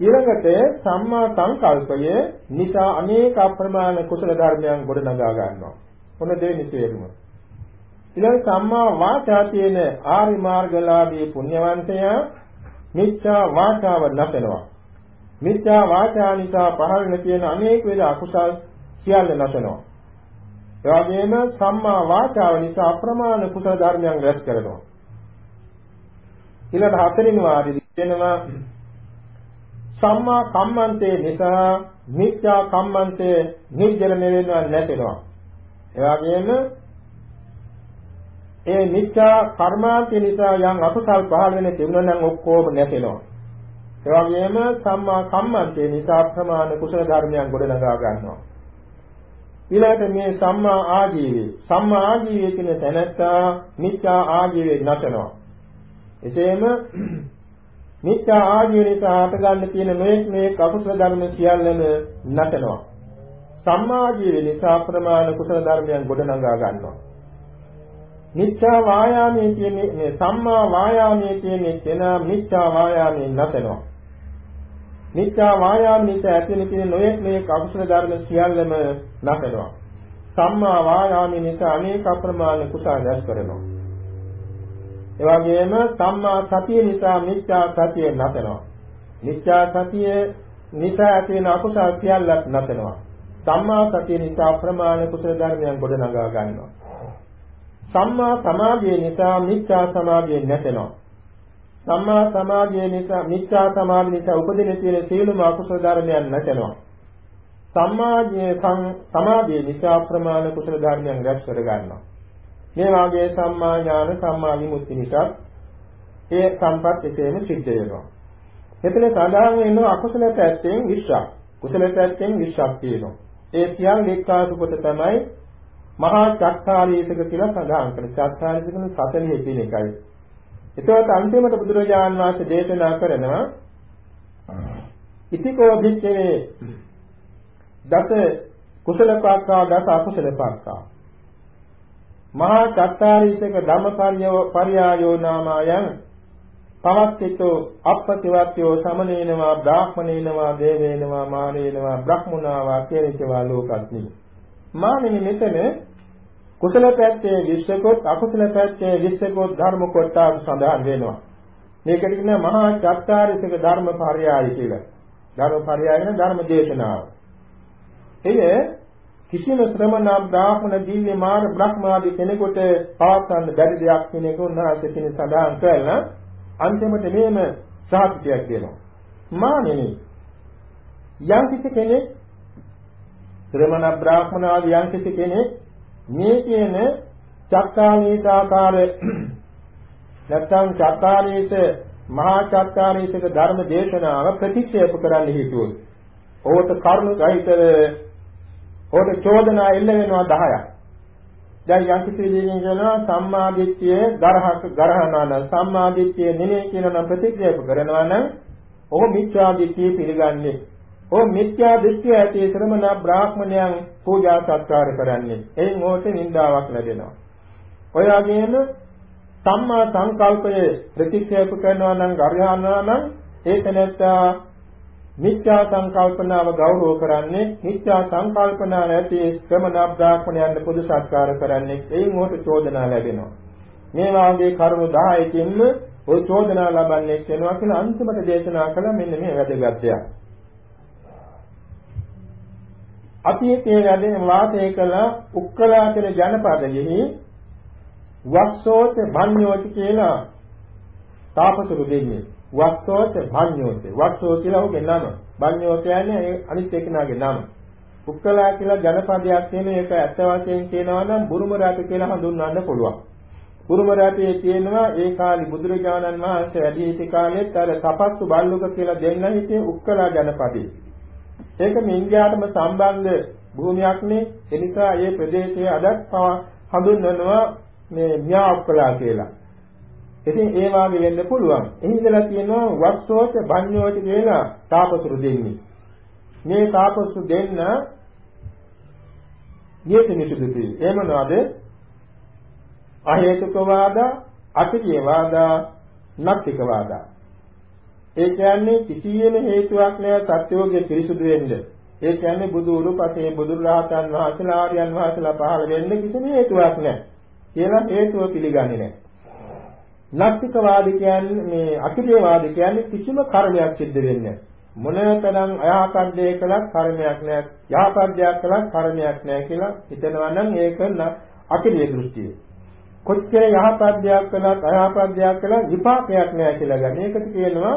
ඊළඟට සම්මා සංකල්පය නිසා අනේක අප්‍රමාණ කුසල ධර්මයන් ගොඩනගා ගන්නවා. මොන දෙවෙනි තේරුම. ඊළඟ සම්මා වාචා තියෙන ආරි මාර්ගලාභී පුණ්‍යවන්තයා මිච්ඡා වාචාව නැතනවා. මිච්ඡා වාචා නිසා පහළ තියෙන අනේක වේද අකුසල් සියල්ල නැතනවා. ඒ වගේම සම්මා වාචාව නිසා අප්‍රමාණ කුසල ධර්මයන් රැස් කරනවා. ඊළඟ හතරින් වාදී වෙනවා සම්මා කම්මන්තේ නිසා මිත්‍යා කම්මන්තේ නිර්ජලණය වෙනවා නැතෙනවා. ඒ වගේම ඒ මිත්‍යා කර්මාන්තේ නිසා යම් අකුසල් පහළ වෙන තිබුණා නම් ඔක්කොම නැතෙනවා. ඒ වගේම සම්මා කම්මන්තේ නිසා ප්‍රමාණ කුසල ධර්මයන් ගොඩනගා ගන්නවා. ඊළඟට මේ සම්මා ආජීවය සම්මා ආජීවය කියන තැනත්තා මිත්‍යා ආජීවය නැතනවා. එසේම මිත්‍යා ආජීව නිසා හටගන්න තියෙන මේක් මේ අකුසල ධර්ම සියල්ලම නැතනවා. සම්මා ජීව නිසා ප්‍රමාණ කුසල ධර්මයන් ගොඩනගා ගන්නවා. මිත්‍යා වායාමයේ කියන්නේ මේ සම්මා වායාමයේ කියන්නේ කෙනා මිත්‍යා වායාමයෙන් නැතනවා. මිත්‍යා වායාම නිසා ඇතිවෙන තියෙන නොයෙක් මේ අකුසල ධර්ම සියල්ලම නැතනවා. සම්මා වායාමයේ නිසා අනේක අප්‍රමාණ කුසල රැස් කරනවා. ඒ වගේම සම්මා සතිය නිසා මිත්‍යා සතිය නැතනවා. මිත්‍යා සතිය නිසා ඇති වෙන අකුසල සියල්ලක් නැතනවා. සම්මා සතිය නිසා ප්‍රමාණ කුසල ධර්මයන් ගොඩනගා ගන්නවා. සම්මා සමාධිය නිසා මිත්‍යා සමාධිය නැතනවා. සම්මා සමාධිය නිසා මිත්‍යා සමාධිය නිසා උපදින තියෙන සියලුම අකුසල ධර්මයන් නැතනවා. සම්මාදියේ සමාධිය නිසා ප්‍රමාණ කුසල ධර්මයන් රැස් කර ගන්නවා. මේ වාගේ සම්මා ඥාන සම්මා විමුක්ති නිසා ඒ සම්පත් එසේම සිද්ධ වෙනවා. මෙතන සඳහන් වෙනවා අකුසල පැත්තෙන් 20ක්. කුසල පැත්තෙන් 20ක් තියෙනවා. ඒ සියල්ල එක්කාසු කොට තමයි මහා චත්තාරීසක කියලා සඳහන් කරන. චත්තාරීසක කියන්නේ 40 කියන එකයි. එතකොට අන්තිමට බුදුරජාණන් වහන්සේ දේශනා කරනවා ඉතිකෝ භික්ඛවේ දස කුසල පාක්කා දස අකුසල පාක්කා මහා චත්තාරීසක ධම්මපරියෝ පරියායෝ නාමයන් පවත්තිතෝ අප්පතිවත්යෝ සමනේනවා බ්‍රාහ්මණේනවා දේවේනවා මානේනවා බ්‍රහ්මුණාවා කෙරෙචවා ලෝකස්මි මානෙනි මෙතන කුසල පැත්තේ විශ්වකොත් අකුසල පැත්තේ විශ්වකොත් ධර්ම කොටස් සඳහන් වෙනවා. මේකට කියන මහා චත්තාරීසක ධර්ම පරියාය කියලා. ධර්ම පරියායන ධර්ම දේශනාව. එය කිසිම ශ්‍රමණ බ්‍රාහ්මණ දිව්‍ය මාර බ්‍රහ්මාදී කෙනෙකුට පවත්වන්න බැරි දෙයක් කියන එක උන්වහන්සේ කියන සඳහන් කරලා අන්තිමට මේම සාහිත්‍යයක් දෙනවා. මානෙනි යම් කිසි කෙනෙක් ශ්‍රමණ බ්‍රාහ්මණ ආදී යම් කිසි කෙනෙක් මේ කියන චක්කාලීස ආකාර [CLEARS THROAT] නැත්නම් චක්කාලීස මහා චක්කාලීසක ධර්ම දේශනාව ප්‍රතික්ෂේප කරන්න හිතුවොත් ඕකට කරුණු සහිතව ඕකට චෝදනා එල්ල වෙනවා 10ක් දැන් යම් කිසි දෙයකින් කියනවා සම්මාදිට්ඨිය ගරහක ගරහනවා නම් සම්මාදිට්ඨිය නෙමෙයි කියන නම් ප්‍රතික්ෂේප කරනවා නම් ඔහු මිත්‍යාදිට්ඨිය පිළිගන්නේ. ඔහු මිත්‍යා දෘෂ්ටිය ඇති ශ්‍රමණ බ්‍රාහ්මණයන් පූජා සත්කාර කරන්නේ. එයින් ඔහුට නින්දාවක් ලැබෙනවා. ඔය වගේම සම්මා සංකල්පය ප්‍රතික්ෂේප කරනවා නම් ගරහනවා නම් ඒක නැත්තා මිත්‍යා සංකල්පනාව ගෞරව කරන්නේ මිත්‍යා සංකල්පනා නැති ශ්‍රමණ බ්‍රාහ්මණයන් පොදු සත්කාර කරන්නේ. එයින් උට චෝදනා ලැබෙනවා. මේ වාගේ කරුණු 10කින්ම ওই චෝදනා ලබන්නේ වෙනවා කියලා අන්තිමට දේශනා කළා මෙන්න මේ වැදගත් දෙයක්. අතීතයේ වැඩෙන වාසය කළ උක්කලාචල ජනපදයෙහි වස්සෝත භඤ්ඤෝති කියලා තාපසරු දෙන්නේ. වස්සෝත භඤ්ඤෝත. වස්සෝ කියලා ඔහුගේ නම. භඤ්ඤෝ කියන්නේ අනිත් එක්කෙනාගේ නම. උක්කලා කියලා ජනපදයක් තියෙන එක ඇත්ත වශයෙන් කියනවා නම් බුරුම රට කියලා හඳුන්වන්න පුළුවන්. බුරුම රටේ තියෙනවා ඒ කාලේ බුදුරජාණන් වහන්සේ වැඩි සිටි කාලෙත් අර තපස්සු බල්ලුක කියලා දෙන්න හිටියේ උක්කලා ජනපදේ ඒක මින්ගයාටම සම්බන්ධ භූමියක් නේ. එනිසා මේ ප්‍රදේශයේ අදත් හඳුන්වනවා මේ න්‍යා උක්කලා කියලා. ඉතින් ඒ වාගේ වෙන්න පුළුවන්. එහි ඉඳලා තියෙනවා වස්සෝච බඤ්ඤෝච කියලා තාපසුරු දෙන්නේ. මේ තාපසු දෙන්න නියතනි සුදුසුයි. ඒ මොනවාද? අහේතුක වාදා, අතිරිය වාදා, නත්තික වාදා. ඒ කියන්නේ කිසියම් හේතුවක් නැව සත්‍යෝගේ පිරිසුදු වෙන්න. ඒ කියන්නේ බුදු උරුපතේ බුදු රහතන් වහන්සේලා ආර්යයන් වහන්සේලා පහළ වෙන්න කිසිම හේතුවක් නැහැ. කියලා හේතුව පිළිගන්නේ නැහැ. නාස්තිකවාද කියන්නේ මේ අකිදේවාද කියන්නේ කිසිම කර්මයක් සිද්ධ වෙන්නේ මොනතරම් අයහපත් දෙයක් කළත් කර්මයක් නෑ යහපත් දෙයක් කළත් කර්මයක් නෑ කියලා හිතනවා නම් ඒක අකිදේ දෘෂ්ටිය. කොච්චර යහපත් දෙයක් කළත් අයහපත් දෙයක් කළත් විපාකයක් නෑ කියලා ගන්න. ඒකට කියනවා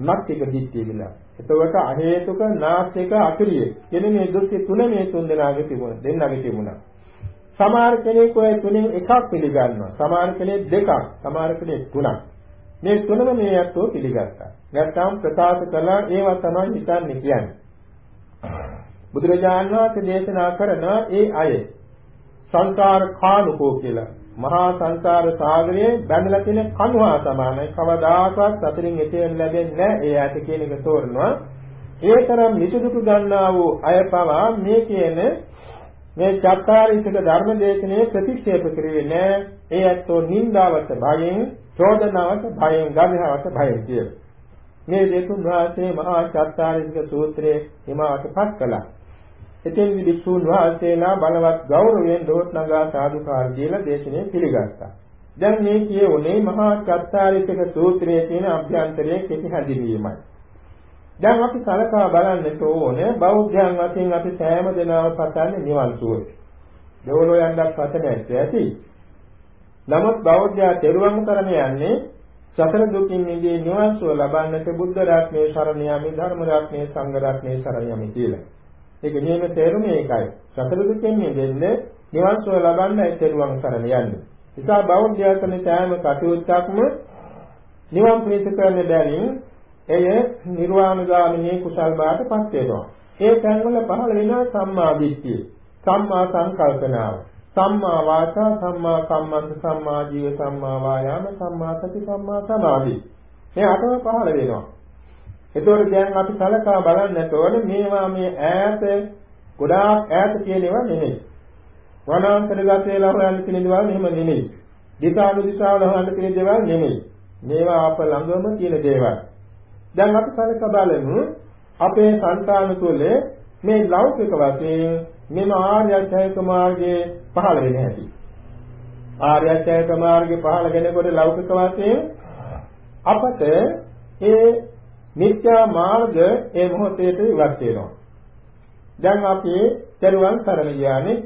නාස්තික දිට්ඨිය කියලා. එතකොට අහේතුක නාස්තික අකිරිය කියන මේ දෘෂ්ටි තුන මේ තුන් දෙනාගේ තිබුණා. දෙන්නගේ තිබුණා. සමහර කෙනෙක් ඔය තුනෙන් එකක් පිළිගන්නවා. සමහර කෙනෙක් දෙකක්, සමහර කෙනෙක් තුනක්. මේ තුනම මේ අත්ෝ පිළිගත්තා. නැත්නම් ප්‍රකාශ කළා ඒවා තමයි හිතන්නේ කියන්නේ. බුදුරජාණන් වහන්සේ දේශනා කරන ඒ අය සංකාර කානුකෝ කියලා මහා සංසාර සාගරයේ බැඳලා තියෙන කණුහා සමානයි. කවදාකවත් අතරින් එතෙන් ලැබෙන්නේ නැහැ. ඒ ඇත කියන එක තෝරනවා. ඒ තරම් නිසුදුතු ගන්නා වූ අය පවා මේ කියන මේ චත්තාරිසක ධර්ම දේශනේ ප්‍රතික්ෂේප කරුවේ නෑ. ඒ ඇත්තෝ නින්දාවට භයෙන්, චෝදනාවට භයෙන්, ගාමිහාවට භයෙන් කියලා. මේ දෙතුන් වාසේ මහා චත්තාරිසක සූත්‍රයේ හිමාවටපත් කළා. එතෙන් විසුණු වහන්සේලා බලවත් ගෞරවයෙන් දොත් නගා සාදුකාර කියලා දේශනේ පිළිගත්තා. දැන් මේ කියුනේ මහා චත්තාරිසක සූත්‍රයේ තියෙන අභ්‍යන්තරයේ කෙටි හැඳින්වීමයි. දැන් අපි කලකා බලන්නට ඕන බෞද්ධයන් වශයෙන් අපි සෑම දෙනාම පතන්නේ නිවන් සුවය. දෙවොලෝ යන්නත් පත නැත් ඇති. නමුත් බෞද්ධයා තෙරුවන් කරණ යන්නේ සතර දුකින් මිදී නිවන් සුව ලබන්නට බුද්ධ රත්නයේ සරණ යමි ධර්ම රත්නයේ සංඝ රත්නයේ සරණ යමි කියලා. ඒක නියම තේරුම ඒකයි. සතර දුකින් මිදෙන්නේ නිවන් සුව ලබන්නයි තෙරුවන් කරණ යන්නේ. නිසා බෞද්ධයා කරන සෑම කටයුත්තක්ම නිවන් ප්‍රීති කරන බැවින් එය නිර්වාණගාමිනී කුසල් බාටපත් වෙනවා. ඒ තැන්වල පහළ වෙන සම්මා දිට්ඨිය, සම්මා සංකල්පනාව, සම්මා වාචා, සම්මා කම්මන්ත, සම්මා ජීව, සම්මා වායාම, සම්මා සති, සම්මා සමාධි. මේ අටම පහළ වෙනවා. එතකොට දැන් අපි සලකා බලන්නට ඕනේ මේවා මේ ඈත ගොඩාක් ඈත කියන ඒවා නෙමෙයි. වනාන්තරගත වෙලා හොයන්න තියෙන දේවල් මෙහෙම නෙමෙයි. දිසානු දිසාවල හොයන්න තියෙන දේවල් නෙමෙයි. මේවා අප ළඟම තියෙන දේවල්. දැන් අපි කලක බලමු අපේ సంతාන තුළ මේ ලෞකික වශයෙන් මෙම ආර්ය අෂ්ටාංග මාර්ගයේ පහළ වෙන හැටි. ආර්ය අෂ්ටාංග මාර්ගයේ පහළ වෙනකොට ලෞකික වශයෙන් අපට ඒ මිත්‍යා මාර්ග ඒ මොහොතේට ඉවත් වෙනවා. දැන් අපි දරුවන් සරණ ගියානේ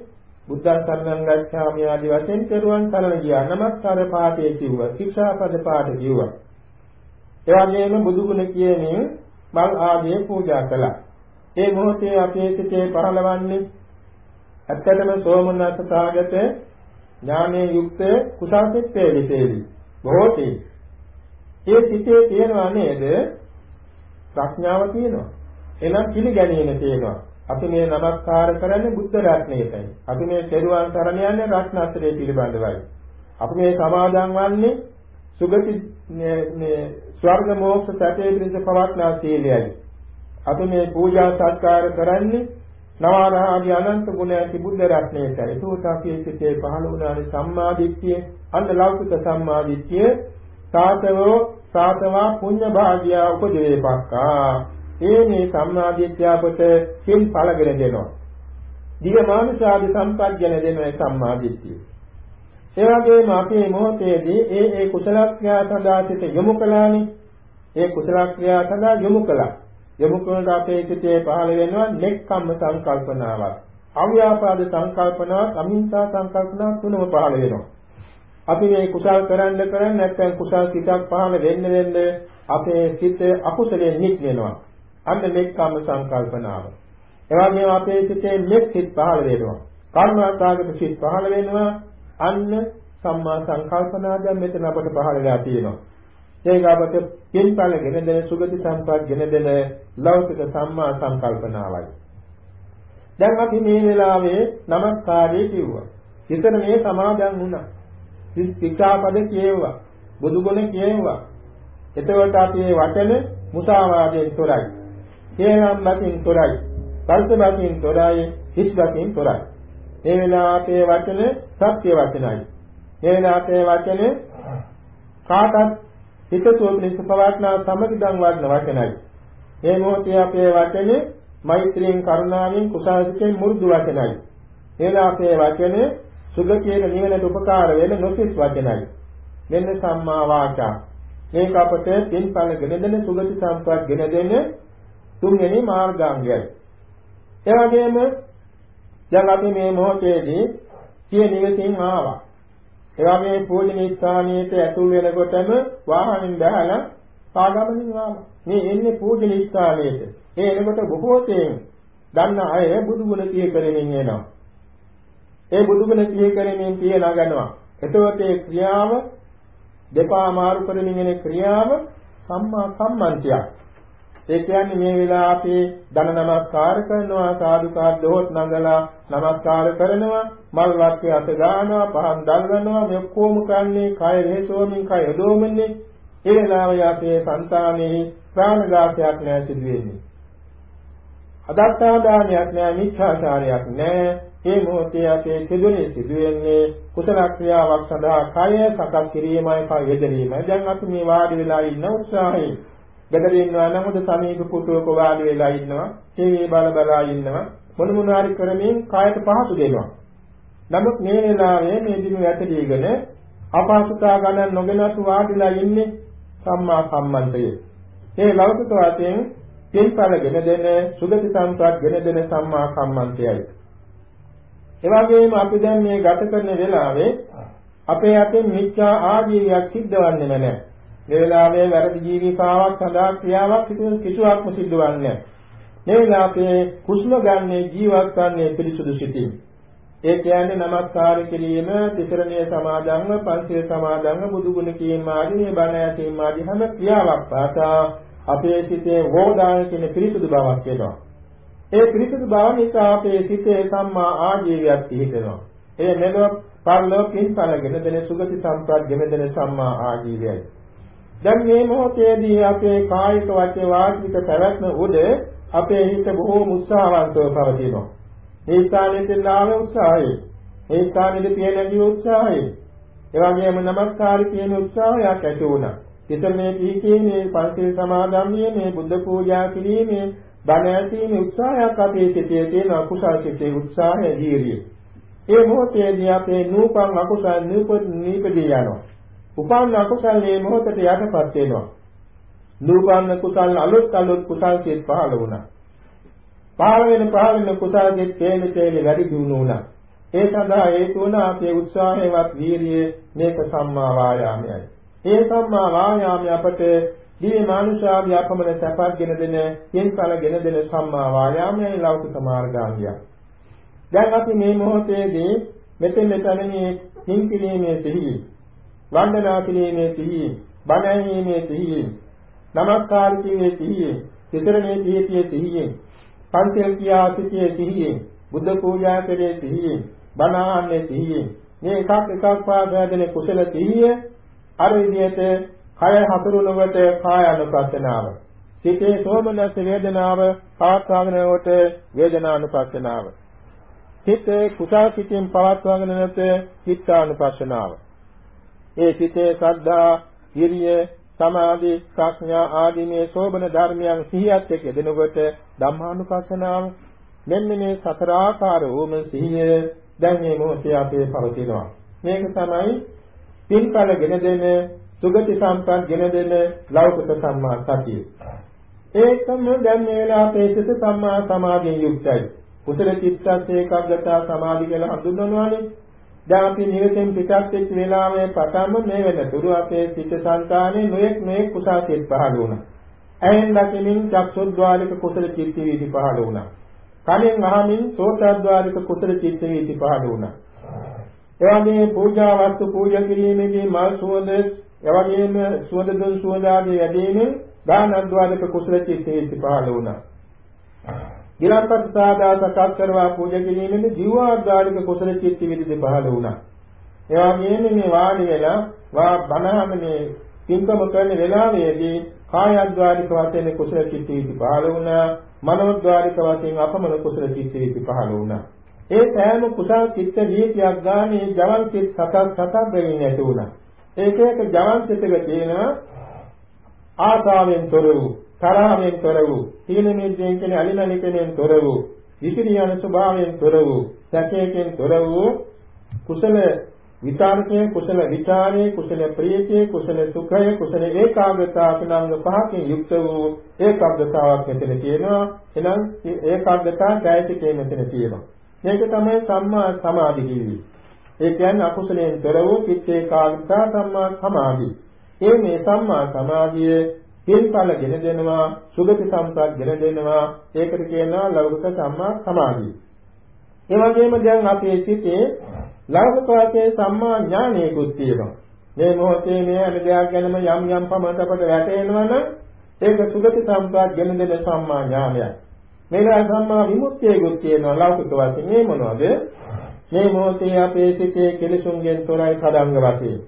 බුද්ධං සරණං ගච්ඡාමි ආදී වශයෙන් දරුවන් සරණ ගියා. නමස්කාර පාඨය කිව්වා. ශික්ෂාපද පාඨ කිව්වා. ඒ වගේම බුදු ගුණ කියමින් මල් ආදී පූජා කළා. ඒ මොහොතේ අපේ සිතේ පහළවන්නේ ඇත්තටම සෝමනස්ස සාගත ඥානයේ යුක්ත කුසල් සිත්තේ විශේෂයි. බොහෝතේ. ඒ සිතේ තියෙනවා නේද? ප්‍රඥාව තියෙනවා. එනම් පිළිගැනීම තියෙනවා. අපි මේ নমස්කාර කරන්නේ බුද්ධ රත්නයටයි. අපි මේ සෙරුවන් සරණ යන්නේ රත්නත්‍රයේ පිළිබඳවයි. අපි මේ සමාදන් වන්නේ සුගති මේ ස්වර්ග මොක්ෂ සැපේ පිණිස පවත්නා සීලයයි. අපි මේ පූජා සත්කාර කරන්නේ නවාරාදී අනන්ත ගුණ ඇති බුද්ධ රත්නයටයි. ඒකෝට අපි සිතේ පහළ වුණානේ සම්මාදිට්ඨිය, අන්න ලෞකික සම්මාදිට්ඨිය, සාතවෝ සාතවා පුඤ්ඤ භාග්‍ය උපදේපක්කා. ඒ මේ සම්මාදිට්ඨියපත සිල් ඵලගෙන දෙනවා. දිව මානසාදී සම්පජ්ජන දෙන සම්මාදිට්ඨිය. ඒ වගේම අපේ මොහොතේදී ඒ ඒ කුසල ක්‍රියා සඳහා සිට යොමු කළානේ. ඒ කුසල ක්‍රියා සඳහා යොමු කළා. යොමු කරන අපේ සිතේ පහළ වෙනවා නෙක්ඛම්ම සංකල්පනාවක්. අව්‍යාපාද සංකල්පනාවක්, අමිංසා සංකල්පනාවක් තුනම පහළ වෙනවා. අපි මේ කුසල් කරන්න කරන්න නැත්නම් කුසල් සිතක් පහළ වෙන්න වෙන්න අපේ සිත අකුසලයෙන් නික්මෙනවා. අන්න නෙක්ඛම්ම සංකල්පනාව. එවැගේම අපේ සිතේ මෙත් සිත් පහළ වෙනවා. කර්මාකාගත සිත් පහළ වෙනවා. අන්න සම්මා සංකල්පනා දැන් මෙතන අපට පහළ වෙලා තියෙනවා. ඒක අපට පින්පල ගෙන දෙන සුගති සම්පත් ගෙන දෙන ලෞකික සම්මා සංකල්පනාවයි. දැන් අපි මේ වෙලාවේ নমස්කාරය කිව්වා. හිතන මේ සමාදන් වුණා. සිතාපද කියෙව්වා. බුදුගුණ කියෙව්වා. එතකොට අපි මේ වචන මුසාවාදයෙන් තොරයි. හේනම් බකින් තොරයි. කල්ප බකින් තොරයි. හිස් බකින් තොරයි. මේ වෙලාවේ වචන සත්‍ය වචනයි. මේ වෙලාවේ වචන කාටත් හිතසුව පිණිස පවත්නා සමගිදන් වඩන වචනයි. මේ මොහොතේ අපේ වචනේ මෛත්‍රියෙන් කරුණාවෙන් කුසාසිතෙන් මුරුදු වචනයි. එලා අපේ වචනේ සුගතියේ නිවනට උපකාර වෙන නොසිස් වචනයි. මෙන්න සම්මා වාචා. මේක අපට පින්පල ගෙන දෙන සුගති සම්පත් ගෙන දෙන තුන්වෙනි මාර්ගාංගයයි. ඒ වගේම දැන් අපි මේ මොහොතේදී සිය නිවසින් ආවා. ඒ වගේ පූජනීය ස්ථානයට ඇතුල් වෙනකොටම වාහනින් බහලා පාගමනින් ආවා. මේ එන්නේ පූජනීය ස්ථානයට. ඒ එනකොට බොහෝ තෙන් දන්න අය බුදු ගුණ කිය කරමින් එනවා. ඒ බුදු ගුණ කිය කරමින් පිය නගනවා. එතකොට ඒ ක්‍රියාව දෙපා මාරු කරමින් එන ක්‍රියාව සම්මා සම්මන්තියක්. ඒ කියන්නේ මේ වෙලාව අපි ධන නමස්කාර කරනවා සාදුකාර දොහොත් නඟලා නමස්කාර කරනවා මල් වත්කේ අත ගන්නවා පහන් දල්වනවා මේ ඔක්කොම කරන්නේ කය වේසෝමින් කය යොදවමින්නේ. ඒ වෙලාවේ අපේ సంతානේ ප්‍රාණඝාතයක් නැහැ සිදු වෙන්නේ අදත්තාදානයක් නැහැ මිච්ඡාචාරයක් නැහැ. මේ මොහොතේ අපේ සිදුනේ සිදුවෙන්නේ කුසල ක්‍රියාවක් සඳහා කය සකස් කිරීමයි කය යෙදීමයි දැන් අපි මේ වාඩි වෙලා ඉන්න උත්සාහයෙන් ගෙදර ඉන්නවා. නම් හොඳ සමීප පුටුවක වාඩි වෙලා ඉන්නවා. ටීවී බල බලා ඉන්නවා. මොන මොන හරි කරමින් කායට පහසු දෙනවා. නමුත් මේ වෙලාවේ මේ දින වැටදීගෙන අපහසුතා ගණන් නොගෙනත් වාඩිලා ඉන්නේ සම්මා සම්මන්තයේ ඒ ලෞකික වාතයෙන් පින්පලගෙන දෙන සුගති සම්පත් ගෙන දෙන සම්මා සම්මන්තයයි එවැගේම අපි දැන් මේ ගත කරන වෙලාවේ අපේ අතින් මිච්ඡා ආජීවයක් සිද්ධවන්නේ නැහැ. මේ වෙලාවේ වැරදි ජීවිකාවක් සඳහා ක්‍රියාවක් සිදු කිසිවක්ම සිදුවන්නේ නැහැ. මේ වෙලාවේ කුෂ්ම ගන්නේ ජීවත් වන්නේ පිරිසුදු සිතින්. ඒ කියන්නේ নমස්කාර කිරීම, තිසරණීය සමාදන්ව, පංචශීල සමාදන්ව, බුදුගුණ කීම ආදී මේ බණ ඇසීම ආදී හැම ක්‍රියාවක් පාසා අපේ සිතේ වෝදාන කියන පිරිසුදු බවක් එනවා. ඒ පිරිසුදු බව නිසා අපේ සිතේ සම්මා ආජීවයක් පිහිටනවා. ඒ මෙලොව පරලෝකින් පරගෙන දෙන සුගති සම්ප්‍රාප්ත ගෙන දෙන සම්මා ආජීවයයි. දැන් මේ මොහොතේදී අපේ කායික වචේ වාචික පැවැත්ම උද අපේ හිත බොහෝම උත්සාහවන්තව පවතිනවා. මේ ස්ථානයේ ලාභ උත්සාහය, මේ ස්ථානයේ පියනදී උත්සාහය, එවැගේම නමස්කාරී කියන උත්සාහයක් ඇති වුණා. හිත මේ දීකීමේ පරිසර සමාදම්මියේ මේ බුද්ධ පූජා කිරීමේ බණ ඇසීමේ උත්සාහයක් අපේ සිතේ තියෙන අකුසල් සිතේ උත්සාහය දීරිය. ඒ මොහොතේදී අපේ නූපන් අකුසල් නූප නීපදී යනවා. උපන්න අකුසලයේ මොහොතට යටපත් වෙනවා. නූපන්න කුසල් අලුත් අලුත් කුසල් සිත් පහළ වුණා. පහළ වෙන පහළ වෙන කුසල් සිත් තේලි තේලි වැඩි දියුණු වුණා. ඒ සඳහා හේතු වුණ අපේ උත්සාහයවත් වීරිය මේක සම්මා වායාමයයි. ඒ සම්මා වායාමය අපට දිව්‍ය මානුෂාදී අපමණ සැපක්ගෙන දෙන, පින්කලගෙන දෙන සම්මා වායාමයේ ලෞකික මාර්ගාංගය. දැන් අපි මේ මොහොතේදී මෙතෙන් මෙතනදී හිං කිරීමේ සිහිය, වන්දනා කිරීමේ සිහිය, බණ ඇහිීමේ සිහිය, නමස්කාර කිරීමේ සිහිය, සිතරණේ සිහියේ සිහිය, පන්සල් කියා සිටියේ සිහිය, බුද්ධ පූජා කරේ සිහිය, බණ අහන්නේ සිහිය. මේ එකක් එකක් පාදයෙන් කුසල සිහිය අර විදිහට කය හසුරුවනකොට කාය අනුපස්සනාව. සිතේ සෝමනස් වේදනාව පවත්වාගෙනකොට වේදනානුපස්සනාව. සිතේ කුසල් සිතින් පවත්වාගෙන නැත චිත්තානුපස්සනාව. ඒ සිතේ ශ්‍රද්ධා, විරිය, සමාධි, ප්‍රඥා ආදී මේ සෝබන ධර්මයන් සිහියත් එක්ක දෙනකොට ධම්මානුපස්සනාව මෙන්න මේ සතර ආකාර වූම සිහිය දැන් මේ මොහොතේ අපේ පවතිනවා. මේක තමයි පින්කලගෙන දෙන සුගති සම්පත් ගෙන දෙන ලෞකික සම්මා සතිය. ඒකම දැන් මේ වෙලාවේ සිත සම්මා සමාධියෙන් යුක්තයි. කුසල චිත්තස් ඒකාග්‍රතා සමාධි කියලා හඳුන්වනවානේ. දැන් අපි නිවෙතෙන් පිටත් වෙච්ච වෙලාවේ පටන්ම මේ වෙනතුරු අපේ සිත සංකානේ නොයෙක් නොයෙක් කුසල චිත් පහළ වුණා. ඇයෙන් දකිනින් චක්සොද්්වාරික කුසල චිත්ත වීදි පහළ වුණා. කනෙන් අහමින් සෝතද්්වාරික කුසල චිත්ත වීදි පහළ වුණා. එවැගේ පූජා වස්තු පූජා කිරීමේදී මල් සුවඳ එවැගේම සුවඳ දුන් සුවඳ ආදී වැඩිමින් දානද්්වාරික කුසල චිත්ත වීදි පහළ වුණා. ගිලන්පත් සාදා සකස් කරවා පූජා කිරීමෙන් ජීවාද්වාරික කුසල චිත්ත විදිහට පහළ වුණා. ඒ වගේම මේ වාඩි වෙලා වා බණහමනේ පින්කම කරන වෙලාවේදී කායද්වාරික වශයෙන් කුසල චිත්ත විදි පහළ වුණා. මනෝද්වාරික වශයෙන් අපමණ කුසල චිත්ත විදි පහළ වුණා. ඒ සෑම කුසල චිත්ත වීතියක් ගානේ ජවන් චිත් සතක් සතක් වෙමින් ඇති වුණා. ඒක එක ජවන් චිත්තක තියෙන ආසාවෙන් තොර වූ තරහවෙන් තොර වූ තීන මිද්දෙන් කියන අලිනලිකෙන් තොර වූ විසිරියන ස්වභාවයෙන් තොර වූ සැකයෙන් තොර වූ කුසල විචාරකයේ කුසල විචාරයේ කුසල ප්‍රීතියේ කුසල සුඛයේ කුසල ඒකාග්‍රතාව කියන පහකින් යුක්ත වූ ඒකාග්‍රතාවක් මෙතන තියෙනවා. එහෙනම් ඒකාග්‍රතාව කායිකයේ මෙතන තියෙනවා. මේක තමයි සම්මා සමාධි කියන්නේ. ඒ කියන්නේ අකුසලයෙන් තොර වූ චිත්ත ඒකාග්‍රතාව සම්මා සමාධි. ඒ මේ සම්මා සමාධිය පින්ඵල ගෙන දෙනවා සුගති සම්ප්‍රාප්ත ගෙන දෙනවා. ඒකට කියනවා ලෞකික සම්මා සමාධිය. ඒ වගේම දැන් අපේ සිතේ ලෞකික වාක්‍යයේ සම්මා ඥානයකුත් තියෙනවා. මේ මොහොතේ මේ අනිදයක් ගැනම යම් යම් පමණකට අපට වැටෙනවනම් ඒක සුගති සම්ප්‍රාප්ත ගෙන දෙන සම්මා ඥානයක්. මේලා සම්මා විමුක්තියකුත් තියෙනවා ලෞකික වාක්‍යයේ මේ මොනවද? මේ මොහොතේ අපේ සිතේ කෙලෙසුන්ගෙන් තොරයි කඩංග වශයෙන්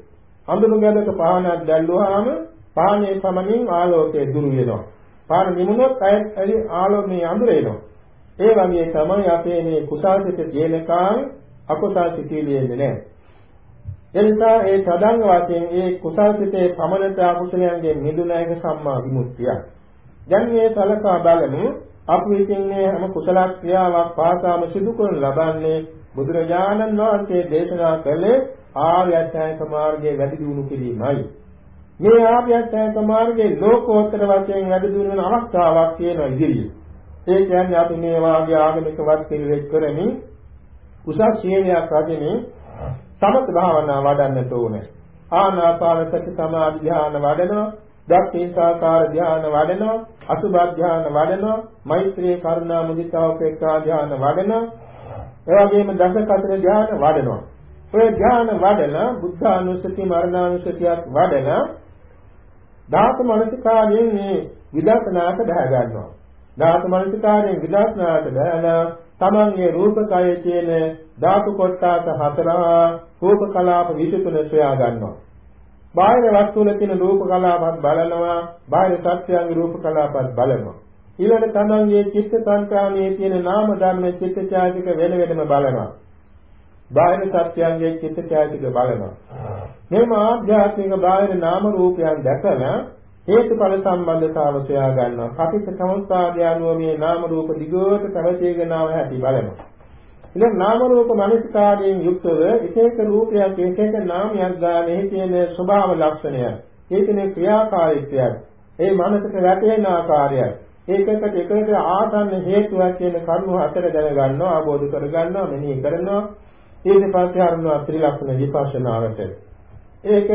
අඳුරු ගැලක පහනක් දැල්ලුවාම පානේ පමණින් ආලෝකය දුරු වෙනවා. පාන නිමුණොත් ඇයි ආලෝකයේ අඳුර එනවා. ඒ වගේ තමයි අපේ මේ කුසල්සිත තියෙනකන් අකුසල් සිතිවිලි නැහැ. එනිසා ඒ තදංග වශයෙන් ඒ කුසල්සිතේ පමණට අකුසලයන්ගෙන් මිදුණ එක සම්මා විමුක්තිය. දැන් මේ සලකා බලමු අපි විසින් මේ හැම කුසල ක්‍රියාවක් පාසාම සිදු කරන ලබන්නේ බුදුරජාණන් වහන්සේ දේශනා කළේ ආර්ය අෂ්ටාංග මාර්ගයේ වැඩි දියුණු කිරීමයි. මේ ආභ්‍යන්තර මාර්ගයේ ලෝකෝත්තර වශයෙන් වැඩ දුන්න අවස්ථාවක් තියෙනවා ඉදිරියේ. ඒ කියන්නේ අපි මේ වාගේ ආගමික වත් පිළිවෙත් කරමින් උසස් ශ්‍රේණියක් රැඳෙමින් සමත භාවනා වඩන්නට ඕනේ. ආනාපාන සති සමාධි ධ්‍යාන වඩනවා, දක්ඛේසාකාර ධ්‍යාන වඩනවා, අසුභ ධ්‍යාන වඩනවා, මෛත්‍රී කරුණා මුදිතා උපේක්ඛා ධ්‍යාන වඩනවා. ඒ වගේම දස කතර ධ්‍යාන වඩනවා. ඔය ධ්‍යාන වඩලා බුද්ධානුස්සති මරණානුස්සතියක් වඩලා ධාතු මනසිකාරයෙන් මේ විදර්ශනාට බහ ගන්නවා. ධාතු මනසිකාරයෙන් විදර්ශනාට බහලා තමන්ගේ රූපකයේ තියෙන ධාතු කොටස හතරා රූප කලාප 23 සොයා ගන්නවා. බාහිර වස්තු වල තියෙන රූප කලාපත් බලනවා, බාහිර සත්‍යයන්ගේ රූප කලාපත් බලනවා. ඊළඟ තමන්ගේ චිත්ත සංකාමයේ තියෙන නාම ධර්ම චිත්ත ඡායතික වෙන වෙනම බලනවා. බාහිර සත්‍යයන්ගේ චිත්ත ඡායතික බලනවා. මෙම ආධ්‍යාත්මික බාහිර නාම රූපයන් දැකලා හේතුඵල සම්බන්ධතාව සොයා ගන්නවා. කපිත සමුත්පාදය අනුව මේ නාම රූප දිගට පැවතීගෙන ආව හැටි බලනවා. ඉතින් නාම රූප මනස්කාරයෙන් යුක්තව එක එක රූපයක් එක එක නාමයක් ගානේ තියෙන ස්වභාව ලක්ෂණය. ඒකනේ ක්‍රියාකාරීත්වය. ඒ මනසට වැටෙන ආකාරය. ඒකකට එකට ආසන්න හේතුවක් කියන කරුණු හතර දැනගන්නවා, අවබෝධ කරගන්නවා, මෙනෙහි කරනවා. ඊට පස්සේ අරනවා ත්‍රිලක්ෂණ විපස්සනාවට. ඒක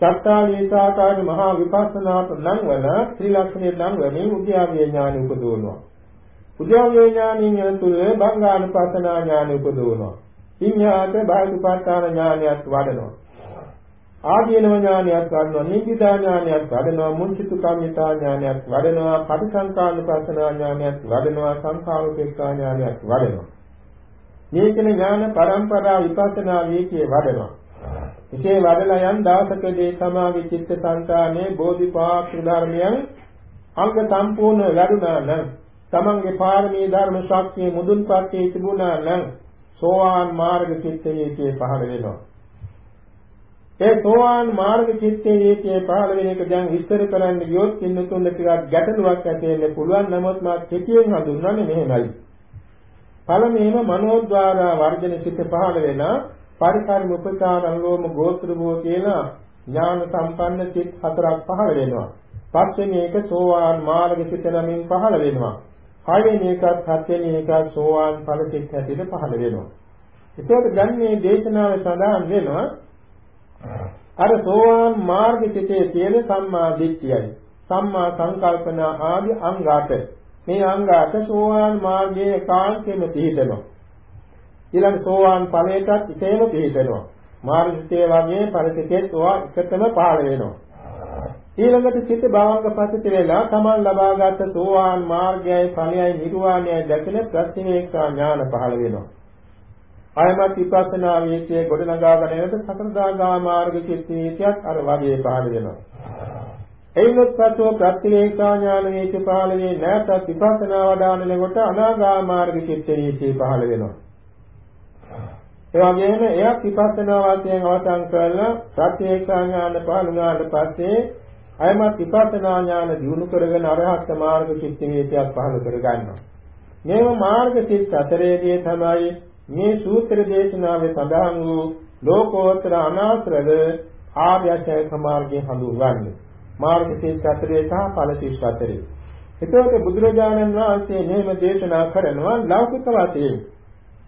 චත්තාලීසාකාරී මහා විපස්සනාට නම් වන ත්‍රිලක්ෂණයේ නම් වෙමින් උද්‍යාවේ ඥාන උපදවනවා. උද්‍යාවේ ඥානින් තුල බංගානුපස්සනා ඥාන උපදවනවා. ඉන්හාට බාහිරපස්ථාන ඥානයත් වඩනවා. ආදීනව ඥානයක් වඩනවා නිබ්බිදා ඥානයක් වඩනවා මුංචිතු කම්මිතා ඥානයක් වඩනවා පටිසංකානුපස්සනා ඥානයක් වඩනවා සංඛාරුපේක්ඛා ඥානයක් වඩනවා මේ කියන ඥාන පරම්පරා විපස්සනා වීතිය වඩනවා එසේ වඩලා යම් දවසකදී සමාධි චිත්ත සංකානේ බෝධිපාක්ෂ ධර්මයන් අංග සම්පූර්ණ වැඩුණා නම් තමන්ගේ පාරමී ධර්ම ශක්තිය මුදුන්පත් වී තිබුණා නම් සෝවාන් මාර්ග චිත්තයේ පහළ වෙනවා ඒ සෝවාන් මාර්ග චිත්තයේ හේතිය පහළ වෙන එක දැන් විස්තර කරන්න ගියොත් කින්නතුන් ටිකක් ගැටලුවක් ඇති වෙන්න පුළුවන් නමුත් මා කෙටියෙන් හඳුන්වන්නේ මෙහෙමයි. පළමුවෙන්ම මනෝද්වාරා වර්ජන සිත පහළ වෙන පරිකාරම උපචාර අනුලෝම ගෝත්‍ර භෝ කියලා ඥාන සම්පන්න චිත් හතරක් පහළ වෙනවා. පස්වෙනි එක සෝවාන් මාර්ග සිත නමින් පහළ වෙනවා. හයවෙනි එකත් හත්වෙනි එකත් සෝවාන් ඵල චිත් හැටියට පහළ වෙනවා. ඒකෝට දැන් මේ දේශනාවේ සඳහන් වෙනවා අර සෝවාන් මාර්ග චිතයේ තියෙන සම්මා දිට්ඨියයි. සම්මා සංකල්පන ආදී අංගාට මේ අංගාට සෝවාන් මාර්ගයේ කාන්තේම පිහිටනවා. ඊළඟ සෝවාන් ඵලයටත් ඉතේම පිහිටනවා. මාර්ගිතේ වගේ පරිසිතෙත් ඔවා එකතම පහළ වෙනවා. ඊළඟට සිත භාවංග පසිත වෙලා තමන් ලබාගත් සෝවාන් මාර්ගයයි ඵලයයි නිර්වාණයයි දැකලා ප්‍රතිවේක්ෂා ඥාන පහළ වෙනවා. ආයමත් විපස්සනා වේකයේ ගොඩනගාගෙන යනකොට සතරදාගා මාර්ග චිත්තීතියක් අර වගේ පහළ වෙනවා. එයිනොත් පසුව ප්‍රතිවේක්ෂා ඥාන වේක පහළ වේ නැත්නම් විපස්සනා වඩානනකොට අනාගා මාර්ග චිත්තීතිය පහළ වෙනවා. ඒ වගේම එයක් විපස්සනා වාසයෙන් අවසන් කරලා ප්‍රතිවේක්ෂා ඥාන පහළ වුණාට පස්සේ අයමත් විපස්සනා ඥාන දිනු කරගෙන අරහත් මාර්ග චිත්තීතියක් පහළ කර ගන්නවා. මේව මාර්ග චිත්ත අතරේදී තමයි මේ සූත්‍ර දේශනාවේ සඳහන් වූ ලෝකෝත්තර අනාශ්‍රව ආර්ය අෂ්ටාංග මාර්ගය හඳුන්වන්නේ. මාර්ග 34 සහ ඵල 34. එතකොට බුදුරජාණන් වහන්සේ මෙහෙම දේශනා කරනවා ලෞකික වශයෙන්.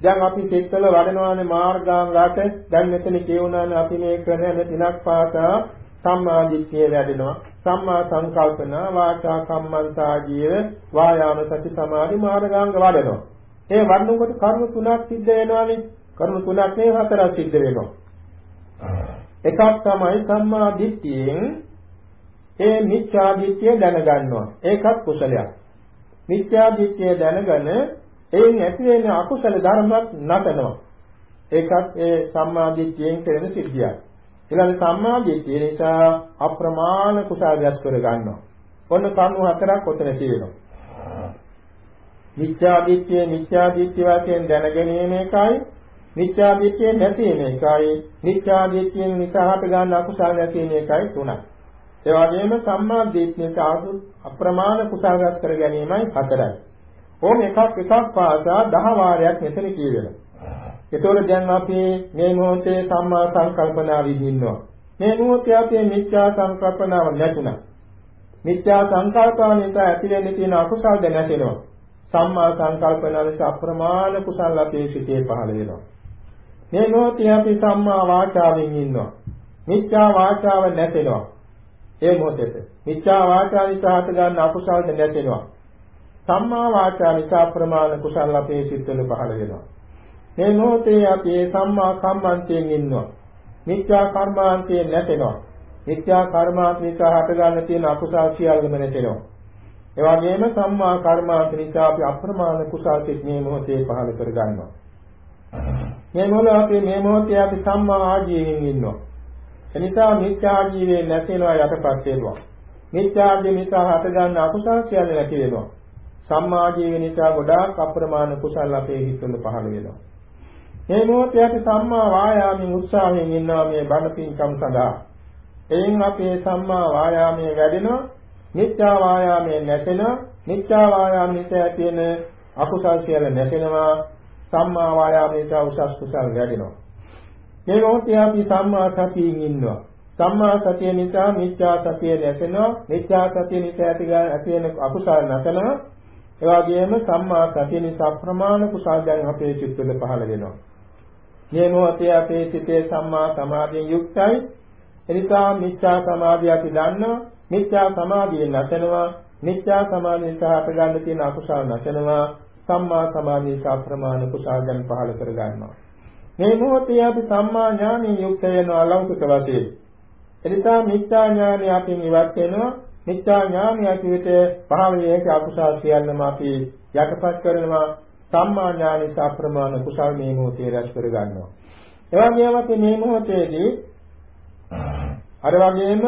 දැන් අපි සිත්වල වඩනවානේ මාර්ගාංගات දැන් මෙතන කියුණානේ අපි මේ කරන දිනක් පාසා සම්මාදිට්ඨිය වැඩෙනවා. සම්මා සංකල්පන වාචා කම්මන්තා ජීව වායාම සති සමාධි මාර්ගාංග වඩනවා. ඒ වඩනකොට කර්ම තුනක් සිද්ධ වෙනවානේ. කර්ම තුනක් නේ හතරක් සිද්ධ වෙනවා. එකක් තමයි සම්මා දිට්ඨියෙන් ඒ මිච්ඡා දිට්ඨිය දැනගන්නවා. ඒකත් කුසලයක්. මිත්‍යා දිට්ඨිය දැනගෙන එයින් ඇති වෙන අකුසල ධර්මයක් නතනවා. ඒකත් ඒ සම්මා දිට්ඨියෙන් කරන සිද්ධියක්. ඊළඟ සම්මා දිට්ඨිය නිසා අප්‍රමාණ කුසලයක් කර ගන්නවා. ඔන්න කර්ම හතරක් ඔතන තියෙනවා. මිත්‍යාදිත්‍ය මිත්‍යාදිත්‍ය වශයෙන් දැනගැනීම එකයි මිත්‍යාදිත්‍ය නැති වෙන එකයි මිත්‍යාදිත්‍යෙන් නිසා හට ගන්න අකුසල නැති වෙන එකයි තුනයි ඒ වගේම සම්මා දිට්ඨියට ආසු අප්‍රමාණ කුසලගත කර ගැනීමයි හතරයි ඕම එකක් එකක් පාසා දහ වාරයක් මෙතන කියවෙනවා ඒතකොට දැන් අපි මේ මොහොතේ සම්මා සංකල්පනා විදින්නවා මේ මොහොතේ අපේ මිත්‍යා සංකල්පනාව නැතුණා මිත්‍යා සංකල්පන නිසා ඇති වෙන්න තියෙන අකුසල් දැ නැතෙනවා සම්මා සංකල්පනාලස අප්‍රමාණ කුසල අපේ සිතේ පහළ වෙනවා. මේ මොහොතේ අපි සම්මා වාචාවෙන් ඉන්නවා. මිත්‍යා වාචාව නැතෙනවා. ඒ මොහොතේ මිත්‍යා වාචා නිසා හට ගන්න අකුසල්ද නැතෙනවා. සම්මා වාචා නිසා අප්‍රමාණ කුසල අපේ සිත්වල පහළ වෙනවා. මේ මොහොතේ අපි සම්මා කම්මන්තයෙන් ඉන්නවා. මිත්‍යා කර්මාන්තයෙන් නැතෙනවා. මිත්‍යා කර්මාන්ත නිසා හට ගන්න තියෙන අකුසල් සියල්ලම නැතෙනවා. ඒ වගේම සම්මා කර්මාන්ත නිසා අපි අප්‍රමාණ කුසල් සිත් මේ මොහොතේ පහළ කර ගන්නවා. මේ මොහොතේ අපි මේ මොහොතේ අපි සම්මා ආජීවයෙන් ඉන්නවා. එනිසා මිත්‍යා ආජීවයේ නැතිනවා යටපත් වෙනවා. මිත්‍යා ආජීව නිසා හට ගන්න අකුසල් සියල්ල නැති වෙනවා. සම්මා ආජීව නිසා ගොඩාක් අප්‍රමාණ කුසල් අපේ හිතවල පහළ වෙනවා. මේ මොහොතේ අපි සම්මා වායාමයෙන් උත්සාහයෙන් ඉන්නවා මේ බණ පින්කම් සඳහා. එයින් අපේ සම්මා වායාමයේ වැඩෙනවා මිත්‍යා වායාමයෙන් නැසෙනවා මිත්‍යා වායාමයට ඇතිවෙන අකුසල් සියල්ල නැසෙනවා සම්මා වායාමයට උසස් කුසල් වැඩෙනවා මේ මොහොතේ අපි සම්මා සතියෙන් ඉන්නවා සම්මා සතිය නිසා මිත්‍යා සතිය නැසෙනවා මිත්‍යා සතිය නිසා ඇති වෙන අකුසල් නැසෙනවා ඒ වගේම සම්මා සතිය නිසා ප්‍රමාණ කුසල් දැන් අපේ චිත්තවල පහළ වෙනවා මේ මොහොතේ අපේ සිතේ සම්මා සමාධියෙන් යුක්තයි එනිසා මිච්ඡා සමාධිය අපි දන්නවා. මිච්ඡා සමාධිය නැසෙනවා. මිච්ඡා සමාධිය සහත ගන්න තියෙන අකුසල නැසෙනවා. සම්මා සමාධිය සාප්‍රමාණ කුසාගන් පහල කර ගන්නවා. මේ මොහොතේ අපි සම්මා ඥානෙ යුක්ත වෙනවා ලෞකික වශයෙන්. එනිසා මිච්ඡා ඥානෙ අපින් ඉවත් වෙනවා. මිච්ඡා ඥානෙ ඇතුළත පහළ වේක අකුසල් සියල්ලම අපි යටපත් කරනවා. සම්මා ඥානෙ සාප්‍රමාණ කුසල් මේ මොහොතේ රැස් කර ගන්නවා. එවැගේම අපි මේ මොහොතේදී අර වගේම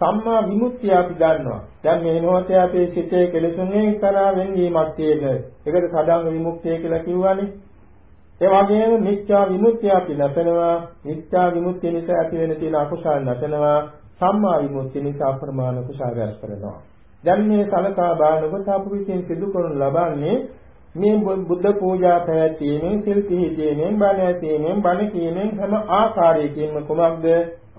සම්මා විමුක්තිය අපි දන්නවා. දැන් මේ මොහොතේ අපේ සිතේ කෙලෙසුන්ගෙන් කරා වෙන්වීමක් තියෙන. ඒකට සදාංග විමුක්තිය කියලා කිව්වනේ. ඒ වගේම මිත්‍යා විමුක්තිය අපි නැසනවා. මිත්‍යා විමුක්තිය නිසා ඇති වෙන තියෙන අකුසල් නැසනවා. සම්මා විමුක්තිය නිසා අප්‍රමාණ කුසල රැස් කරනවා. දැන් මේ සලකා බලනකොට අපු විසින් සිදු කරනු ලබන්නේ මේ බුද්ධ පූජා පැවැත්වීමෙන් සිල් පිළිදීමෙන් බණ ඇසීමෙන් බණ කීමෙන් හැම ආකාරයකින්ම කුමක්ද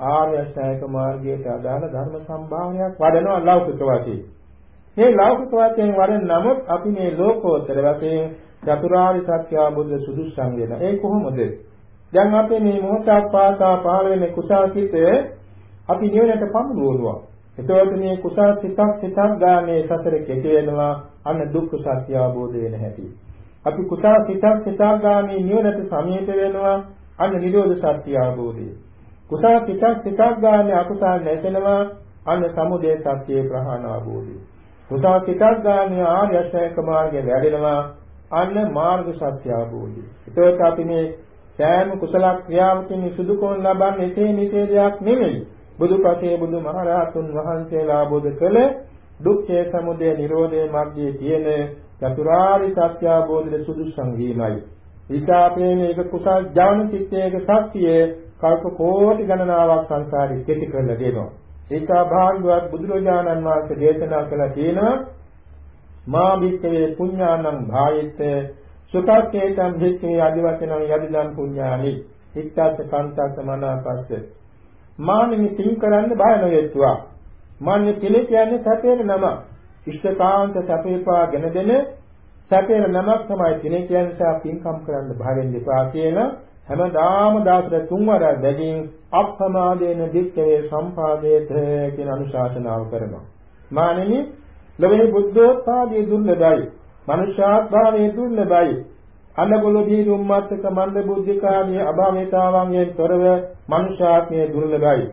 ආර්ය අෂ්ටායක මාර්ගයට අදාළ ධර්ම සම්භාවනයක් වඩනවා ලෞකික වශයෙන්. මේ ලෞකික වශයෙන් වඩන නමුත් අපි මේ ලෝකෝත්තර වශයෙන් චතුරාර්ය සත්‍ය අවබෝධ සුදුසුසම් වෙන. ඒ කොහොමද? දැන් අපි මේ මොහොතක් පාසා පහළ වෙන කුසල් සිත අපි නිවනට පමුණුවනවා. එතකොට මේ කුසල් සිතක් සිතක් ගානේ සතර කෙටි වෙනවා අන්න දුක්ඛ සත්‍ය අවබෝධ වෙන හැටි. අපි කුසල් සිතක් සිතක් ගානේ නිවනට සමීප වෙනවා අන්න නිරෝධ සත්‍ය අවබෝධය. කුසල සිතක් සිතක් ගානේ අකුසල් නැසෙනවා අන්න සමුදය සත්‍යයේ ප්‍රහාණ අවබෝධය. කුසල සිතක් ගානේ ආර්ය අෂ්ටාංග මාර්ගය වැඩෙනවා අන්න මාර්ග සත්‍ය අවබෝධය. ඒකත් අපි මේ සෑම කුසල ක්‍රියාවකින් සුදු කොන් ලබන්නේ තේ නිතේ දෙයක් නෙමෙයි. බුදුපසේ බුදුමහරහතුන් වහන්සේලා ආબોධ කළ දුක්ඛේ සමුදය නිරෝධේ මාර්ගයේ තියෙන චතුරාර්ය සත්‍ය අවබෝධයේ සුදුසු සංගීමයි. ඊටාපේ මේක කුසල් ඥාන චිත්තයක ශක්තිය කල්ප කෝටි ගණනාවක් සංසාරේ කෙටි කරලා දෙනවා. ඒක භාග්‍යවත් බුදුරජාණන් වහන්සේ දේශනා කළා තියෙනවා මා භික්ඛවේ පුඤ්ඤානං භායිත සුතක්කේතං භික්ඛවේ අදිවචනං යදිදං පුඤ්ඤානි ඉත්තස්ස කන්තස්ස මනාපස්ස මානෙමි තින් කරන්න බය නොයෙත්වා මාන්නේ කෙලෙ කියන්නේ සැපේන නම ඉෂ්ඨකාන්ත සැපේපාගෙන දෙන සැපේන නමක් තමයි කෙනෙක් කියන්නේ පින්කම් කරන්න භාවෙන් දෙපා කියන හැමදාම දාසර තුන්වරක් දැකින් අප්‍රමාදේන දික්කේ සම්පාදේත කියන අනුශාසනාව කරනවා. මානෙනි ලොවේ බුද්ධෝත්පාදයේ දුර්ලභයි. මනුෂ්‍යාත්භාවයේ දුර්ලභයි. අනගොල දීරු උම්මත්තක මන්ද බුද්ධිකාමී අභාවිතාවන්ගෙන් තොරව මනුෂ්‍යාත්මයේ දුර්ලභයි.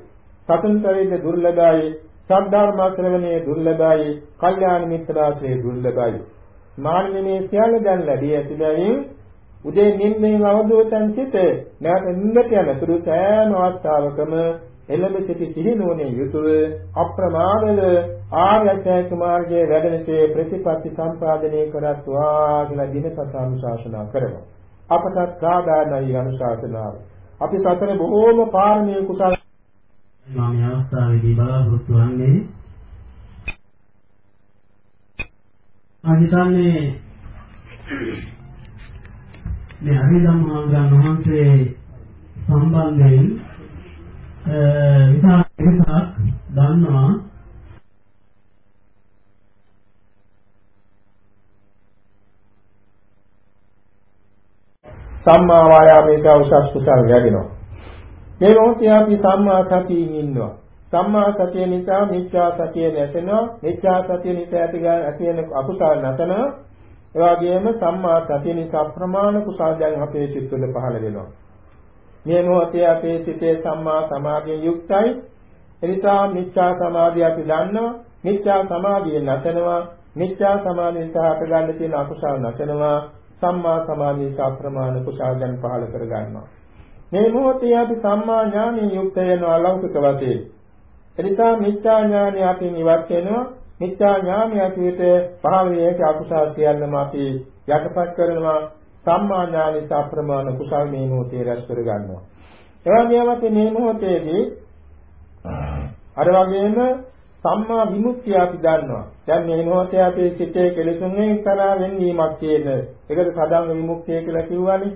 සතුන්තරයේ දුර්ලභයි. සද්ධර්ම ශ්‍රවණයේ දුර්ලභයි. කල්යාණ මිත්‍රාශ්‍රයේ දුර්ලභයි. මානෙනි සියල්ල දැන් ලැබී ඇති බැවින් උදේ නිින්දෙන් අවදෝතන් සිට නැවත නිින්දට යන තුරු සෑම අවස්ථාවකම එළඹ සිටි සිහිනුවනේ යුතුව අප්‍රමාදව ආර්යචෛත්‍ය මාර්ගයේ වැඩෙනසේ ප්‍රතිපත්ති සම්පාදනය කරත්වා කියලා දිනපතා අනුශාසනා කරනවා. අපටත් කාදානයි අනුශාසනාව. අපි සතර බොහෝම පාරමී කුසල මම මේ අවස්ථාවේදී බලාපොරොත්තු වන්නේ අනිතන්නේ මේ අරිදම්මාගන් වහන්සේ සම්බන්ධයෙන් විසා විසක් දන්නවා සම්මා වායාමයේ උසස් කුසල වැඩෙනවා. මේ මොහොතේ අපි සම්මා සතියින් ඉන්නවා. සම්මා සතිය නිසා මිච්ඡා සතිය නැසෙනවා. මිච්ඡා සතිය නිසා ඇති ඇති වෙන අකුසල නැසෙනවා. ඒ වගේම සම්මා සතිය නිසා ප්‍රමාණ කුසල දැන් අපේ සිත් තුළ පහළ වෙනවා. මේ මොහොතේ අපේ සිතේ සම්මා සමාධියෙන් යුක්තයි. එනිසා මිච්ඡා සමාධිය අපි දන්නවා. මිච්ඡා සමාධිය නැසෙනවා. මිච්ඡා සමාධිය නිසා අප ගන්න තියෙන අකුසල නැසෙනවා. සම්මා සමාධිය සාප්‍රමාණ කුසල දැන් පහළ කර ගන්නවා. මේ මොහොතේ අපි සම්මා ඥානෙ යුක්ත වෙනවා ලෞකික වශයෙන්. එනිසා මිච්ඡා ඥානය අපින් ඉවත් වෙනවා. මිත්‍යා ඥානය ඇතුළත පහළ වේක අකුසල් සියල්ලම අපි යටපත් කරනවා සම්මා ඥානි සප්‍රමාණ කුසල් මේ මොහොතේ රැස් කර ගන්නවා. එවැගේම මේ මොහොතේදී අර වගේම සම්මා විමුක්තිය අපි දන්නවා. දැන් මේ මොහොතේ අපේ සිතේ කෙලෙසුන්ගෙන් කරා වෙන්වීමක් තියෙන. ඒකට සදාංග විමුක්තිය කියලා කිව්වනේ.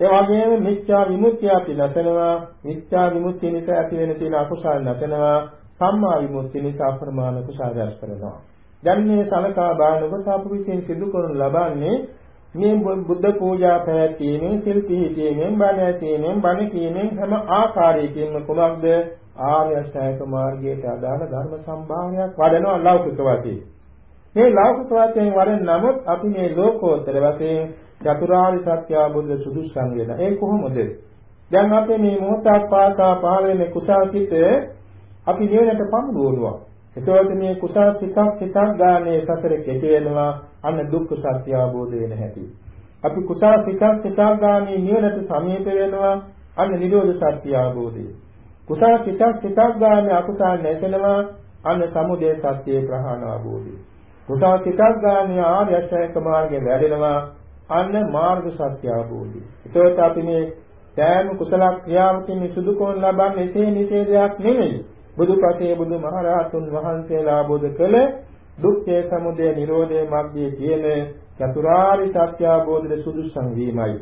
ඒ වගේම මිච්ඡා විමුක්තිය අපි නැතනවා. මිච්ඡා විමුක්තිය නිසා ඇති වෙන තියෙන අකුසල් නැතනවා. සම්මා විමුක්තිය නිසා අප්‍රමාණ කුසල රැස් කරනවා. දැන් මේ සලකා බලනකොට අපු විසින් සිදු කරනු ලබන්නේ මේ බුද්ධ පූජා පැවැත්වීමෙන් සිල් පිහිටීමෙන් බණ ඇසීමෙන් බණ කීමෙන් හැම ආකාරයකින්ම කුමක්ද ආර්ය අෂ්ටාංග මාර්ගයට අදාළ ධර්ම සම්භාවනයක් වඩනවා ලෞකික වශයෙන්. මේ ලෞකික වශයෙන් වඩන නමුත් අපි මේ ලෝකෝත්තර වශයෙන් චතුරාර්ය සත්‍ය අවබෝධ සුදුසුසං වෙන. ඒ කොහොමද? දැන් අපි මේ මොහොතක් පාසා පහළ වෙන කුසල් සිත අපි නිවනට පමුණුවනවා. එතකොට මේ කුසල් සිතක් සිතක් ගානේ සතර කෙටි වෙනවා අන්න දුක්ඛ සත්‍ය අවබෝධ වෙන හැටි. අපි කුසල් සිතක් සිතක් ගානේ නිවනට සමීප වෙනවා අන්න නිරෝධ සත්‍ය අවබෝධය. කුසල් සිතක් සිතක් ගානේ අකුසල් නැසෙනවා අන්න සමුදය සත්‍ය ප්‍රහාණ අවබෝධය. කුසල් සිතක් ගානේ ආර්ය අෂ්ටාංග මාර්ගයේ වැඩෙනවා අන්න මාර්ග සත්‍ය අවබෝධය. ඒකත් අපි මේ සෑම කුසල ක්‍රියාවකින් සුදු කොන් ලබන්නේ එසේ නිසේදයක් නෙමෙයි. බුදුපසේ බුදුමහරහතුන් වහන්සේලා ආબોධ කළ දුක්ඛ සමුදය නිරෝධය මග්ගයේ කියන චතුරාර්ය සත්‍ය අවබෝධයේ සුදුසුසං වීමයි.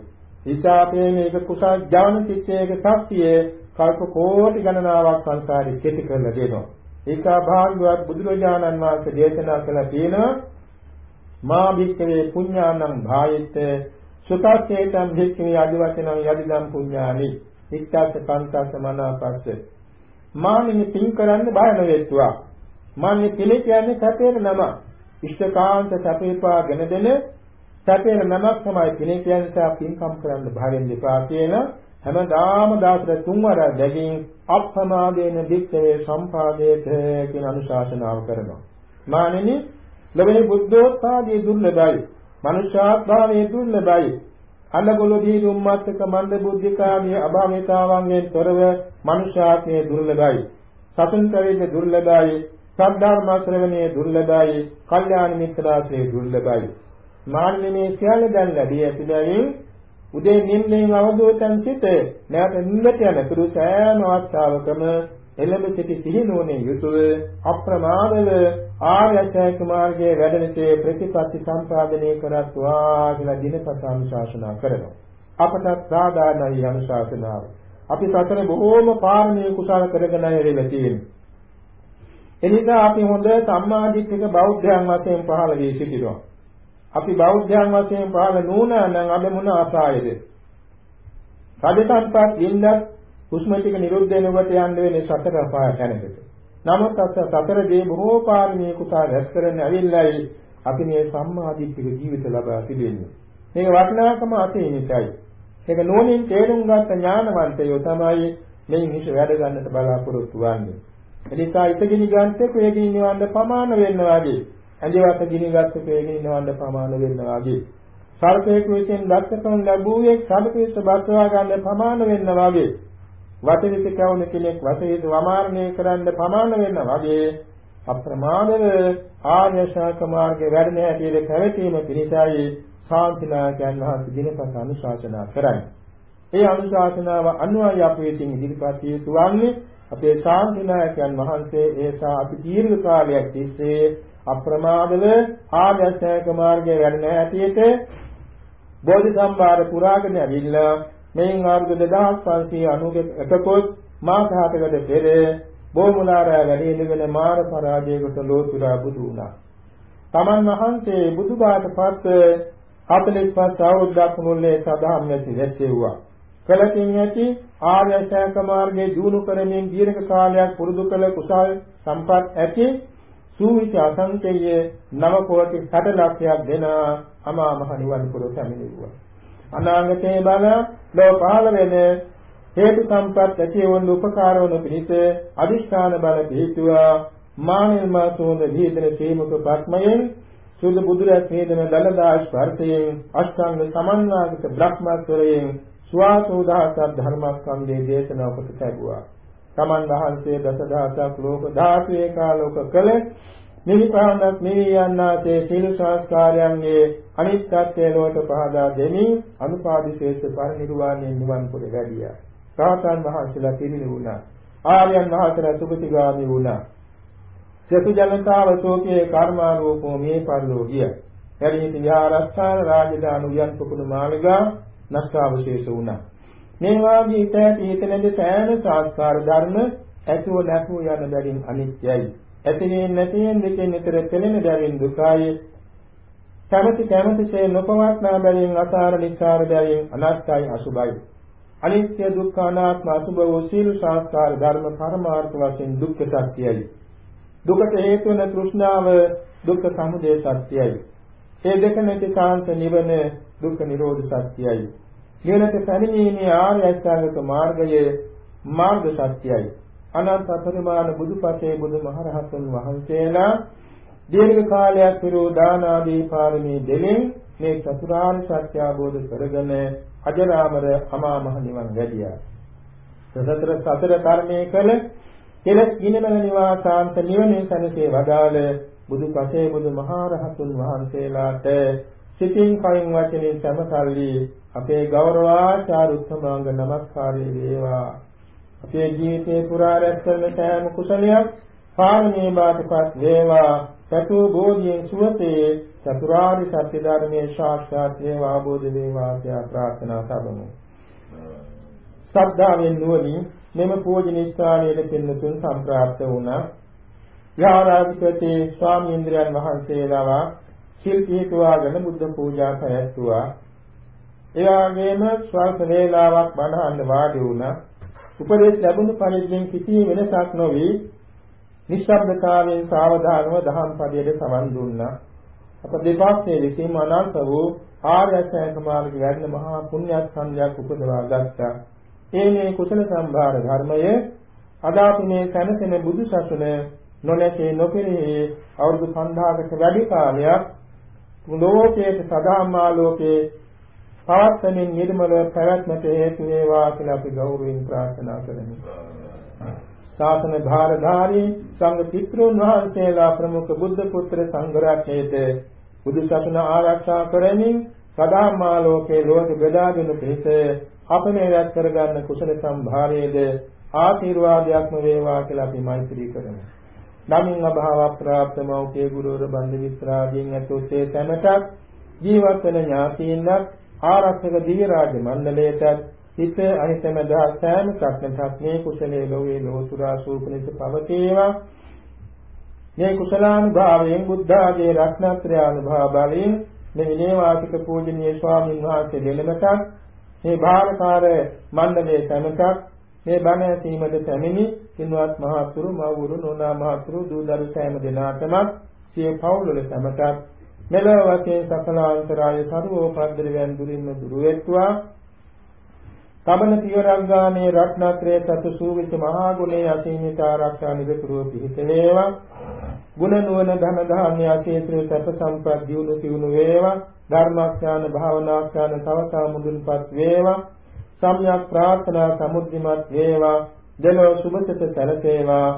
ඊසාපේ මේක කුසල් ඥාන චිත්තයක ශක්තිය කල්ප කෝටි ගණනාවක් සංසාරේ කෙටි කරලා දෙනවා. ඒකා භාග්‍යවත් බුදුරජාණන් වහන්සේ දේශනා කළ තියෙනවා මා භික්ඛවේ පුඤ්ඤානං භායිත සුතස්සේතං භික්ඛවේ අදිවචනං යදිදම් පුඤ්ඤානි ඉක්ඛාස කාන්තාස මනාපස්ස මානෙ පින් කරන්න බය නොවෙත්වා. මානෙ පිළි කියන්නේ සැපේන නම ඉෂ්ඨකාන්ත සැපේපාගෙන දෙන සැපේන නමක් තමයි පිළි කියන්නේ පින්කම් කරන්න භාගෙන් දෙපා කියන හැමදාම දාසර තුන්වර දැකින් අප්‍රමාදේන දික්කේ සම්පාදේත කියන අනුශාසනාව කරනවා. මානෙනි ලැබෙන බුද්ධෝත්පාදයේ දුර්ලභයි. මනුෂ්‍යාත්භාවයේ දුර්ලභයි. අලගොළු දී දුම්මත්තක මන්ද බුද්ධිකාමී අභාවිතාවන්ගෙන් තොරව මනුෂ්‍යාත්මයේ දුර්ලභයි. සතුන් කවේද දුර්ලභයි. සද්ධර්ම ශ්‍රවණයේ දුර්ලභයි. කල්යාණ මිත්‍රාශ්‍රයේ දුර්ලභයි. මාන්නේ සියල්ල දැන් ලැබී ඇති බැවින් උදේ නිින්දෙන් අවදෝතන් සිට නැවත නිින්දට යන තුරු සෑම අවස්ථාවකම එළඹ සිටි සිහිනුවණින් යුතුව අප්‍රමාදව ආර්ය අෂ්ටාංග මාර්ගයේ වැඩෙනසේ ප්‍රතිපත්ති සම්පාදනය කරත්වා කියලා දිනපතා අනුශාසනා කරනවා. අපට සාධාරණයි අනුශාසනාව. අපි සතර බොහෝම පාරමී කුසල කරගෙන ඉරෙලා තියෙනවා. එනිසා අපි හොඳ සම්මාදිට්ඨික බෞද්ධයන් වශයෙන් පහළ වී සිටිනවා. අපි බෞද්ධයන් වශයෙන් පහළ නුණා නම් අද මොන ආසායද? සාධසම්පත් ඉන්නත් හුස්ම ටික නිරුද්ධ වෙනකොට යන්න වෙන්නේ සතර අපාය තැනකට. නමුත් අත සතර දේ බොහෝ පාරමී කුසල රැස් කරන්න ඇවිල්ලායි අපි මේ සම්මාදිට්ඨික ජීවිත ලබා තිබෙන්නේ. මේක වටිනාකම අතේ නිසායි. ඒක නෝනින් තේරුම් ගත්ත ඥානවන්තයෝ තමයි මේ හිස වැඩ ගන්නට බලාපොරොත්තු වෙන්නේ. එනිසා ඉතගිනි ගන්තේ කුයගිනි නිවන්න ප්‍රමාණ වෙන්න වාගේ. ඇඳිවත ගිනි ගත්ත කුයගිනි නිවන්න ප්‍රමාණ වෙන්න වාගේ. සල්පේක විසින් දක්ෂකම් ලැබුවේ සබ්පේස බස්වා ගන්න ප්‍රමාණ වෙන්න වාගේ. වටවිත කවුන කෙනෙක් වශයෙන් වමාරණය කරන්න ප්‍රමාණ වෙන වගේ අප්‍රමාදව ආර්ය ශාක මාර්ගයේ වැඩෙන හැටියට පැවතීම පිණිසයි ශාන්තිනායකයන් වහන්සේ දිනපත අනුශාසනා කරන්නේ. ඒ අනුශාසනාව අනුවයි අපි විසින් ඉදිරිපත් යුතු වන්නේ අපේ ශාන්තිනායකයන් වහන්සේ ඒසා අපි දීර්ඝ කාලයක් තිස්සේ අප්‍රමාදව ආර්ය ශාක මාර්ගයේ වැඩෙන හැටියට බෝධි සම්භාර පුරාගෙන ඇවිල්ලා මෙයින් අවුරුදු 2591කොත් මාසහතකට පෙර බෝමුලාරා වැඩි ඉඳගෙන මාර පරාජයකට ලෝතුරා බුදු වුණා. තමන් වහන්සේ බුදුබාට පස්සේ 45 අවුරුද්දක් මුල්ලේ සදාම් නැති වැච්චෙව්වා. කලකින් ඇති ආර්ය ශ්‍රේක මාර්ගයේ දිනු කරමින් දීර්ඝ කාලයක් පුරුදු කළ කුසල් සම්පත් ඇති සූවිත අසංකේය නව කෝටි 60 ලක්ෂයක් දෙන අමා මහ නිවන් පුර පැමිණෙව්වා. අනාගතයේ බල ලෝ පහළ වෙන හේතු සම්පත් ඇති වන උපකාර වන පිණිස අදිෂ්ඨාන බල පිහිටුවා මානෙල් මාසෝද දීදන සීමුක පත්මයෙන් සුදු බුදුරැස් වේදන දලදා ස්පර්ශයෙන් අෂ්ටාංග සමන්වාගත බ්‍රහ්මස්වරයෙන් සුවාසෝදාසත් ධර්මස්කන්ධයේ දේශනා කොට ලැබුවා. තමන් වහන්සේ දසදහසක් ලෝක ධාතු ඒකාලෝක කළ නිවිපාණක් නිවි යන්නාසේ සීල සංස්කාරයන්ගේ අනිත්‍යත්වය ලෝක පහදා දෙමින් අනුපාදිශේෂ පරිනිර්වාණය නිවන් පොළ වැඩියා. රාතන් වහන්සේලා පිරිනි වුණා. ආර්යයන් වහන්සේලා සුගතිගාමි වුණා. සතු ජනතාව සෝකේ කර්මාරූපෝ මේ පරිලෝකිය. එරිහිති විහාරස්ථාන රාජධානු යන් පුකුණු මාළිගා නෂ්ඨාවශේෂ වුණා. මේ වාගේ ඉතැටි හිතනද සෑම සංස්කාර ධර්ම ඇතුව නැතුව යන බැවින් අනිත්‍යයි. ඇතිවෙන්නේ නැතිවෙන දෙකෙන් විතර පෙළෙන බැවින් දුකයි කැමැති කැමැතිසේ නොපවත්නා බැවින් අසාර නිස්සාර බැවින් අනත්තයි අසුභයි. අනිත්‍ය දුක්ඛ අනාත්ම අසුභ වූ සීල සංස්කාර ධර්ම පරමාර්ථ වශයෙන් දුක්ඛ සත්‍යයයි. දුකට හේතු වන තෘෂ්ණාව දුක්ඛ සමුදය සත්‍යයයි. මේ දෙක නැති කාන්ත නිවන දුක්ඛ නිරෝධ සත්‍යයයි. නිවනට පැමිණීමේ ආර්ය අෂ්ටාංගික මාර්ගය මාර්ග සත්‍යයයි. අනන්ත පරිමාණ බුදුපසේ බුදුමහරහතුන් වහන්සේලා දීර්ඝ කාලයක් පිරූ දාන ආදී පාරමී දෙමින් මේ චතුරාර්ය සත්‍ය අවබෝධ කරගෙන අජරාමර අමා මහ නිවන් වැඩියා. සතර සතර කර්මයේ කළ කෙලස් ගිනමන නිවාසාන්ත නිවනේ සැනසේ වදාළ බුදු පසේ බුදු මහරහතුන් වහන්සේලාට සිතින් කයින් වචනෙන් සමසල්ලි අපේ ගෞරවාචාර උත්තමාංග නමස්කාරය වේවා අපේ ජීවිතේ පුරා රැස් කරන සෑම කුසලයක් පාරමී බාටපත් වේවා සතු බෝධියෙන් සුවතේ චතුරාර්ය සත්‍ය ධර්මයේ සාක්ෂාත් වේවා අවබෝධ වේවා කියලා ප්‍රාර්ථනා කරමු. ශ්‍රද්ධාවෙන් නුවණින් මෙම පූජනීය ස්ථානයේ පින්නතුන් සම්ප්‍රාප්ත වුණා. යාරාධිපති ස්වාමීන්ද්‍රයන් වහන්සේලා ශිල්පීතුවාගෙන බුද්ධ පූජා පැවැත්වුවා. ඒ වගේම ස්වල්ප වේලාවක් බණහන්න වාඩි වුණා. උපදේශ ලැබුණු පරිද්දෙන් කිසි වෙනසක් නොවි නිශ්ශබ්දතාවයෙන් සාවධානව දහම් පදයට සමන් දුන්නා. අප දෙපාර්ශ්වයේ විසින් අනන්ත වූ ආර්ය අෂ්ටාංග මාර්ගයේ වැඩෙන මහා පුණ්‍යස්කන්ධයක් උපදවා ගත්තා. ඒ මේ කුසල සම්භාර ධර්මය අද අපි මේ සැනසෙන බුදු සසුන නොනැතේ නොපෙරේ අවුරුදු 5000කට වැඩි කාලයක් ලෝකයේ සදාමාලෝකේ පවත්වමින් නිර්මල පැවැත්මට හේතු වේවා කියලා අපි ගෞරවයෙන් ප්‍රාර්ථනා කරමු. ශාසන භාරධාරී සංඝ පිටුන් වහන්සේලා ප්‍රමුඛ බුද්ධ පුත්‍ර සංඝ රත්නයේද බුදු සසුන ආරක්ෂා කරමින් සදාමා ලෝකේ ලෝක බෙදාගෙන පිහිට අප මේ රැස් කරගන්න කුසල සම්භාරයේද ආශිර්වාදයක්ම වේවා කියලා අපි මෛත්‍රී කරමු. නමින් අභාව ප්‍රාප්ත මෞඛ්‍ය ගුරුවර බන්දි මිත්‍රාදීන් ඇතුත්තේ සැමටත් ජීවත් වෙන ඥාතීන්වත් ආරක්ෂක දිව්‍ය රාජ මණ්ඩලයටත් හිත අනිතමදා සෑම ප්‍රශ්නටත් මේ කුසලයේ ලෝවේ ලෝතුරා සූපනිත පවතේවා මේ කුසලානුභාවයෙන් බුද්ධ ආදී රත්නත්‍රය අනුභව බලයෙන් මේ විනයවාසික පූජනීය ස්වාමීන් වහන්සේ දෙලමටත් මේ භාරකාර මණ්ඩලයේ සමටත් මේ බණ ඇසීමට පැමිණි කින්වත් මහතුරු මව්වරු නෝනා මහතුරු දූ දරු සෑම දෙනාටම සිය පවුල් වල සමටත් මෙලොව වශයෙන් සකල අන්තරාය සරුවෝපද්දරයන් දුරින්ම දුරු වෙත්වා. තමන පියවරක් ගානේ රත්නත්‍රයේ සතු සූවිත මහා ගුණේ අසීමිත ආරක්ෂා නිරතුරුව පිහිටේවා ගුණ නුවණ ධන ධාන්‍ය අසීත්‍ර සැප සම්පත් දියුණු තියුණු වේවා. ධර්මාඥාන භාවනාඥාන තව තව මුදුන්පත් වේවා. සම්‍යක් ප්‍රාර්ථනා සමුද්ධිමත් වේවා. දලෝ සුභසිත සැලසේවා.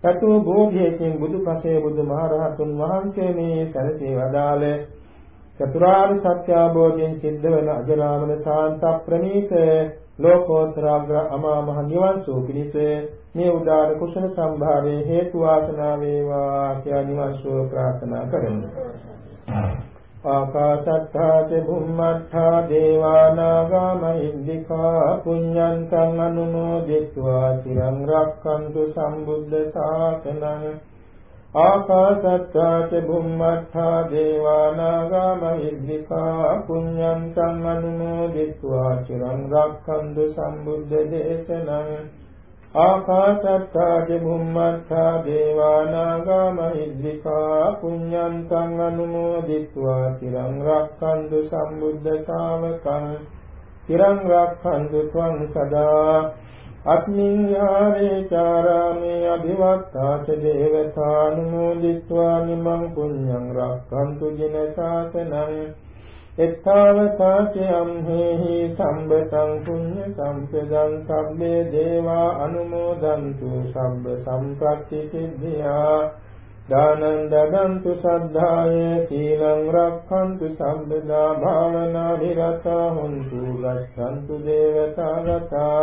සතු බෝධියකින් බුදුපසේ බුදුමහරහතුන් වහන්සේ මේ සැලසේ වදාළ චතුරාර්ය සත්‍ය අවබෝධයෙන් සිද්ධ වන අජරාමන සාන්ත ප්‍රණීත ලෝකෝත්තරාග්‍ර අමා මහ නිවන් සෝ පිණිස මේ උදාන කුසල සම්භාරයේ හේතු වාසනා වේවා කියලා නිවන් සෝ ප්‍රාර්ථනා කරමු. ආකාශත්තා ච බුම්මත්තා දේවානාගා මහිද්దికා පුඤ්ඤන්තං අනුමෝදිත्वा চিරං රක්ඛන්තු සම්බුද්ධ ශාසනං ආකාශත්තා ච බුම්මත්තා දේවානාගා මහිද්దికා පුඤ්ඤන්තං අනුමෝදිත्वा চিරං රක්ඛන්තු සම්බුද්ධ දේශනං ආකාශත්තා චුම්මත්තා දේවානාගා මහිද්దికා පුඤ්ඤන්තං අනුමෝදිත්වා තිරං රක්ඛන්තු සම්බුද්ධ ශාවකං තිරං රක්ඛන්තු ත්වං සදා අත්මින් යාවේ චාරාමේ අභිවත්තාච දේවතානුමෝදිත්වා නිමං පුඤ්ඤං රක්ඛන්තු ජින ශාසනං එත්තාවතාච අම්හෙහි සම්බතං පුඤ්ඤ සම්පදං සම්මේ දේවා අනුමෝදන්තු සම්බ සම්පත්‍ති සිද්ධියා දානං දදන්තු සද්ධාය සීලං රක්ඛන්තු සම්බදා භාවනා විරතා හොන්තු ගච්ඡන්තු දේවතාවතා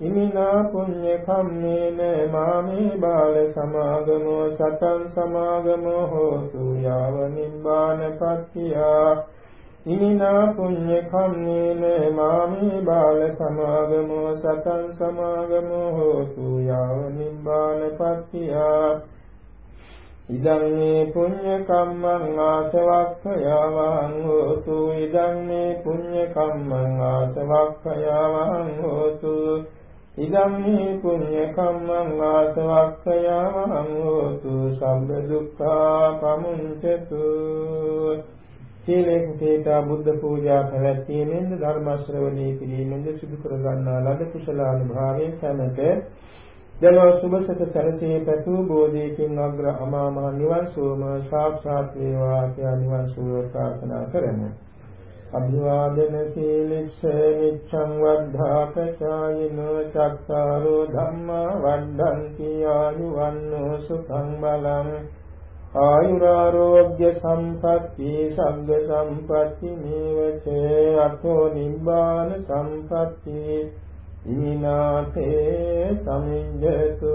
ඉමිනා පුඤ්ඤ කම්මේන මාමේ බාල සමාගමෝ සතං සමාගමෝ හෝතු යාව නිබ්බාන පත්තියා. ඉමිනා පුඤ්ඤ කම්මේන මාමේ බාල සමාගමෝ සතං සමාගමෝ හෝතු යාව නිබ්බාන පත්තියා. ඉදං මේ පුඤ්ඤ කම්මං ආසවක්ඛයවං හෝතු. ඉදං මේ පුඤ්ඤ කම්මං ආසවක්ඛයවං හෝතු. ඉදං මේ පුඤ්ඤ කම්මං ආසවක්ඛයවං හෝතු සම්බ දුක්ඛා පමුඤ්චතු සීලේ කුසීතා බුද්ධ පූජා පැවැත්වීමෙන්ද ධර්ම ශ්‍රවණී කිරීමෙන්ද සිදු කර ගන්නා ලද කුසලානුභාවයෙන් සැමට දෙලොව සුභසත සැරසී පැතු බෝධියකින් අග්‍ර අමා මහ නිවන් සුවම සාක්ෂාත් වේවා කියලා නිවන් සුව ප්‍රාර්ථනා කරමු. අභිවාදන සීලිස්ස නිච්ඡං වද්ධා ප්‍රචායින චක්කාරෝ ධම්මා වණ්ඩන්ති ආයුවන්නෝ සුඛං බලං. ආයුරාෝග්‍ය සම්පatti සග්ග සම්පatti නීවචේ අතෝ නිබ්බාන සම්පatti ඊනාතේ සමිඤ්ඤතු